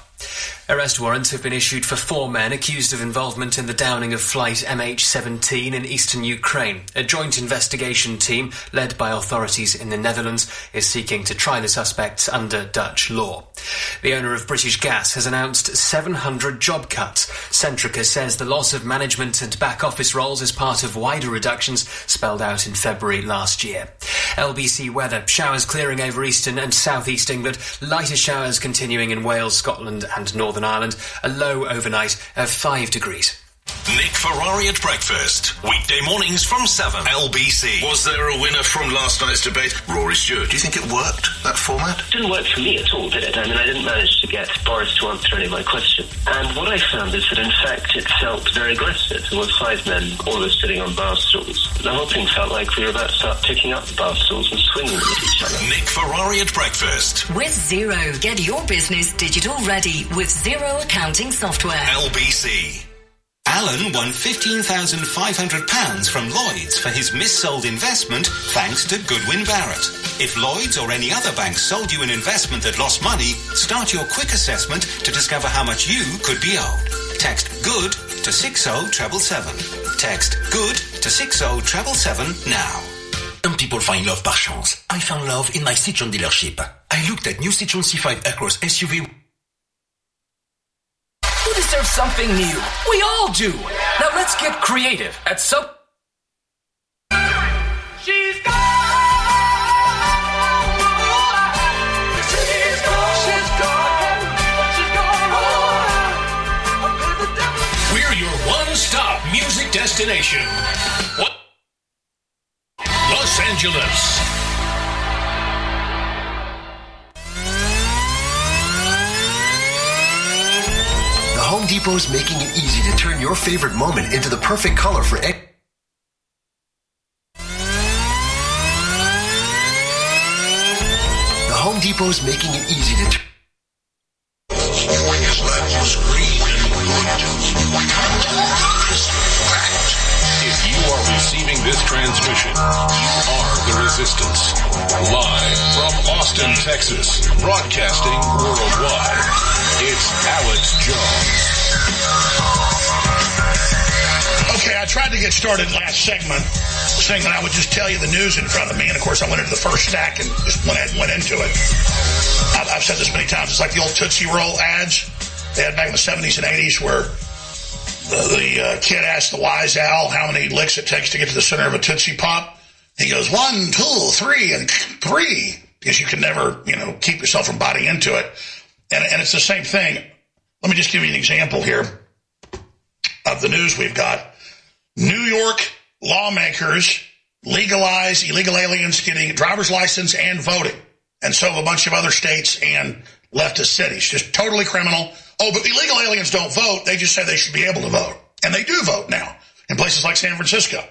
Arrest warrants have been issued for four men accused of involvement in the downing of flight MH17 in eastern Ukraine. A joint investigation team, led by authorities in the Netherlands, is seeking to try the suspects under Dutch law. The owner of British Gas has announced 700 job cuts. Centrica says the loss of management and back office roles is part of wider reductions spelled out in February last year. LBC weather showers clearing over eastern and southeast England, lighter showers continuing in Wales, Scotland, and Northern Ireland, a low overnight of 5 degrees. Nick Ferrari at breakfast. Weekday mornings from 7. LBC. Was there a winner from last night's debate? Rory Stewart. Do you think it worked, that format? didn't work for me at all, did it? I mean, I didn't manage to get Boris to answer any of my questions. And what I found is that, in fact, it felt very aggressive. There were five men, all of us sitting on bar stools. The whole thing felt like we were about to start picking up the bar stools and swinging them at each other. Nick Ferrari at breakfast. With Zero, get your business digital ready with Zero accounting software. LBC. Alan won £15,500 from Lloyds for his missold investment thanks to Goodwin Barrett. If Lloyds or any other bank sold you an investment that lost money, start your quick assessment to discover how much you could be owed. Text GOOD to 60777. Text GOOD to 60777 now. Some people find love par chance. I found love in my Citroen dealership. I looked at new Citroen C5 Across SUV. Something new? We all do. Now let's get creative at some. She's We're your one stop music destination. What? Los Angeles. Home Depot is making it easy to turn your favorite moment into the perfect color for any. The Home Depot is making it easy to turn. You are receiving this transmission, you are the resistance. Live from Austin, Texas, broadcasting worldwide, it's Alex Jones. Okay, I tried to get started last segment saying that I would just tell you the news in front of me, and of course I went into the first stack and just went, went into it. I've, I've said this many times. It's like the old Tootsie Roll ads they had back in the 70s and 80s where the, uh, kid asked the wise owl how many licks it takes to get to the center of a Tootsie Pop. He goes, one, two, three, and three, because you can never, you know, keep yourself from biting into it. And, and it's the same thing. Let me just give you an example here of the news we've got. New York lawmakers legalize illegal aliens getting driver's license and voting. And so a bunch of other states and leftist cities. Just totally criminal. Oh, but illegal aliens don't vote. They just say they should be able to vote. And they do vote now in places like San Francisco.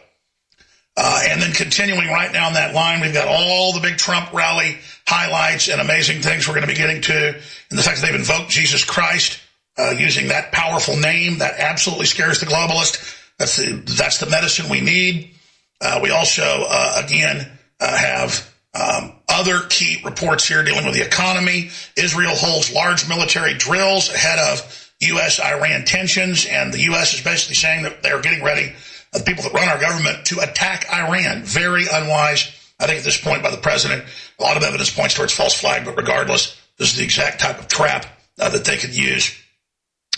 Uh, and then continuing right down that line, we've got all the big Trump rally highlights and amazing things we're going to be getting to. And the fact that they've invoked Jesus Christ uh, using that powerful name that absolutely scares the globalist. That's the, that's the medicine we need. Uh, we also, uh, again, uh, have um, other key reports here dealing with the economy. Israel holds large military drills ahead of U.S. Iran tensions, and the U.S. is basically saying that they're getting ready, the people that run our government, to attack Iran. Very unwise, I think, at this point by the president. A lot of evidence points towards false flag, but regardless, this is the exact type of trap uh, that they could use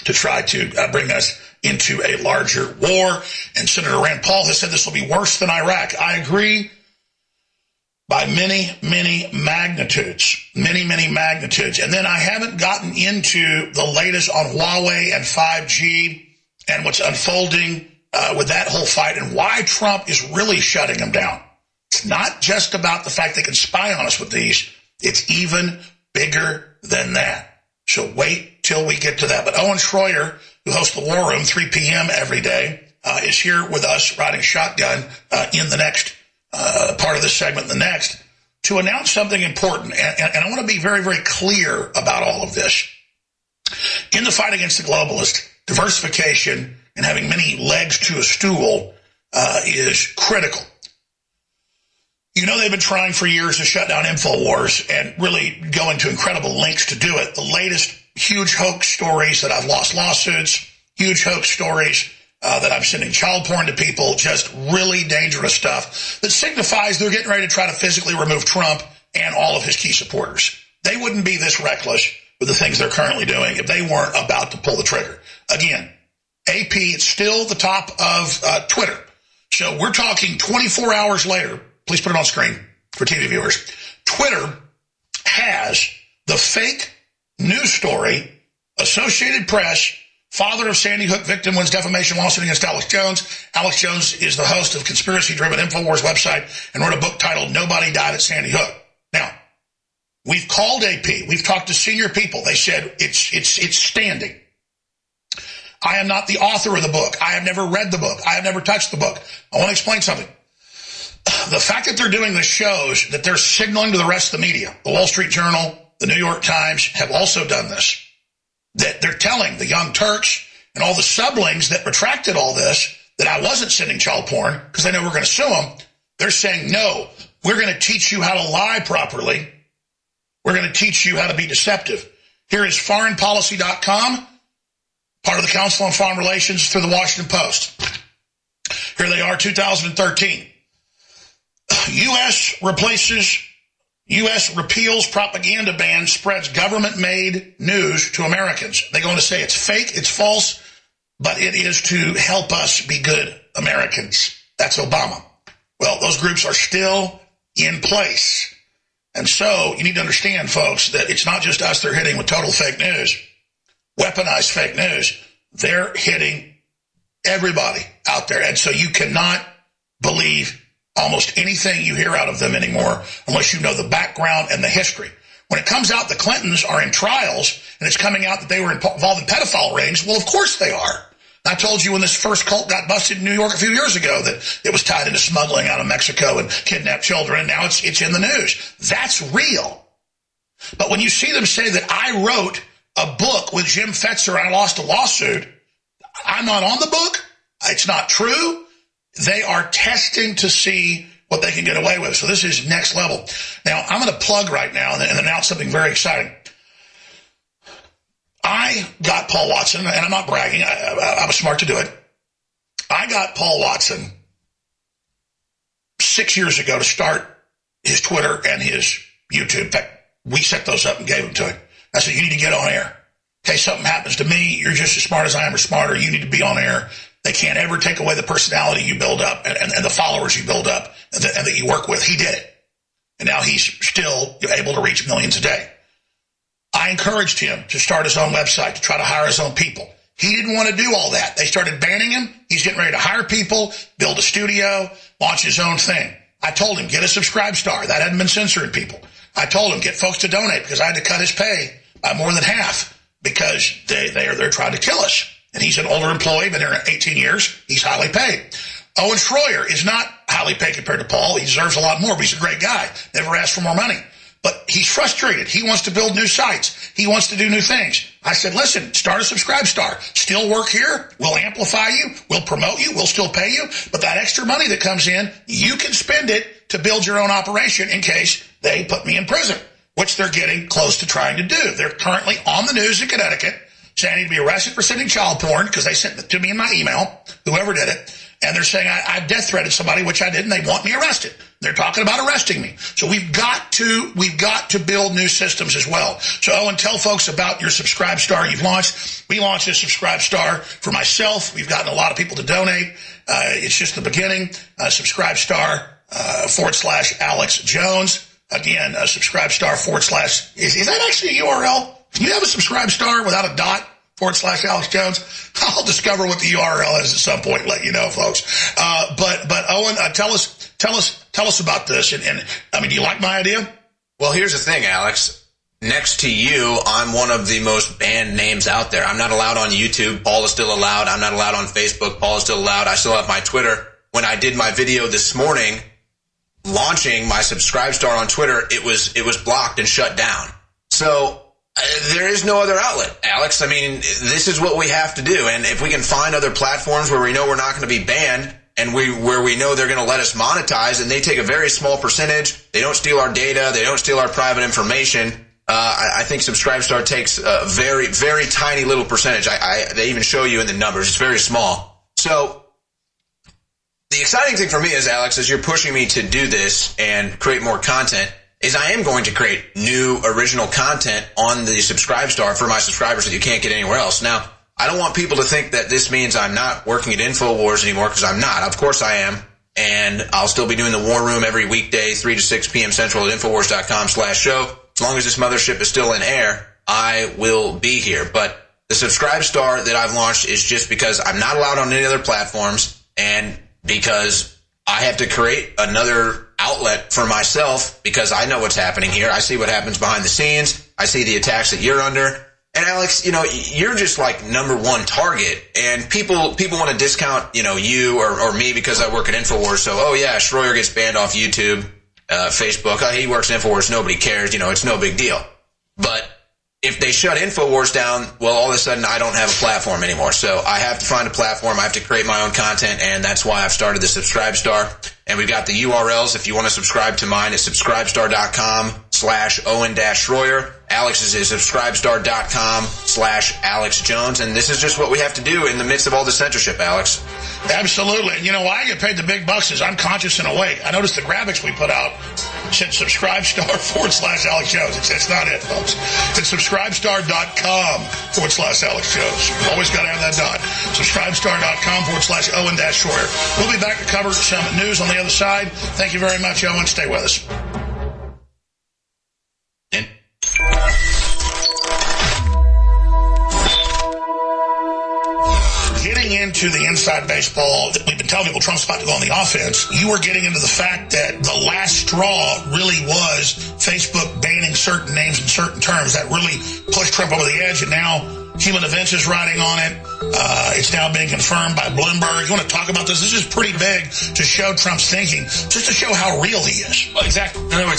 to try to uh, bring us into a larger war. And Senator Rand Paul has said this will be worse than Iraq. I agree by many, many magnitudes. Many, many magnitudes. And then I haven't gotten into the latest on Huawei and 5G and what's unfolding uh, with that whole fight and why Trump is really shutting them down. It's not just about the fact they can spy on us with these. It's even bigger than that. So wait till we get to that. But Owen Schroyer, who hosts the War Room 3 p.m. every day, uh, is here with us riding shotgun uh, in the next uh, part of this segment, the next, to announce something important. And, and, I want to be very, very clear about all of this. In the fight against the globalist, diversification and having many legs to a stool uh, is critical. You know, they've been trying for years to shut down InfoWars and really going to incredible lengths to do it. The latest huge hoax stories that I've lost lawsuits, huge hoax stories uh, that I'm sending child porn to people, just really dangerous stuff that signifies they're getting ready to try to physically remove Trump and all of his key supporters. They wouldn't be this reckless with the things they're currently doing if they weren't about to pull the trigger. Again, AP, it's still the top of uh, Twitter. So we're talking 24 hours later. Please put it on screen for TV viewers. Twitter has the fake news story, Associated Press, father of Sandy Hook victim wins defamation lawsuit against Alex Jones. Alex Jones is the host of conspiracy driven InfoWars website and wrote a book titled Nobody Died at Sandy Hook. Now, we've called AP. We've talked to senior people. They said it's, it's, it's standing. I am not the author of the book. I have never read the book. I have never touched the book. I want to explain something. The fact that they're doing this shows that they're signaling to the rest of the media. The Wall Street Journal, the New York Times have also done this. That they're telling the Young Turks and all the sublings that retracted all this that I wasn't sending child porn because they know we're going to sue them. They're saying, no, we're going to teach you how to lie properly. We're going to teach you how to be deceptive. Here is foreignpolicy.com, part of the Council on Foreign Relations through the Washington Post. Here they are, 2013. U.S. replaces, U.S. repeals propaganda ban, spreads government made news to Americans. They're going to say it's fake, it's false, but it is to help us be good Americans. That's Obama. Well, those groups are still in place. And so you need to understand, folks, that it's not just us they're hitting with total fake news, weaponized fake news. They're hitting everybody out there. And so you cannot believe almost anything you hear out of them anymore unless you know the background and the history. When it comes out the Clintons are in trials and it's coming out that they were involved in pedophile rings, well, of course they are. I told you when this first cult got busted in New York a few years ago that it was tied into smuggling out of Mexico and kidnapped children, now it's it's in the news. That's real. But when you see them say that I wrote a book with Jim Fetzer and I lost a lawsuit, I'm not on the book. It's not true. They are testing to see what they can get away with. So this is next level. Now I'm going to plug right now and announce something very exciting. I got Paul Watson, and I'm not bragging. I, I, I was smart to do it. I got Paul Watson six years ago to start his Twitter and his YouTube. In fact, we set those up and gave them to him. I said, you need to get on air. In case something happens to me, you're just as smart as I am or smarter. You need to be on air. They can't ever take away the personality you build up and, and, and the followers you build up and that, and that you work with. He did it. And now he's still able to reach millions a day. I encouraged him to start his own website, to try to hire his own people. He didn't want to do all that. They started banning him. He's getting ready to hire people, build a studio, launch his own thing. I told him, get a subscribe star. That hadn't been censoring people. I told him, get folks to donate because I had to cut his pay by more than half because they, they are, they're trying to kill us. And he's an older employee, been there 18 years. He's highly paid. Owen Schroyer is not highly paid compared to Paul. He deserves a lot more, but he's a great guy. Never asked for more money. But he's frustrated. He wants to build new sites. He wants to do new things. I said, listen, start a subscribe star. Still work here. We'll amplify you. We'll promote you. We'll still pay you. But that extra money that comes in, you can spend it to build your own operation in case they put me in prison, which they're getting close to trying to do. They're currently on the news in Connecticut saying I need to be arrested for sending child porn because they sent it to me in my email, whoever did it. And they're saying I, I death threatened somebody, which I didn't. They want me arrested. They're talking about arresting me. So we've got to, we've got to build new systems as well. So Owen, tell folks about your Subscribe Star you've launched. We launched a Subscribe Star for myself. We've gotten a lot of people to donate. Uh, it's just the beginning. Uh, subscribe Star uh, forward slash Alex Jones. Again, uh, Subscribe Star forward slash. Is, is that actually a URL? Can you have a Subscribe Star without a dot? forward slash Alex Jones. I'll discover what the URL is at some point and let you know, folks. Uh, but but Owen, uh, tell us tell us tell us about this. And, and I mean, do you like my idea? Well, here's the thing, Alex. Next to you, I'm one of the most banned names out there. I'm not allowed on YouTube. Paul is still allowed. I'm not allowed on Facebook. Paul is still allowed. I still have my Twitter. When I did my video this morning launching my subscribe star on Twitter, it was it was blocked and shut down. So there is no other outlet, Alex. I mean, this is what we have to do. And if we can find other platforms where we know we're not going to be banned and we where we know they're going to let us monetize and they take a very small percentage, they don't steal our data, they don't steal our private information. Uh, I, I think Subscribestar takes a very, very tiny little percentage. I, I, they even show you in the numbers. It's very small. So the exciting thing for me is, Alex, as you're pushing me to do this and create more content, is I am going to create new original content on the subscribe star for my subscribers that you can't get anywhere else. Now, I don't want people to think that this means I'm not working at InfoWars anymore because I'm not. Of course I am. And I'll still be doing the War Room every weekday, 3 to 6 p.m. Central at Infowars.com slash show. As long as this mothership is still in air, I will be here. But the subscribe star that I've launched is just because I'm not allowed on any other platforms and because I have to create another outlet for myself because I know what's happening here. I see what happens behind the scenes. I see the attacks that you're under. And Alex, you know, you're just like number one target and people, people want to discount, you know, you or, or me because I work at InfoWars. So, oh yeah, Schroyer gets banned off YouTube, uh, Facebook. Oh, he works at InfoWars. Nobody cares. You know, it's no big deal. But if they shut InfoWars down, well, all of a sudden I don't have a platform anymore. So I have to find a platform. I have to create my own content, and that's why I've started the Subscribe Star. And we've got the URLs if you want to subscribe to mine. It's subscribestar.com slash Owen dash Alex's is subscribestar.com slash Alex Jones. And this is just what we have to do in the midst of all the censorship, Alex. Absolutely. And you know why I get paid the big bucks is I'm conscious and awake. I noticed the graphics we put out said subscribe star forward slash Alex Jones. It's, it's not it, folks. It's subscribestar.com forward slash Alex Jones. Always got to have that dot. Subscribestar.com forward slash Owen dash Schroyer. We'll be back to cover some news on the other side. Thank you very much, Owen. Stay with us. Getting into the inside baseball, that we've been telling people Trump's about to go on the offense. You were getting into the fact that the last straw really was Facebook banning certain names and certain terms. That really pushed Trump over the edge, and now Human Events is writing on it. Uh, it's now being confirmed by Bloomberg. You want to talk about this? This is pretty big to show Trump's thinking, just to show how real he is. Exactly. In other words,